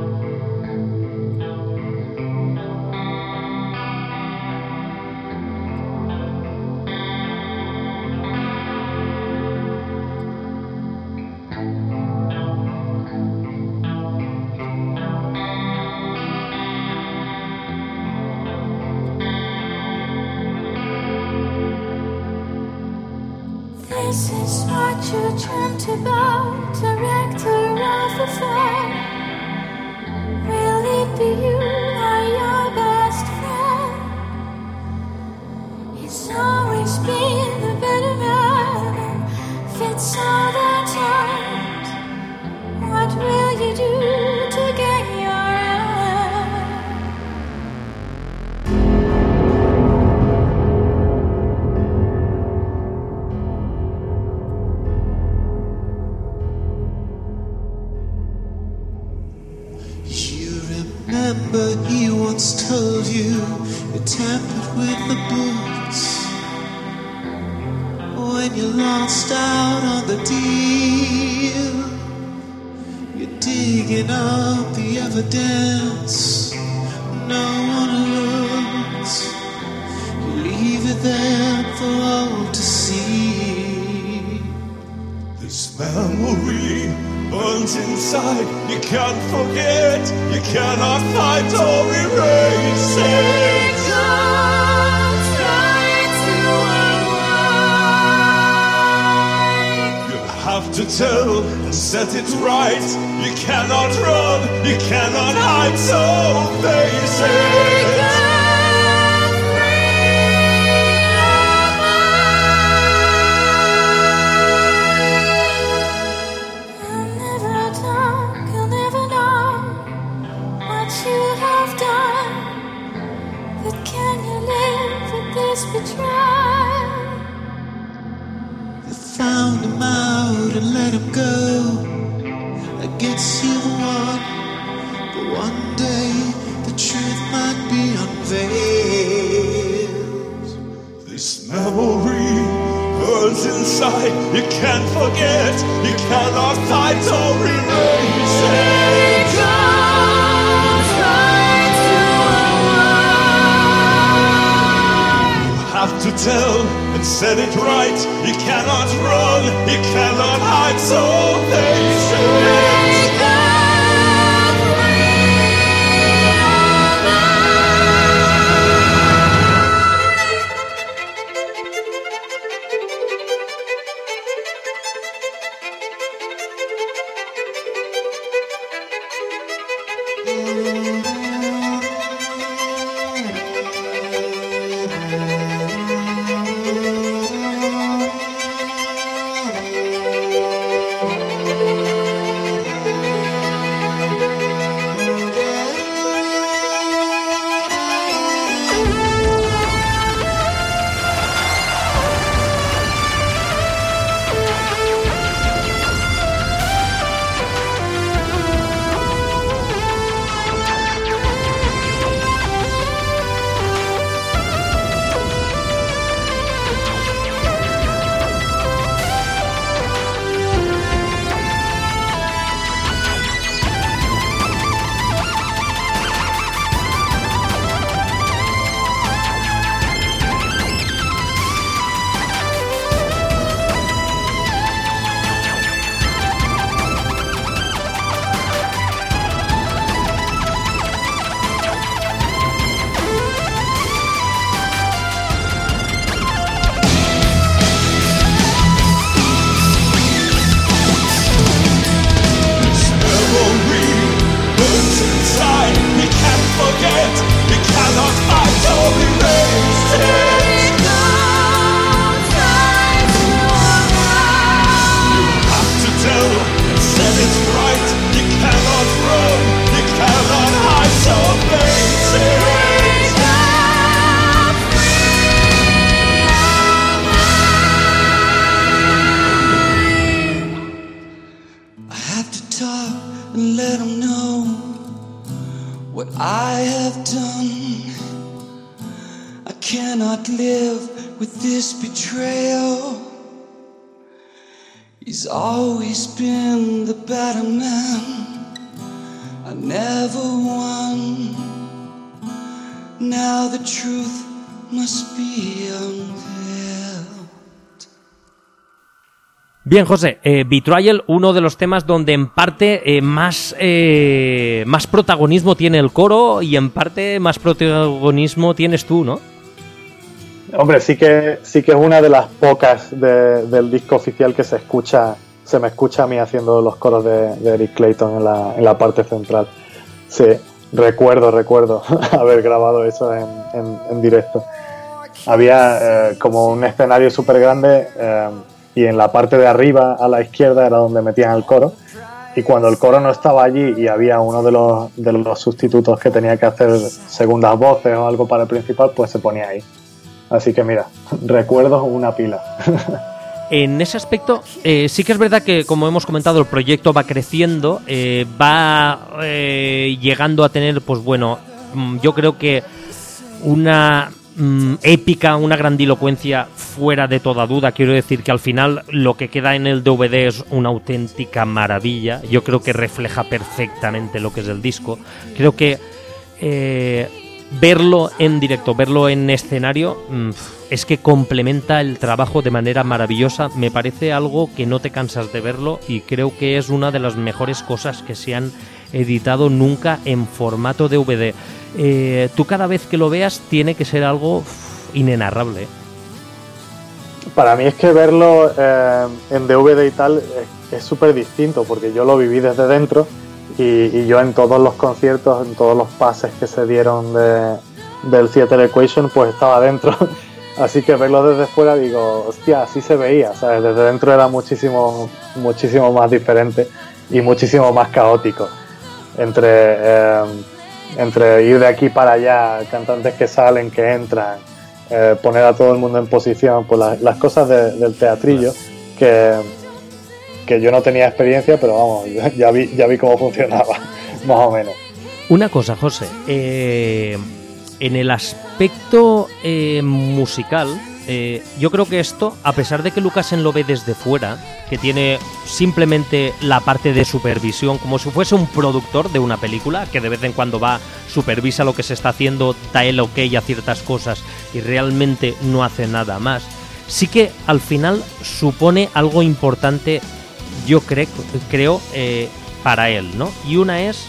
Bien, José, eh, uno de los temas donde en parte eh, más, eh, más protagonismo tiene el coro y en parte más protagonismo tienes tú, ¿no? Hombre, sí que, sí que es una de las pocas de- del disco oficial que se escucha, se me escucha a mí haciendo los coros de, Eric Clayton en la, en la parte central. Sí, recuerdo, recuerdo haber grabado eso en, en- directo. Había eh, como un escenario súper grande y en la parte de arriba a la izquierda era donde metían el coro. Y cuando el coro no estaba allí y había uno de los, de los sustitutos que tenía que hacer segundas voces o algo para el principal, pues se ponía ahí. Así que mira, recuerdos una pila. En ese aspecto, eh, sí que es verdad que, como hemos comentado, el proyecto va creciendo, eh, va eh, llegando a tener, pues bueno, mm, yo creo que una mm, épica, una grandilocuencia fuera de toda duda. Quiero decir que al final lo que queda en el DVD es una auténtica maravilla. Yo creo que refleja perfectamente lo que es el disco. Creo que eh, verlo en directo, verlo en escenario, mm, es que complementa el trabajo de manera maravillosa. Me parece algo que no te cansas de verlo y creo que es una de las mejores cosas que se han editado nunca en formato DVD. Eh, tú cada vez que lo veas tiene que ser algo inenarrable. Para mí es que verlo eh, en DVD y tal es- súper distinto porque yo lo viví desde dentro y, yo en todos los conciertos, en todos los pases que se dieron de, del Theater Equation, pues estaba dentro. Así que verlo desde fuera digo, hostia, así se veía. Desde dentro era muchísimo, muchísimo más diferente y muchísimo más caótico. Entre, eh, entre ir de aquí para allá, cantantes que salen, que entran, eh, poner a todo el mundo en posición, pues la- las cosas de- del teatrillo que, que yo no tenía experiencia, pero vamos, ya, ya vi, ya vi cómo funcionaba, más o menos. Una cosa, José. eh, en el aspecto eh, musical, eh, yo creo que esto, a pesar de que Lucasen lo ve desde fuera, que tiene simplemente la parte de supervisión, como si fuese un productor de una película, que de vez en cuando va, supervisa lo que se está haciendo, da el ok a ciertas cosas y realmente no hace nada más, sí que al final supone algo importante, yo cre- creo, eh, para él, ¿no? Y una es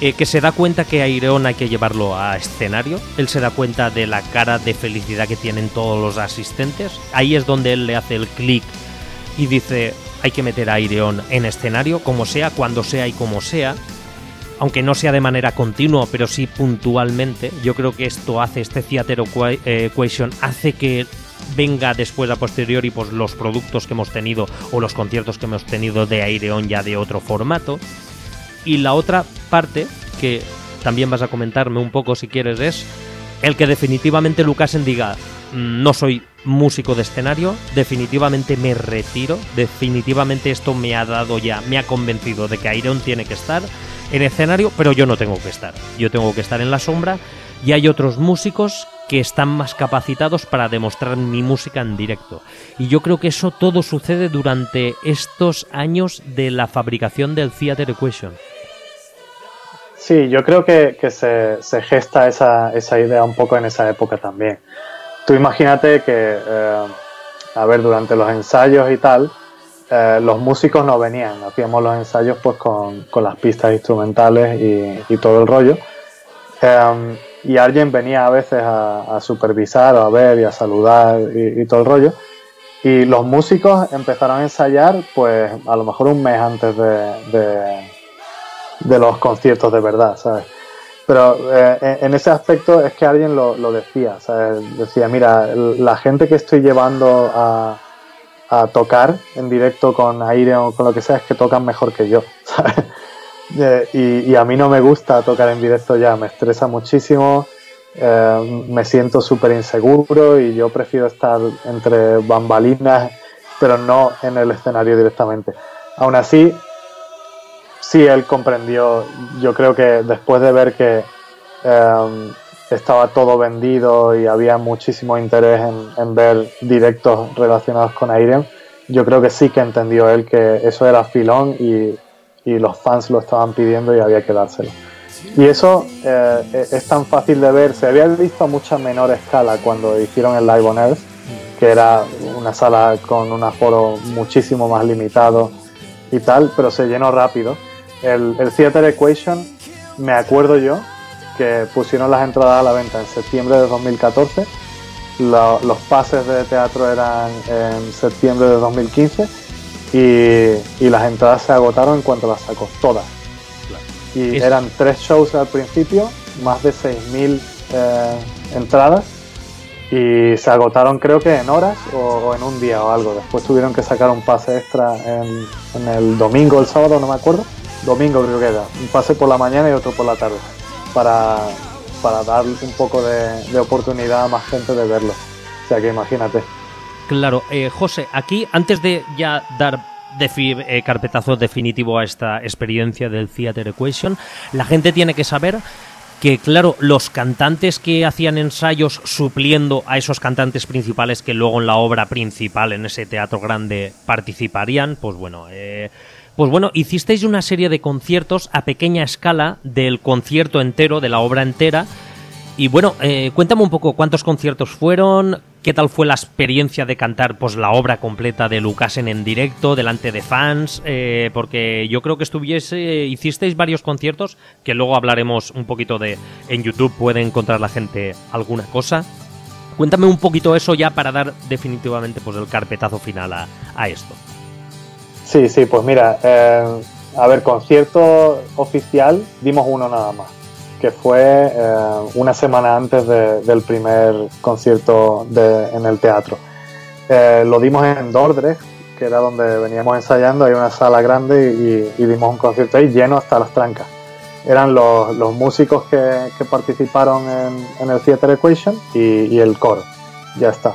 eh, que se da cuenta que a Ireón hay que llevarlo a escenario. Él se da cuenta de la cara de felicidad que tienen todos los asistentes. Ahí es donde él le hace el clic y dice hay que meter a Ireón en escenario, como sea, cuando sea y como sea. Aunque no sea de manera continua, pero sí puntualmente. Yo creo que esto hace, este Theater eh, Equation, hace que venga después a posteriori pues, los productos que hemos tenido o los conciertos que hemos tenido de Aireon ya de otro formato. Y la otra parte, que también vas a comentarme un poco si quieres, es el que definitivamente Lucasen diga, "Mm, no soy músico de escenario, definitivamente me retiro, definitivamente esto me ha dado ya, me ha convencido de que Iron tiene que estar en escenario, pero yo no tengo que estar. Yo tengo que estar en la sombra y hay otros músicos que están más capacitados para demostrar mi música en directo. Y yo creo que eso todo sucede durante estos años de la fabricación del Theater Equation. Sí, yo creo que, que se, se gesta esa, esa idea un poco en esa época también. Tú imagínate que, eh, a ver, durante los ensayos y tal, eh, los músicos no venían, hacíamos los ensayos pues con, con las pistas instrumentales y, todo el rollo. Eh, y alguien venía a veces a, supervisar o a ver y a saludar y, todo el rollo. Y los músicos empezaron a ensayar pues a lo mejor un mes antes de, de los conciertos de verdad, ¿sabes? Pero eh, en- ese aspecto es que alguien lo, decía, ¿sabes? Decía, mira, la gente que estoy llevando a, a tocar en directo con aire o con lo que sea es que tocan mejor que yo, ¿sabes? Eh, y, y a mí no me gusta tocar en directo ya, me estresa muchísimo, eh, me siento súper inseguro y yo prefiero estar entre bambalinas, pero no en el escenario directamente. Aún así, sí él comprendió, yo creo que después de ver que eh, estaba todo vendido y había muchísimo interés en, en ver directos relacionados con Airen, yo creo que sí que entendió él que eso era filón y, y los fans lo estaban pidiendo y había que dárselo. Y eso eh, es tan fácil de ver, se había visto a mucha menor escala cuando hicieron el Live on Earth, que era una sala con un aforo muchísimo más limitado y tal, pero se llenó rápido. El, el Theater Equation, me acuerdo yo, que pusieron las entradas a la venta en septiembre de 2014, lo- los pases de teatro eran en septiembre de 2015 y, y las entradas se agotaron en cuanto las sacó, todas. Y Es- eran tres shows al principio, más de 6.000 eh, entradas y se agotaron creo que en horas o, en un día o algo. Después tuvieron que sacar un pase extra en, el domingo el sábado, no me acuerdo. Domingo creo que era. Un pase por la mañana y otro por la tarde. Para, para dar un poco de, oportunidad a más gente de verlo. O sea que imagínate. Claro, eh, José, aquí antes de ya dar eh, carpetazo definitivo a esta experiencia del Theater Equation, la gente tiene que saber que, claro, los cantantes que hacían ensayos supliendo a esos cantantes principales que luego en la obra principal, en ese teatro grande, participarían, pues bueno, eh, pues bueno, hicisteis una serie de conciertos a pequeña escala del concierto entero, de la obra entera, y bueno, eh, cuéntame un poco cuántos conciertos fueron, qué tal fue la experiencia de cantar pues la obra completa de Lucasen en directo, delante de fans, eh, porque yo creo que estuviese, hicisteis varios conciertos, que luego hablaremos un poquito de, en YouTube puede encontrar la gente alguna cosa. Cuéntame un poquito eso ya para dar definitivamente pues el carpetazo final a, esto. Sí, sí, pues mira, eh, a ver, concierto oficial dimos uno nada más, que fue eh, una semana antes de- del primer concierto en el teatro. Eh, lo dimos en Dordrecht, que era donde veníamos ensayando, hay una sala grande y, y dimos un concierto ahí lleno hasta las trancas. Eran los, los músicos que, participaron en, el Theater Equation y, el coro, ya está.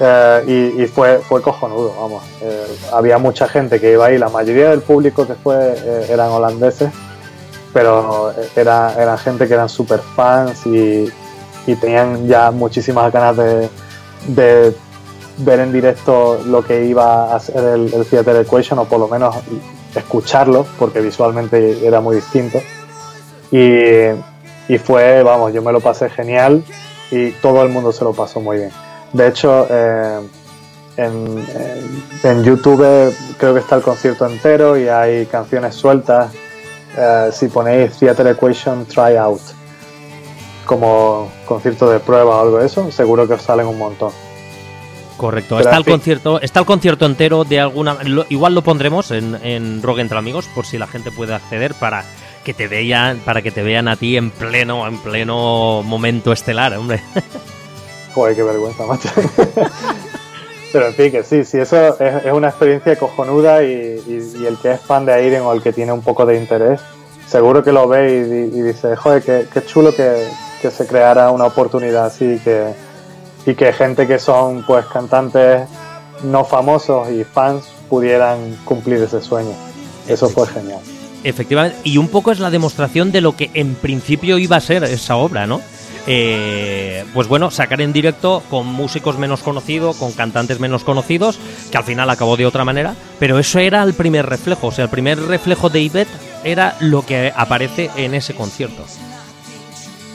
Eh, y, y fue, fue cojonudo, vamos. Había mucha gente que iba ahí, la mayoría del público que fue eran holandeses, pero era, eran gente que eran super fans y, y tenían ya muchísimas ganas de, de ver en directo lo que iba a ser el, el Theater Equation o por lo menos escucharlo, porque visualmente era muy distinto. Y, y fue, vamos, yo me lo pasé genial y todo el mundo se lo pasó muy bien. De hecho, eh, en- en YouTube creo que está el concierto entero y hay canciones sueltas. Eh, si ponéis Theater Equation Tryout como concierto de prueba o algo de eso, seguro que os salen un montón. Correcto, Pero, está el fin. concierto, está el concierto entero de alguna lo- igual lo pondremos en, en Rogue entre amigos por si la gente puede acceder para que te vean, para que te vean a ti en pleno, en pleno momento estelar, hombre. Joder, qué vergüenza, macho. Pero en fin, que sí, sí, eso es, es una experiencia cojonuda y, y- y el que es fan de Airen o el que tiene un poco de interés, seguro que lo ve y, y dice, joder, qué, qué chulo que, que se creara una oportunidad así que, y que gente que son pues cantantes no famosos y fans pudieran cumplir ese sueño. Eso fue genial. Efectivamente, y un poco es la demostración de lo que en principio iba a ser esa obra, ¿no? Eh, pues bueno, sacar en directo con músicos menos conocidos, con cantantes menos conocidos, que al final acabó de otra manera, pero eso era el primer reflejo, o sea, el primer reflejo de Ivette era lo que aparece en ese concierto.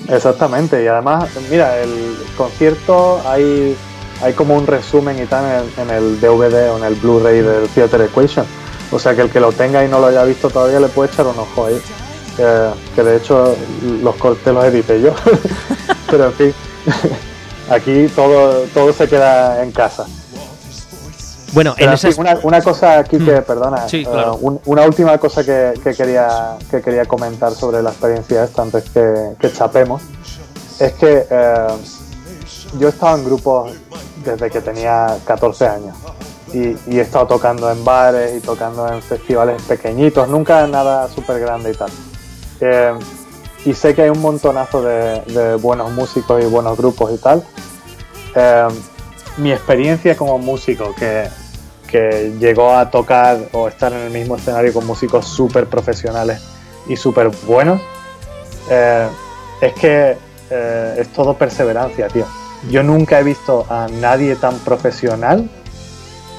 Exactamente, y además, mira, el concierto hay, hay como un resumen y tal en, en el DVD o en el Blu-ray del Theater Equation. O sea que el que lo tenga y no lo haya visto todavía le puede echar un ojo ahí. Que de hecho los cortes los edité yo. Pero en fin, aquí todo, todo se queda en casa. Bueno, en fin, una, una cosa aquí que, perdona, Sí, eh, un- una última cosa que, que quería, que quería comentar sobre la experiencia esta antes que, que chapemos, es que eh, yo he estado en grupos desde que tenía 14 años y, y he estado tocando en bares y tocando en festivales pequeñitos, nunca nada súper grande y tal. Y sé que hay un montonazo de, de buenos músicos y buenos grupos y tal. Eh, mi experiencia como músico, que que llegó a tocar o estar en el mismo escenario con músicos súper profesionales y súper buenos, eh, es que eh, es todo perseverancia, tío. Yo nunca he visto a nadie tan profesional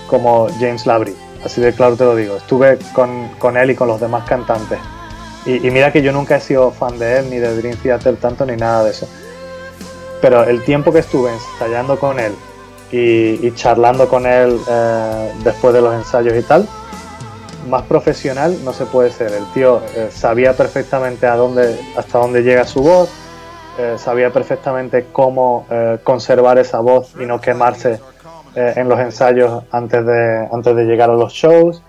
como James Labrie. Así de claro te lo digo. Estuve con, con él y con los demás cantantes. Y, mira que yo nunca he sido fan de él, ni de Dream Theater tanto, ni nada de eso. Pero el tiempo que estuve ensayando con él y, charlando con él eh, después de los ensayos y tal, más profesional no se puede ser. El tío eh, sabía perfectamente a dónde, hasta dónde llega su voz, eh, sabía perfectamente cómo conservar esa voz y no quemarse en los ensayos antes de, antes de llegar a los shows.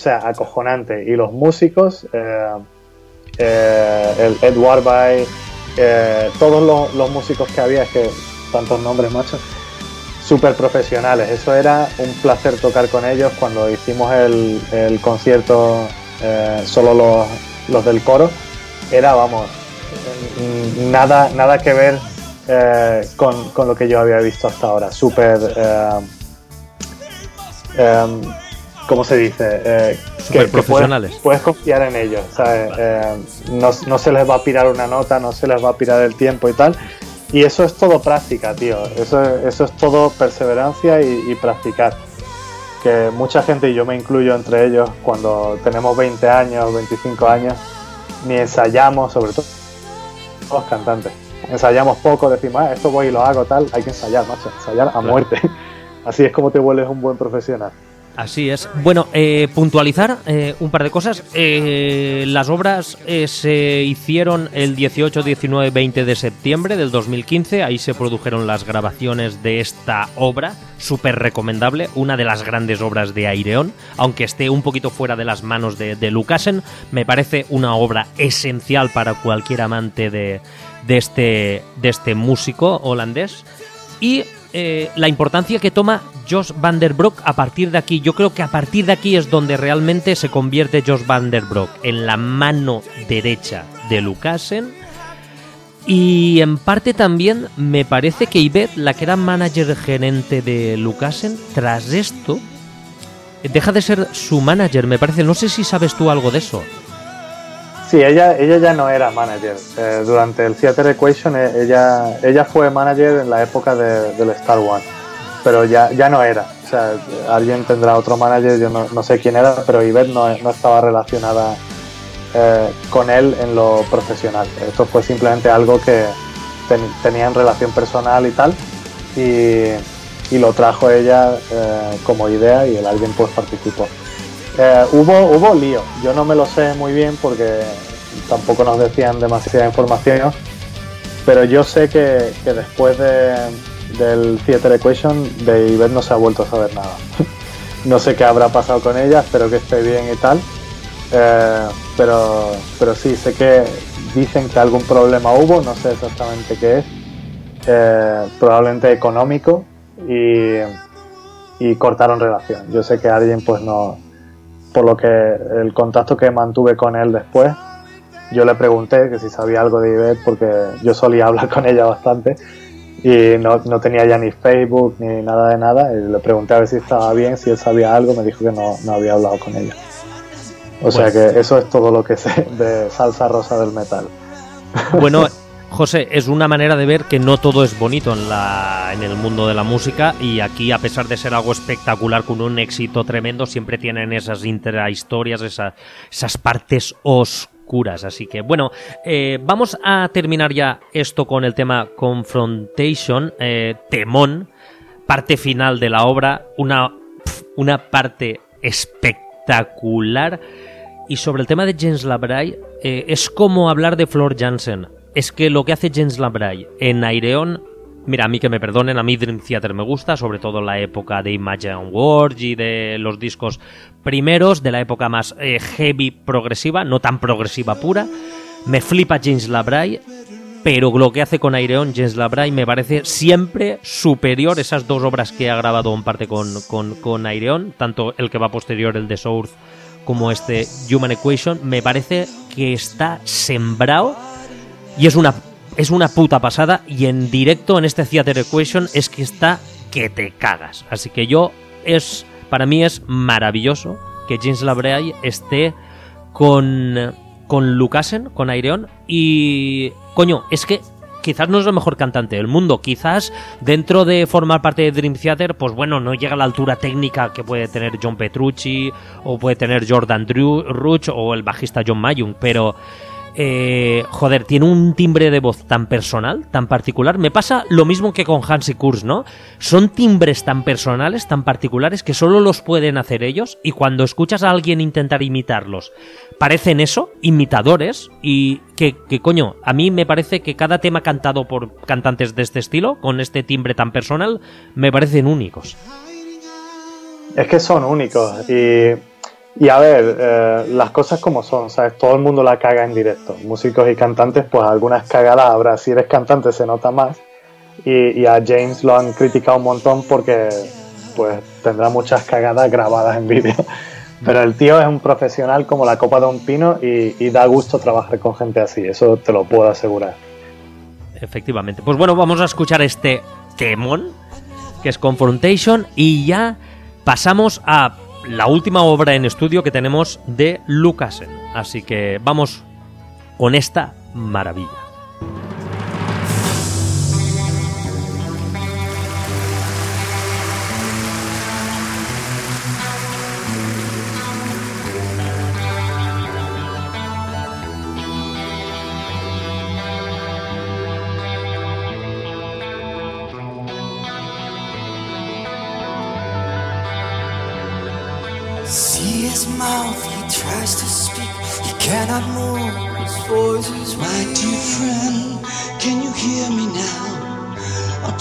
O sea, acojonante. Y los músicos, eh, eh, el Ed Warby, eh, todos los, músicos que había, es que tantos nombres, macho, súper profesionales. Eso era un placer tocar con ellos cuando hicimos el, concierto eh, solo los, del coro. Era, vamos, nada, nada que ver eh, con, lo que yo había visto hasta ahora. Súper... ¿Cómo se dice? Eh, Superprofesionales. puedes, puedes confiar en ellos, ¿sabes? Eh, no, no se les va a pirar una nota, no se les va a pirar el tiempo y tal. Y eso es todo práctica, tío. Eso, eso es todo perseverancia y, y practicar. Que mucha gente, y yo me incluyo entre ellos, cuando tenemos 20 años, 25 años, ni ensayamos, sobre todo los cantantes. Ensayamos poco, decimos, ah, esto voy y lo hago, tal. Hay que ensayar, macho, ensayar a muerte. Así es como te vuelves un buen profesional. Así es. Bueno, eh, puntualizar eh, un par de cosas. Eh, las obras se hicieron el 18, 19, 20 de septiembre del 2015. Ahí se produjeron las grabaciones de esta obra. Súper recomendable. Una de las grandes obras de Aireon. Aunque esté un poquito fuera de las manos de, de. Me parece una obra esencial para cualquier amante de, de este, de este músico holandés. Y eh, la importancia que toma Josh Van der Broek a partir de aquí. Yo creo que a partir de aquí es donde realmente se convierte Josh Van der Broek en la mano derecha de Lucasen. Y en parte también me parece que Yvette, la que era manager gerente de Lucasen, tras esto, deja de ser su manager, me parece. No sé si sabes tú algo de eso. Sí, ella, ella ya no era manager. Eh, durante el Theater Equation eh, ella, ella fue manager en la época de- del Star One, pero ya, ya no era. O sea, alguien tendrá otro manager, yo no, no sé quién era, pero Yvette no, no estaba relacionada eh, con él en lo profesional. Esto fue simplemente algo que ten- tenía en relación personal y tal, y, y lo trajo ella como idea y el alguien pues participó. Eh, hubo, hubo lío, yo no me lo sé muy bien porque tampoco nos decían demasiada información, pero yo sé que, que después de, del Theater Equation de Iber no se ha vuelto a saber nada. no sé qué habrá pasado con ella, espero que esté bien y tal, eh, pero, pero sí, sé que dicen que algún problema hubo, no sé exactamente qué es, eh, probablemente económico y, y cortaron relación. Yo sé que alguien pues no, por lo que el contacto que mantuve con él después, yo le pregunté que si sabía algo de Ivette porque yo solía hablar con ella bastante y no, no tenía ya ni Facebook ni nada de nada y le pregunté a ver si estaba bien, si él sabía algo, me dijo que no, no había hablado con ella. O sea que eso es todo lo que sé de salsa rosa del metal. Bueno, José, es una manera de ver que no todo es bonito en, la, en el mundo de la música y aquí, a pesar de ser algo espectacular con un éxito tremendo, siempre tienen esas intrahistorias, esa- esas partes oscuras. Así que, bueno, eh, vamos a terminar ya esto con el tema Confrontation, eh, Temón, parte final de la obra, una, una parte espectacular. Y sobre el tema de James Labray, eh, es como hablar de Flor Jansen. Es que lo que hace James Labray en Aireon, mira, a mí que me perdonen, a mí Dream Theater me gusta, sobre todo la época de Imagine Words y de los discos primeros, de la época más eh, heavy progresiva, no tan progresiva pura. Me flipa James Labray, pero lo que hace con Aireon, James Labray, me parece siempre superior esas dos obras que ha grabado en parte con, con, con Aireon, tanto el que va posterior, el de Source, como este Human Equation, me parece que está sembrado y es una, es una puta pasada. Y en directo en este Theater Equation es que está que te cagas. Así que yo es para mí es maravilloso que James Labrie esté con, con Lucasen, con Aireon, y coño, es que quizás no es el mejor cantante del mundo, quizás dentro de formar parte de Dream Theater, pues bueno, no llega a la altura técnica que puede tener John Petrucci, o puede tener Jordan Drew, Ruch, o el bajista John Mayung, pero... eh, joder, tiene un timbre de voz tan personal, tan particular. Me pasa lo mismo que con Hansi Kurz, ¿no? Son timbres tan personales, tan particulares, que solo los pueden hacer ellos. Y cuando escuchas a alguien intentar imitarlos, parecen eso, imitadores. Y que, que coño, a mí me parece que cada tema cantado por cantantes de este estilo, con este timbre tan personal, me parecen únicos. Es que son únicos y, y a ver, eh, las cosas como son, ¿sabes? Todo el mundo la caga en directo. Músicos y cantantes, pues algunas cagadas habrá. Si eres cantante se nota más. Y, y a James lo han criticado un montón porque pues tendrá muchas cagadas grabadas en vídeo. Pero el tío es un profesional como la copa de un pino y, y da gusto trabajar con gente así, eso te lo puedo asegurar. Efectivamente. Pues bueno, vamos a escuchar este temón, que es Confrontation, y ya pasamos a la última obra en estudio que tenemos de Lucasen. Así que vamos con esta maravilla.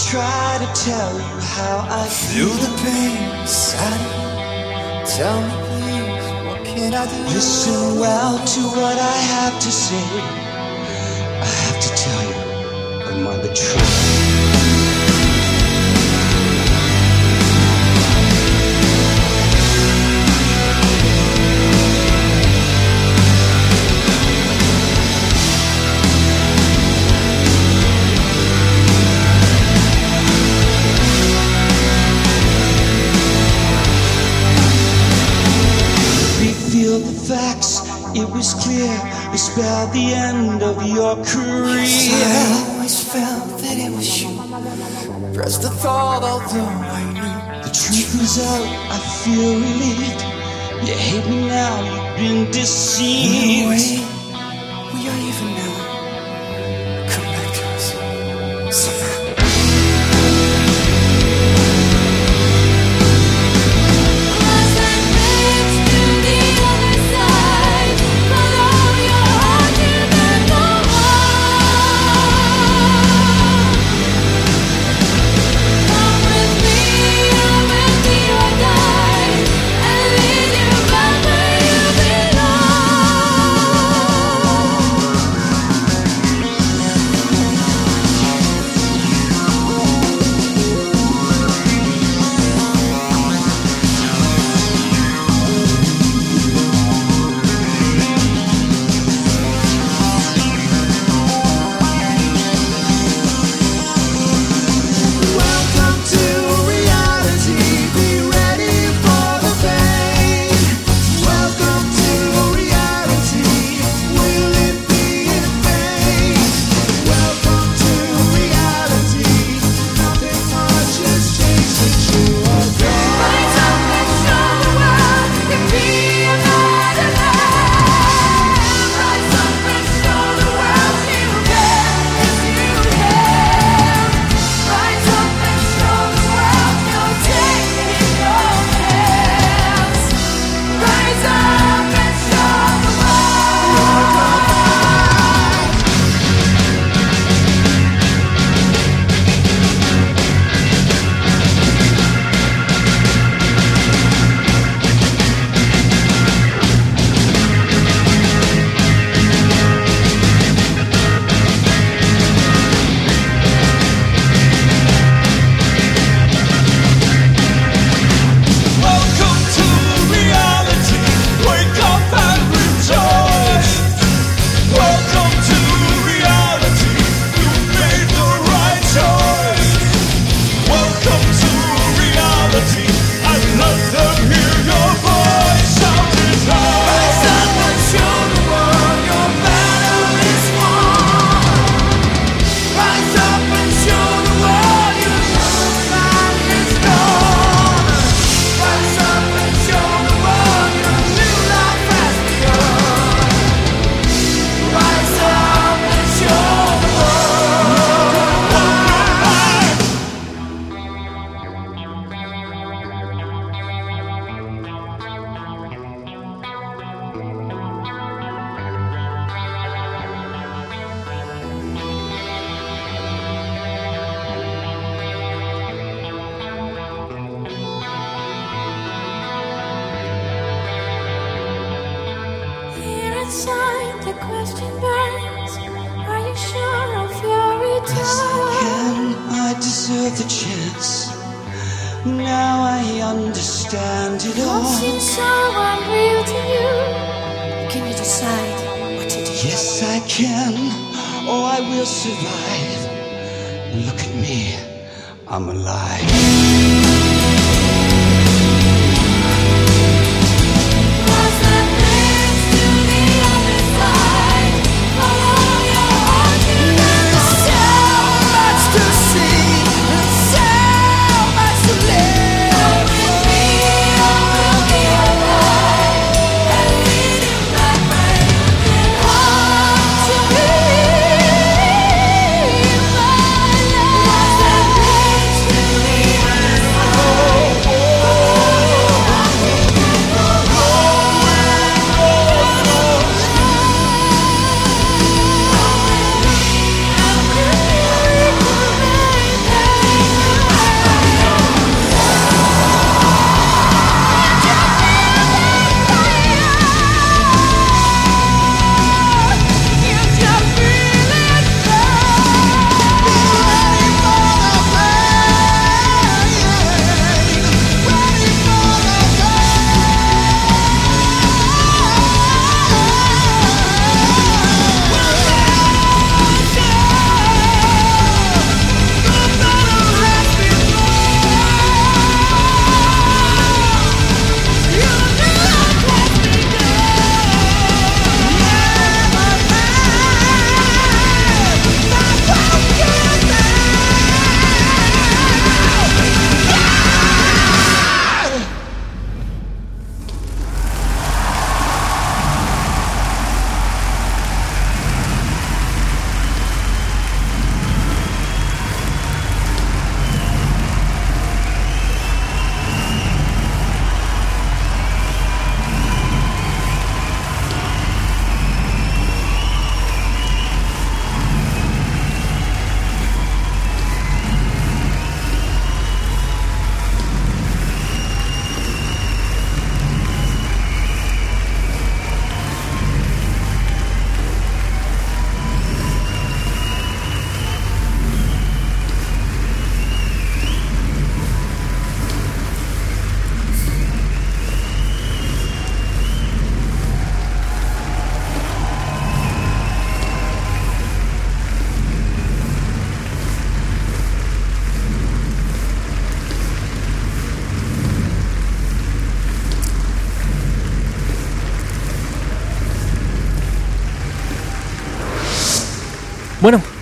Try to tell you how I feel the pain inside. Tell me please, what can I do? Listen well to what I have to say. I have to tell you of my betrayal. Pressed the thought, although I knew the truth was out. I feel relieved. You hate me now, you've been deceived. we are even now.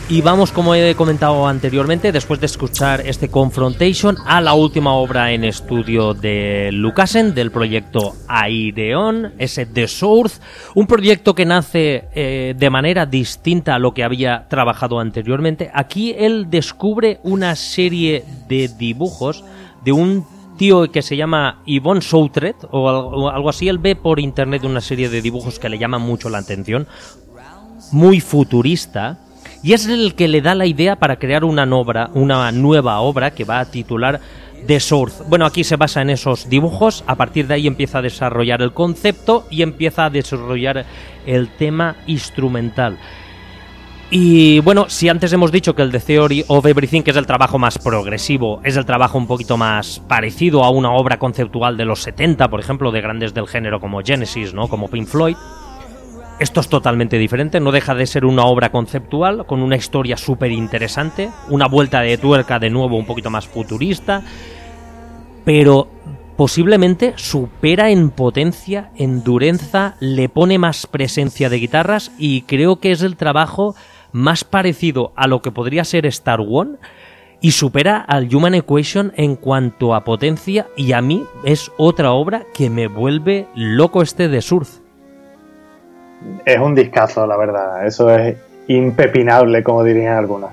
Y vamos, como he comentado anteriormente, después de escuchar este Confrontation, a la última obra en estudio de Lucasen, del proyecto Aireon, ese The Source, un proyecto que nace eh, de manera distinta a lo que había trabajado anteriormente. Aquí él descubre una serie de dibujos de un tío que se llama Yvonne Soutret o algo así. Él ve por internet una serie de dibujos que le llaman mucho la atención, muy futurista. Y es el que le da la idea para crear una, obra, una nueva obra que va a titular The Source. Bueno, aquí se basa en esos dibujos, a partir de ahí empieza a desarrollar el concepto y empieza a desarrollar el tema instrumental. Y bueno, si antes hemos dicho que el The Theory of Everything, es el trabajo más progresivo, es el trabajo un poquito más parecido a una obra conceptual de los 70, por ejemplo, de grandes del género como Genesis, ¿no? Como Pink Floyd. Esto es totalmente diferente, no deja de ser una obra conceptual con una historia súper interesante, una vuelta de tuerca de nuevo un poquito más futurista, pero posiblemente supera en potencia, en dureza, le pone más presencia de guitarras y creo que es el trabajo más parecido a lo que podría ser Star One y supera al Human Equation en cuanto a potencia y a mí es otra obra que me vuelve loco este de Surf. Es un discazo, la verdad. Eso es impepinable, como dirían algunos.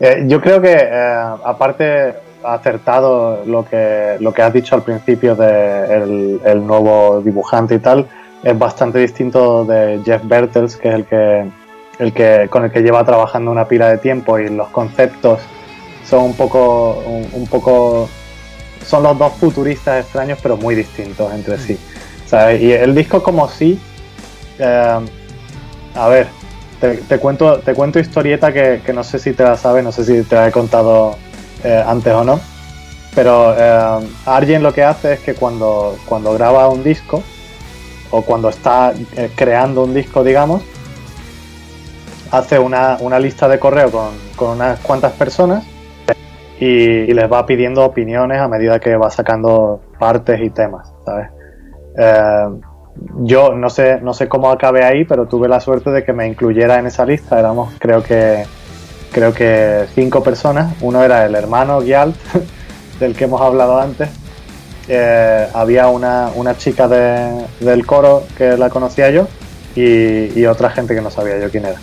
Eh, yo creo que, eh, aparte, acertado lo que, lo que has dicho al principio de el, nuevo dibujante y tal. Es bastante distinto de Jeff Bertels, que es el que, el que con el que lleva trabajando una pila de tiempo y los conceptos son un poco, un, un poco, son los dos futuristas extraños, pero muy distintos entre sí. ¿sabes? Y el disco como sí eh, a ver, te, cuento, te cuento historieta que, que no sé si te la sabes, no sé si te la he contado eh, antes o no. Pero eh, Arjen lo que hace es que cuando, cuando graba un disco, o cuando está eh, creando un disco, digamos, hace una, una lista de correo con, con unas cuantas personas y, les va pidiendo opiniones a medida que va sacando partes y temas, ¿sabes? Yo no sé, no sé cómo acabé ahí, pero tuve la suerte de que me incluyera en esa lista. Éramos, creo que, creo que cinco personas. Uno era el hermano Gyalt, del que hemos hablado antes. Eh, había una, una chica de- del coro que la conocía yo y, y otra gente que no sabía yo quién era.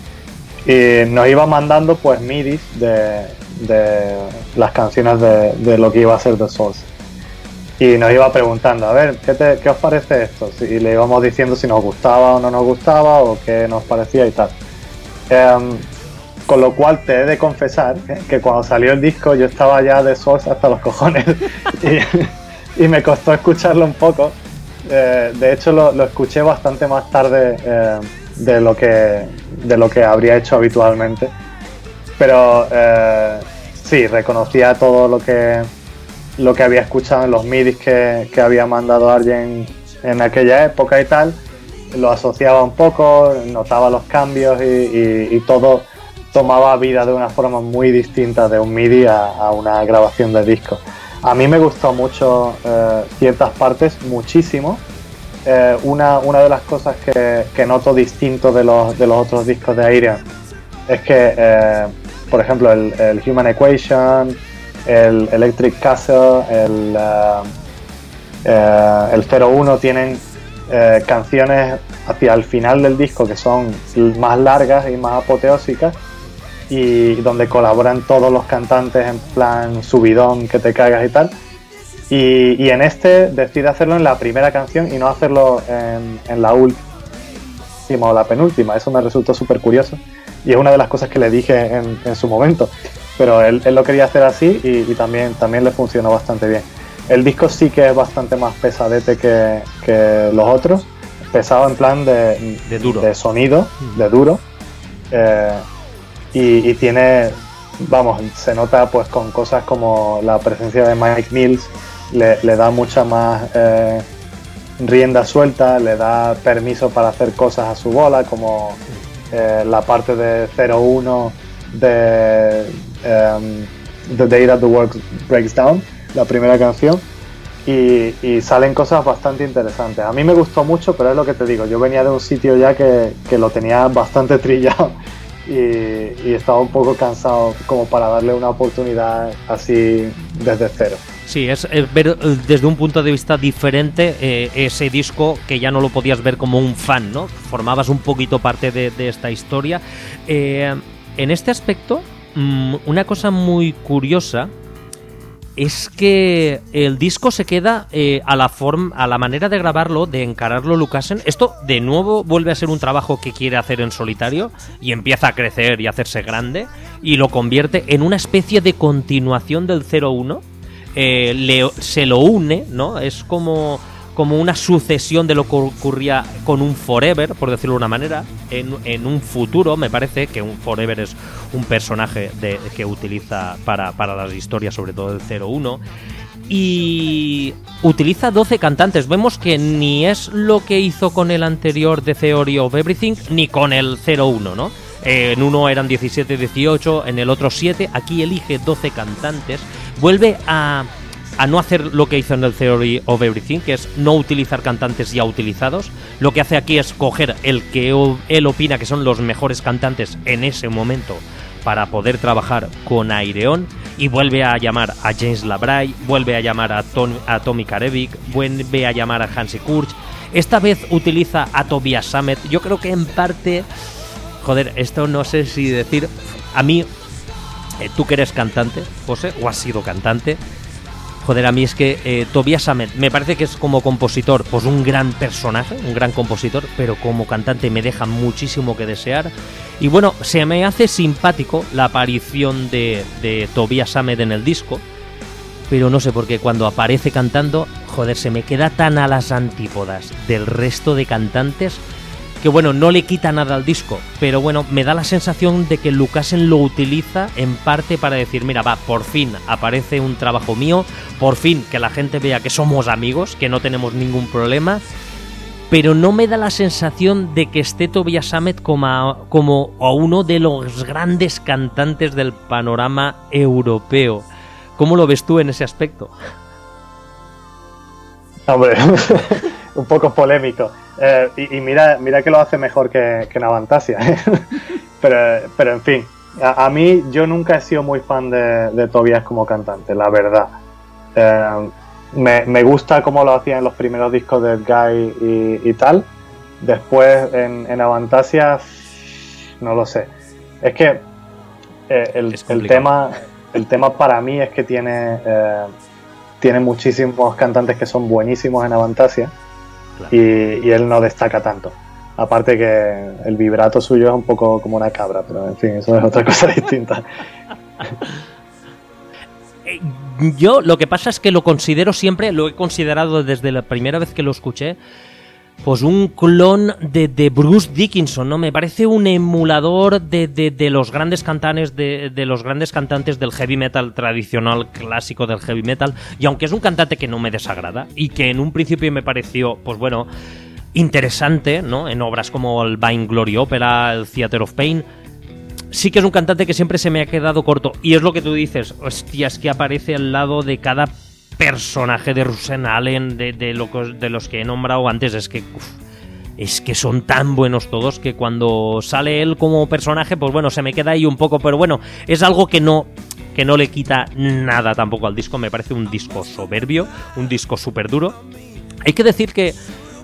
Y nos iba mandando pues midis de, de las canciones de, de lo que iba a ser The Source y nos iba preguntando, a ver, ¿qué, qué os parece esto? Y le íbamos diciendo si nos gustaba o no nos gustaba o qué nos parecía y tal. Em, con lo cual te he de confesar que, cuando salió el disco yo estaba ya de Source hasta los cojones y, y me costó escucharlo un poco. Eh, de hecho lo, lo escuché bastante más tarde eh, de, lo que, de lo que habría hecho habitualmente. Pero eh, sí, reconocía todo lo que, lo que había escuchado en los midis que, que había mandado Arjen en aquella época y tal, lo asociaba un poco, notaba los cambios y, todo tomaba vida de una forma muy distinta de un MIDI a, una grabación de disco. A mí me gustó mucho eh, ciertas partes, muchísimo. Eh, una, una de las cosas que, que noto distinto de los, de los otros discos de Airian es que, eh, por ejemplo, el Human Equation, el Electric Castle, el, eh, eh, el 01 tienen eh, canciones hacia el final del disco que son más largas y más apoteósicas y donde colaboran todos los cantantes en plan subidón que te cagas y tal. Y, en este decide hacerlo en la primera canción y no hacerlo en, la última o la penúltima. Eso me resultó súper curioso y es una de las cosas que le dije en su momento. Pero él, él lo quería hacer así y, y también, también le funcionó bastante bien. El disco sí que es bastante más pesadete que, que los otros. Pesado en plan de, De duro. de sonido, de duro. Eh, y, y tiene, vamos, se nota pues con cosas como la presencia de Mike Mills, le, le da mucha más eh, rienda suelta, le da permiso para hacer cosas a su bola, como eh, la parte de 01 de em, The Day That the World Breaks Down, la primera canción. Y, salen cosas bastante interesantes. A mí me gustó mucho, pero es lo que te digo, yo venía de un sitio ya que, que lo tenía bastante trillado y, estaba un poco cansado como para darle una oportunidad así desde cero. Sí, es ver eh, desde un punto de vista diferente eh, ese disco que ya no lo podías ver como un fan, ¿no? Formabas un poquito parte de, de esta historia. Eh, en este aspecto, mm, una cosa muy curiosa es que el disco se queda eh, a la forma, a la manera de grabarlo, de encararlo Lucasen. Esto de nuevo vuelve a ser un trabajo que quiere hacer en solitario y empieza a crecer y a hacerse grande y lo convierte en una especie de continuación del 01. Eh, se lo une, ¿no? Es como como una sucesión de lo que ocurría con un Forever, por decirlo de una manera, en, en un futuro, me parece que un Forever es un personaje que utiliza para, para las historias, sobre todo el 01, y utiliza 12 cantantes. Vemos que ni es lo que hizo con el anterior de Theory of Everything, ni con el 01, ¿no? En uno eran 17, 18, en el otro 7. Aquí elige 12 cantantes. Vuelve a, a no hacer lo que hizo en el Theory of Everything, que es no utilizar cantantes ya utilizados. Lo que hace aquí es coger el que él opina que son los mejores cantantes en ese momento para poder trabajar con Aireon y vuelve a llamar a James Labray, vuelve a llamar a, Ton- a Tommy Karevic, vuelve a llamar a Hansi Kurz. Esta vez utiliza a Tobias Sammet. Yo creo que en parte, joder, esto no sé si decir. A mí, eh, tú que eres cantante, José, o has sido cantante, Joder, a mí es que eh, Tobias me parece que es como compositor, pues un gran personaje, un gran compositor, pero como cantante me deja muchísimo que desear. Y bueno, se me hace simpático la aparición de, de Tobias Sammet en el disco, pero no sé por qué cuando aparece cantando, joder, se me queda tan a las antípodas del resto de cantantes que bueno, no le quita nada al disco, pero bueno, me da la sensación de que Lucasen lo utiliza en parte para decir, mira, va, por fin aparece un trabajo mío, por fin que la gente vea que somos amigos, que no tenemos ningún problema, pero no me da la sensación de que esté Tobias Sammet como a, como a uno de los grandes cantantes del panorama europeo. ¿Cómo lo ves tú en ese aspecto? Hombre, un poco polémico. Eh, y, y mira, mira que lo hace mejor que, que Navantasia. ¿eh? pero, pero en fin, a, a mí yo nunca he sido muy fan de, de Tobias como cantante, la verdad. Eh, me, me gusta cómo lo hacía en los primeros discos de Guy y, y tal. Después en, en Avantasia, no lo sé. Es que eh, el, Es el tema el tema para mí es que tiene tiene muchísimos cantantes que son buenísimos en Avantasia Claro. y, y él no destaca tanto. Aparte que el vibrato suyo es un poco como una cabra, pero en fin, eso es otra cosa distinta. Eh, Yo lo que pasa es que lo considero siempre, lo he considerado desde la primera vez que lo escuché, pues un clon de, de Bruce Dickinson, ¿no? Me parece un emulador de, de- los grandes cantantes de los grandes cantantes del heavy metal tradicional clásico del heavy metal. Y aunque es un cantante que no me desagrada y que en un principio me pareció, pues bueno, interesante, ¿no? En obras como el Vine Glory Opera, el Theater of Pain, sí que es un cantante que siempre se me ha quedado corto. Y es lo que tú dices, hostia, es que aparece al lado de cada personaje de Rusen Allen, de, de, los que he nombrado antes. Es que. es que son tan buenos todos que cuando sale él como personaje, pues bueno, se me queda ahí un poco. Pero bueno, es algo que no. Que no le quita nada tampoco al disco. Me parece un disco soberbio, un disco súper duro. Hay que decir que,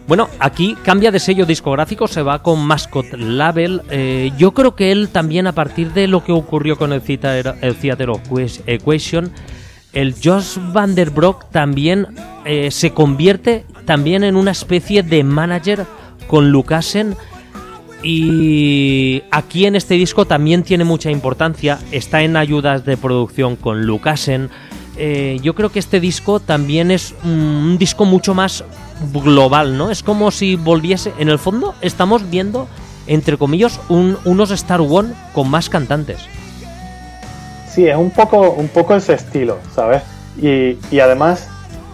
bueno, aquí cambia de sello discográfico, se va con Mascot Label. Eh, yo creo que él también, a partir de lo que ocurrió con el Theater, el Theater of Equation, el Josh Van der Broek también eh, se convierte también en una especie de manager con Lucasen. Y aquí en este disco también tiene mucha importancia. Está en ayudas de producción con Lucasen. Eh, yo creo que este disco también es un disco mucho más global, ¿no? Es como si volviese. En el fondo, estamos viendo, entre comillas, un- unos Star One con más cantantes. Sí, es un poco, un poco ese estilo, ¿sabes? Y, y además,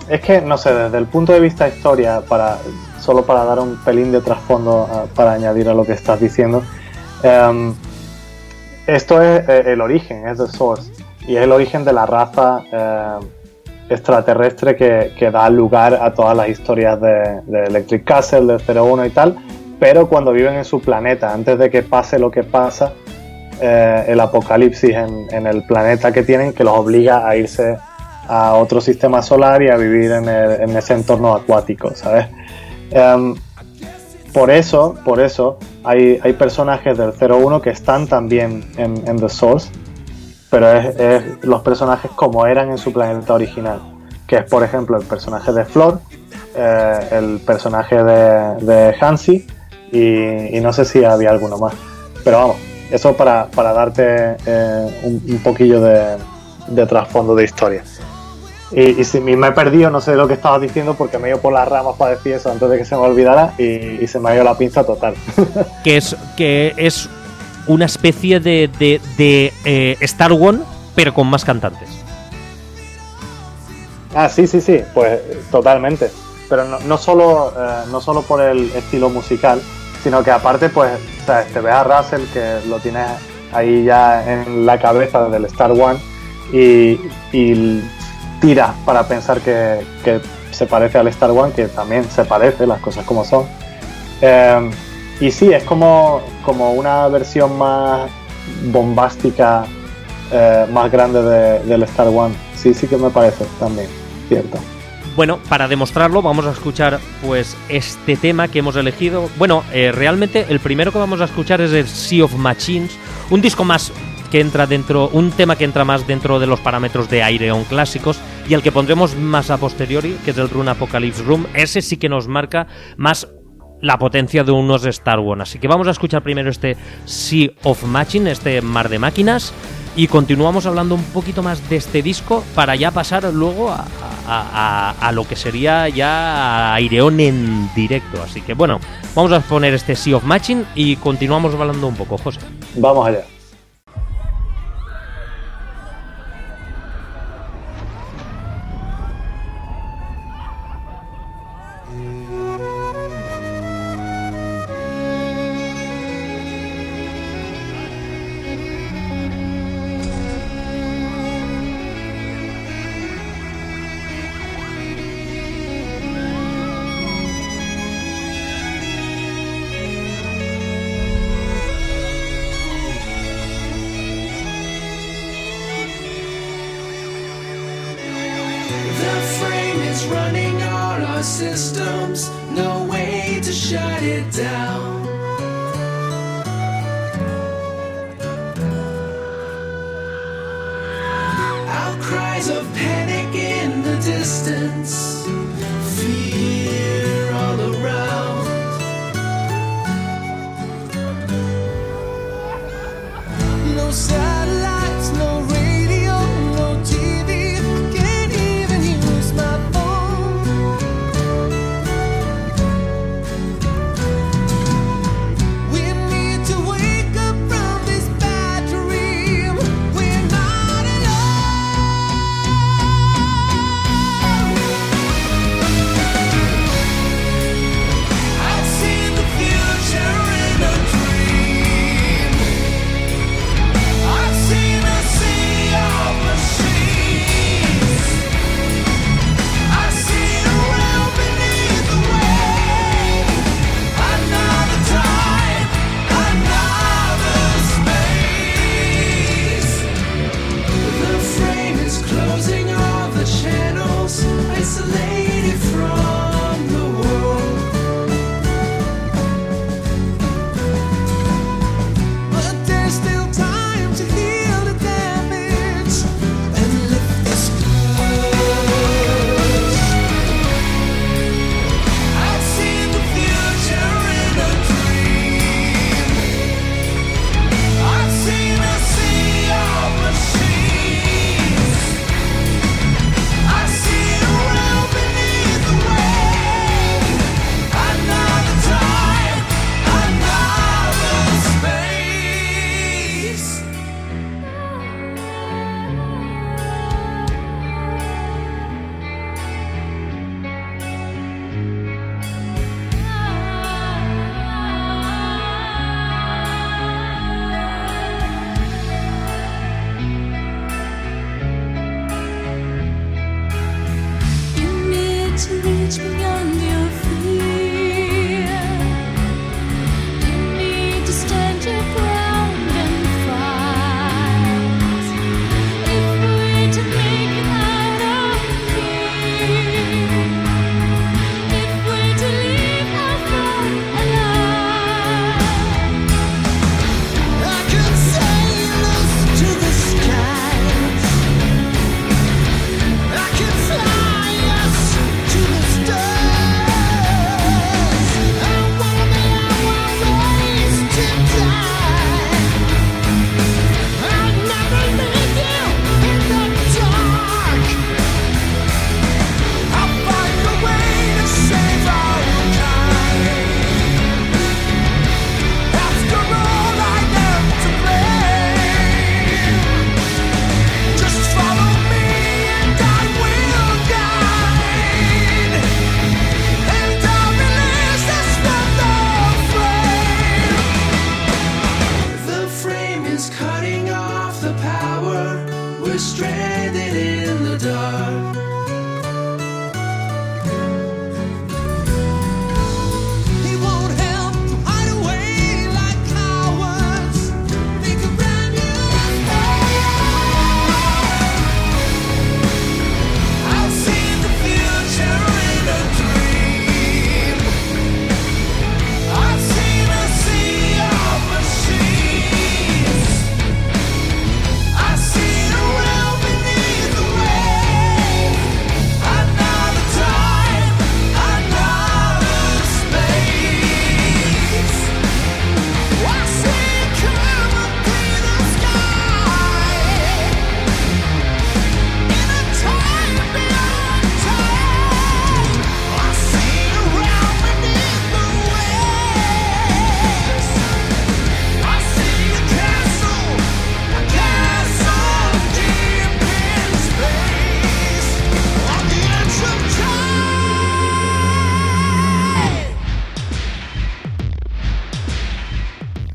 es que, no sé, desde el punto de vista historia, para, solo para dar un pelín de trasfondo ah, para añadir a lo que estás diciendo, em, esto es eh, el origen, es The Source, y es el origen de la raza eh, extraterrestre que, que da lugar a todas las historias de, de Electric Castle, de 01 y tal, pero cuando viven en su planeta, antes de que pase lo que pasa, eh, el apocalipsis en, el planeta que tienen que los obliga a irse a otro sistema solar y a vivir en, ese entorno acuático, ¿sabes? Em, por eso, por eso hay, hay personajes del 01 que están también en, The Source, pero es, los personajes como eran en su planeta original, que es por ejemplo el personaje de Flor, eh, el personaje de, de Hansi y no sé si había alguno más, pero vamos, eso para, para darte eh, un, un poquillo de, de trasfondo de historia. Y, y si me he perdido, no sé lo que estabas diciendo porque me he ido por las ramas para decir eso antes de que se me olvidara y, y se me ha ido la pinza total. que es que es una especie de, de, de, eh, Star One, pero con más cantantes. Ah, sí, sí, sí, pues totalmente. Pero no, no solo, eh, no solo por el estilo musical, sino que aparte, pues, te ves a Russell que lo tienes ahí ya en la cabeza del Star One y, tiras para pensar que, que se parece al Star One, que también se parece, las cosas como son. Eh, y sí, es como, como una versión más bombástica, eh, más grande de- del Star One. Sí, sí que me parece también, cierto. Bueno, para demostrarlo vamos a escuchar pues este tema que hemos elegido. Bueno, eh, realmente el primero que vamos a escuchar es el Sea of Machines, un disco más que entra dentro, un tema que entra más dentro de los parámetros de Aireon clásicos y el que pondremos más a posteriori, que es el Rune Apocalypse Room, ese sí que nos marca más la potencia de unos Star Wars. Así que vamos a escuchar primero este Sea of Machine, este mar de máquinas, y continuamos hablando un poquito más de este disco para ya pasar luego a, a- lo que sería ya Aireon en directo. Así que bueno, Vamos a poner este Sea of Matching y continuamos hablando un poco, José. Vamos allá.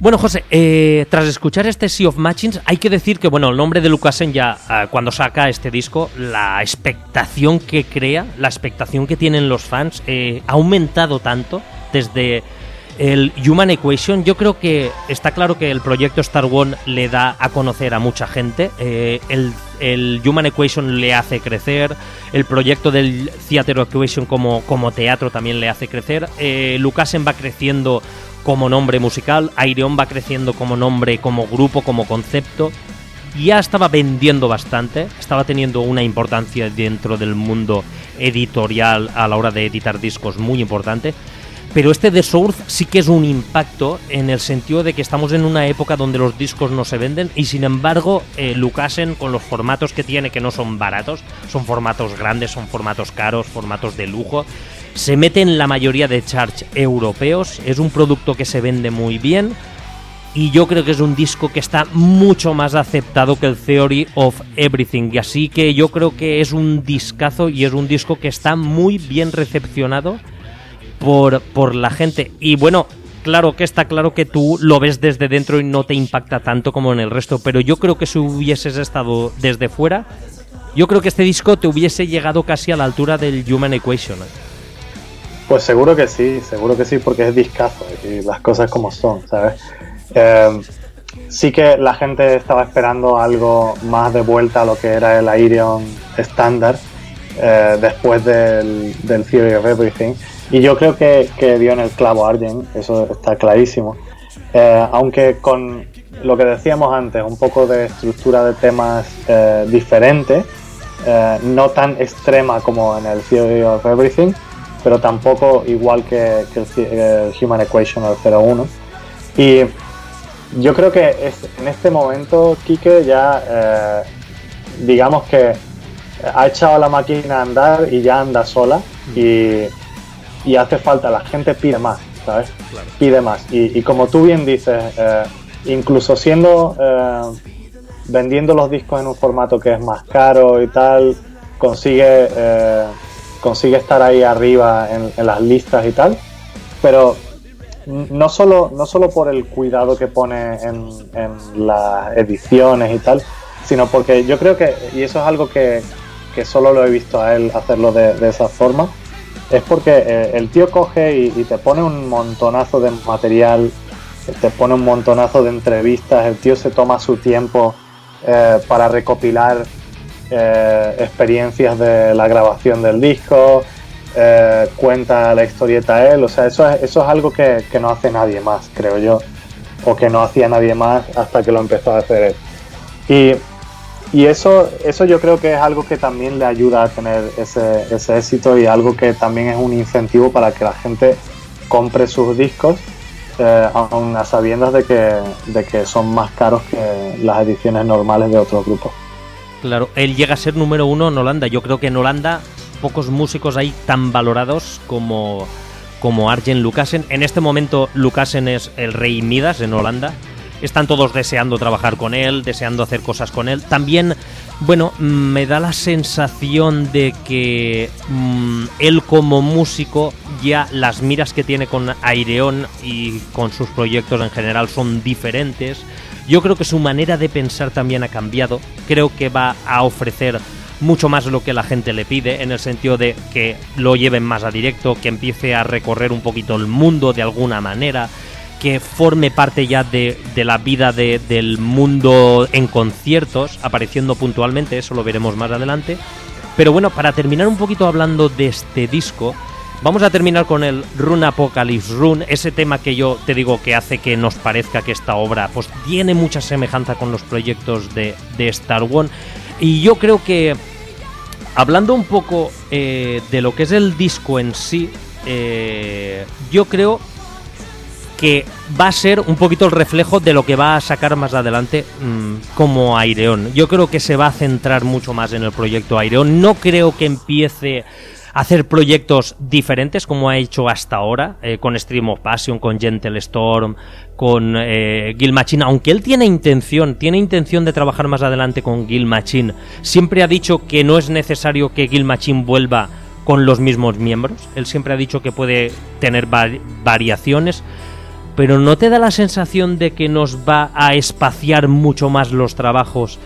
Bueno, José, eh, tras escuchar este Sea of Machines, hay que decir que, bueno, el nombre de Lucasen ya, eh, cuando saca este disco, la expectación que crea, la expectación que tienen los fans, eh, ha aumentado tanto desde el Human Equation. Yo creo que está claro que el proyecto Star One le da a conocer a mucha gente. el, el Human Equation le hace crecer. El proyecto del Theater Equation como, como teatro también le hace crecer. Eh, Lucasen va creciendo como nombre musical. Aireon va creciendo como nombre, como grupo, como concepto. Ya estaba vendiendo bastante, estaba teniendo una importancia dentro del mundo editorial a la hora de editar discos muy importante. Pero este The Source sí que es un impacto en el sentido de que estamos en una época donde los discos no se venden y sin embargo eh, Lucasen con los formatos que tiene que no son baratos, son formatos grandes, son formatos caros, formatos de lujo, se mete en la mayoría de charts europeos, es un producto que se vende muy bien y yo creo que es un disco que está mucho más aceptado que el Theory of Everything y así que yo creo que es un discazo y es un disco que está muy bien recepcionado por, por la gente. Y bueno, claro que está claro que tú lo ves desde dentro y no te impacta tanto como en el resto, pero yo creo que si hubieses estado desde fuera, yo creo que este disco te hubiese llegado casi a la altura del Human Equation. Pues seguro que sí, seguro que sí, porque es discazo y las cosas como son, ¿sabes? Eh, sí que la gente estaba esperando algo más de vuelta a lo que era el Airion estándar eh, después del, del Theory of Everything. Y yo creo que, que dio en el clavo Argent, eso está clarísimo. Eh, aunque con lo que decíamos antes, un poco de estructura de temas eh, diferente, no tan extrema como en el Theory of Everything, pero tampoco igual que, que el, el Human Equation o el 01. Y yo creo que es- en este momento Kike ya, eh, digamos que ha echado la máquina a andar y ya anda sola y, y hace falta, la gente pide más, ¿sabes? Pide más. Y, y como tú bien dices, eh, incluso siendo, eh, vendiendo los discos en un formato que es más caro y tal, consigue, eh, consigue estar ahí arriba en, las listas y tal, pero no solo, no solo por el cuidado que pone en, las ediciones y tal, sino porque yo creo que, y eso es algo que, que solo lo he visto a él hacerlo de, esa forma, es porque eh, el tío coge y, y te pone un montonazo de material, te pone un montonazo de entrevistas, el tío se toma su tiempo eh, para recopilar eh, experiencias de la grabación del disco, eh, cuenta la historieta él, o sea, eso es, eso es algo que, que no hace nadie más, creo yo, o que no hacía nadie más hasta que lo empezó a hacer él. Y, y eso, eso yo creo que es algo que también le ayuda a tener ese, ese éxito y algo que también es un incentivo para que la gente compre sus discos, eh, aun a sabiendas de que, de que son más caros que las ediciones normales de otros grupos. Claro, él llega a ser número uno en Holanda. Yo creo que en Holanda pocos músicos hay tan valorados como, como Arjen Lucasen. En este momento Lucasen es el rey Midas en Holanda. Están todos deseando trabajar con él, deseando hacer cosas con él. También, bueno, mm, me da la sensación de que mm, él como músico ya las miras que tiene con Aireon y con sus proyectos en general son diferentes. Yo creo que su manera de pensar también ha cambiado. Creo que va a ofrecer mucho más lo que la gente le pide, en el sentido de que lo lleven más a directo, que empiece a recorrer un poquito el mundo de alguna manera, que forme parte ya de, de la vida de- del mundo en conciertos, apareciendo puntualmente, eso lo veremos más adelante. Pero bueno, para terminar un poquito hablando de este disco, vamos a terminar con el Rune Apocalypse Rune, ese tema que yo te digo que hace que nos parezca que esta obra pues tiene mucha semejanza con los proyectos de, de Star One. Y yo creo que hablando un poco eh, de lo que es el disco en sí, eh, yo creo que va a ser un poquito el reflejo de lo que va a sacar más adelante mm, como Aireon. Yo creo que se va a centrar mucho más en el proyecto Aireon. No creo que empiece hacer proyectos diferentes como ha hecho hasta ahora, eh, con Stream of Passion, con Gentle Storm, con eh, Gil Machine, aunque él tiene intención, tiene intención de trabajar más adelante con Gil Machine. Siempre ha dicho que no es necesario que Gil Machine vuelva con los mismos miembros. Él siempre ha dicho que puede tener vari- variaciones. pero ¿no te da la sensación de que nos va a espaciar mucho más los trabajos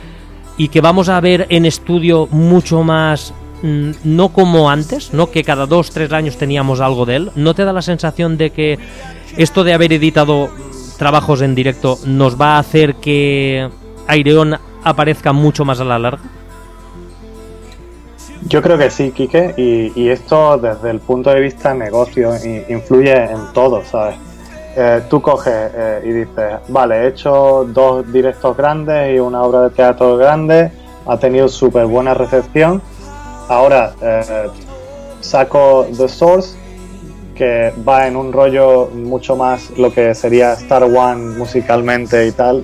y que vamos a ver en estudio mucho más, no como antes, no que cada dos, tres años teníamos algo de él? ¿No te da la sensación de que esto de haber editado trabajos en directo nos va a hacer que Aireon aparezca mucho más a la larga? Yo creo que sí, Quique, y, esto desde el punto de vista negocio influye en todo, ¿sabes? Eh, tú coges eh, y dices, vale, he hecho dos directos grandes y una obra de teatro grande, ha tenido súper buena recepción, ahora eh, saco The Source, que va en un rollo mucho más lo que sería Star One musicalmente y tal,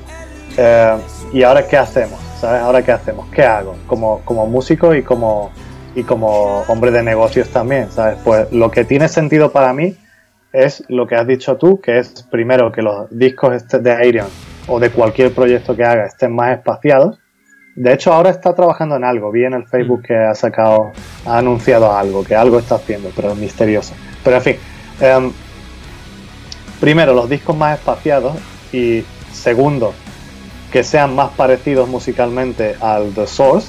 eh, y ahora qué hacemos, ¿sabes? Ahora qué hacemos, qué hago como, como músico y como, y como hombre de negocios también, ¿sabes? Pues lo que tiene sentido para mí es lo que has dicho tú, que es primero que los discos de Airion o de cualquier proyecto que haga estén más espaciados. De hecho, ahora está trabajando en algo. Vi en el Facebook que ha sacado, ha anunciado algo, que algo está haciendo, pero es misterioso. Pero en fin, em, primero los discos más espaciados y segundo que sean más parecidos musicalmente al The Source,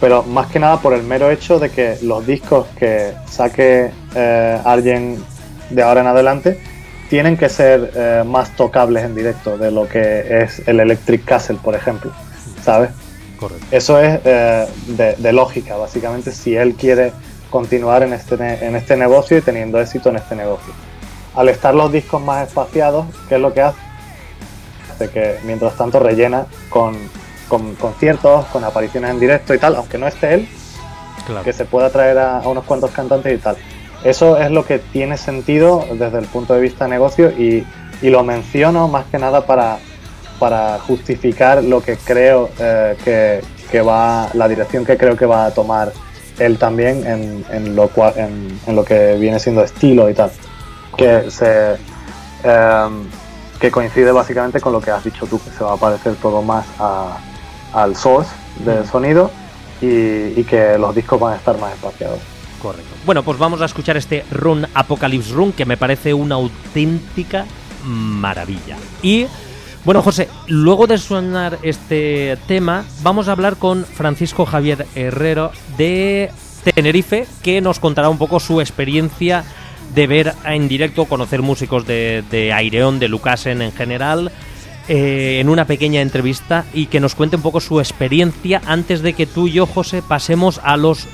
pero más que nada por el mero hecho de que los discos que saque eh, alguien de ahora en adelante tienen que ser eh, más tocables en directo de lo que es el Electric Castle, por ejemplo, ¿sabes? Correcto. Eso es eh, de, de lógica, básicamente, si él quiere continuar en este, en este negocio y teniendo éxito en este negocio. Al estar los discos más espaciados, ¿qué es lo que hace? Hace que mientras tanto rellena con, con conciertos, con apariciones en directo y tal, aunque no esté él, Claro. que se pueda traer a, a unos cuantos cantantes y tal. Eso es lo que tiene sentido desde el punto de vista de negocio y, y lo menciono más que nada para, para justificar lo que creo eh, que, que va, la dirección que creo que va a tomar él también en, en lo, cual, en, en lo que viene siendo estilo y tal. Que se em, que coincide básicamente con lo que has dicho tú, que se va a parecer todo más a- al source del sonido y, y que los discos van a estar más espaciados. Correcto. Bueno, pues vamos a escuchar este Run Apocalypse Run que me parece una auténtica maravilla. Y bueno, José, luego de sonar este tema, vamos a hablar con Francisco Javier Herrero de Tenerife, que nos contará un poco su experiencia de ver en directo, conocer músicos de, Aireon, de Lucasen en general, eh, en una pequeña entrevista y que nos cuente un poco su experiencia antes de que tú y yo, José, pasemos a los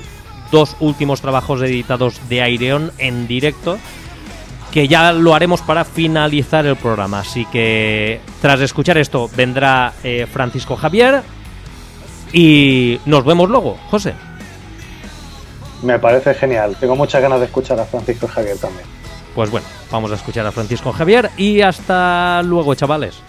dos últimos trabajos editados de Aireon en directo, que ya lo haremos para finalizar el programa. Así que tras escuchar esto vendrá eh, Francisco Javier y nos vemos luego, José. Me parece genial. Tengo muchas ganas de escuchar a Francisco Javier también. Pues bueno, vamos a escuchar a Francisco Javier y hasta luego, chavales.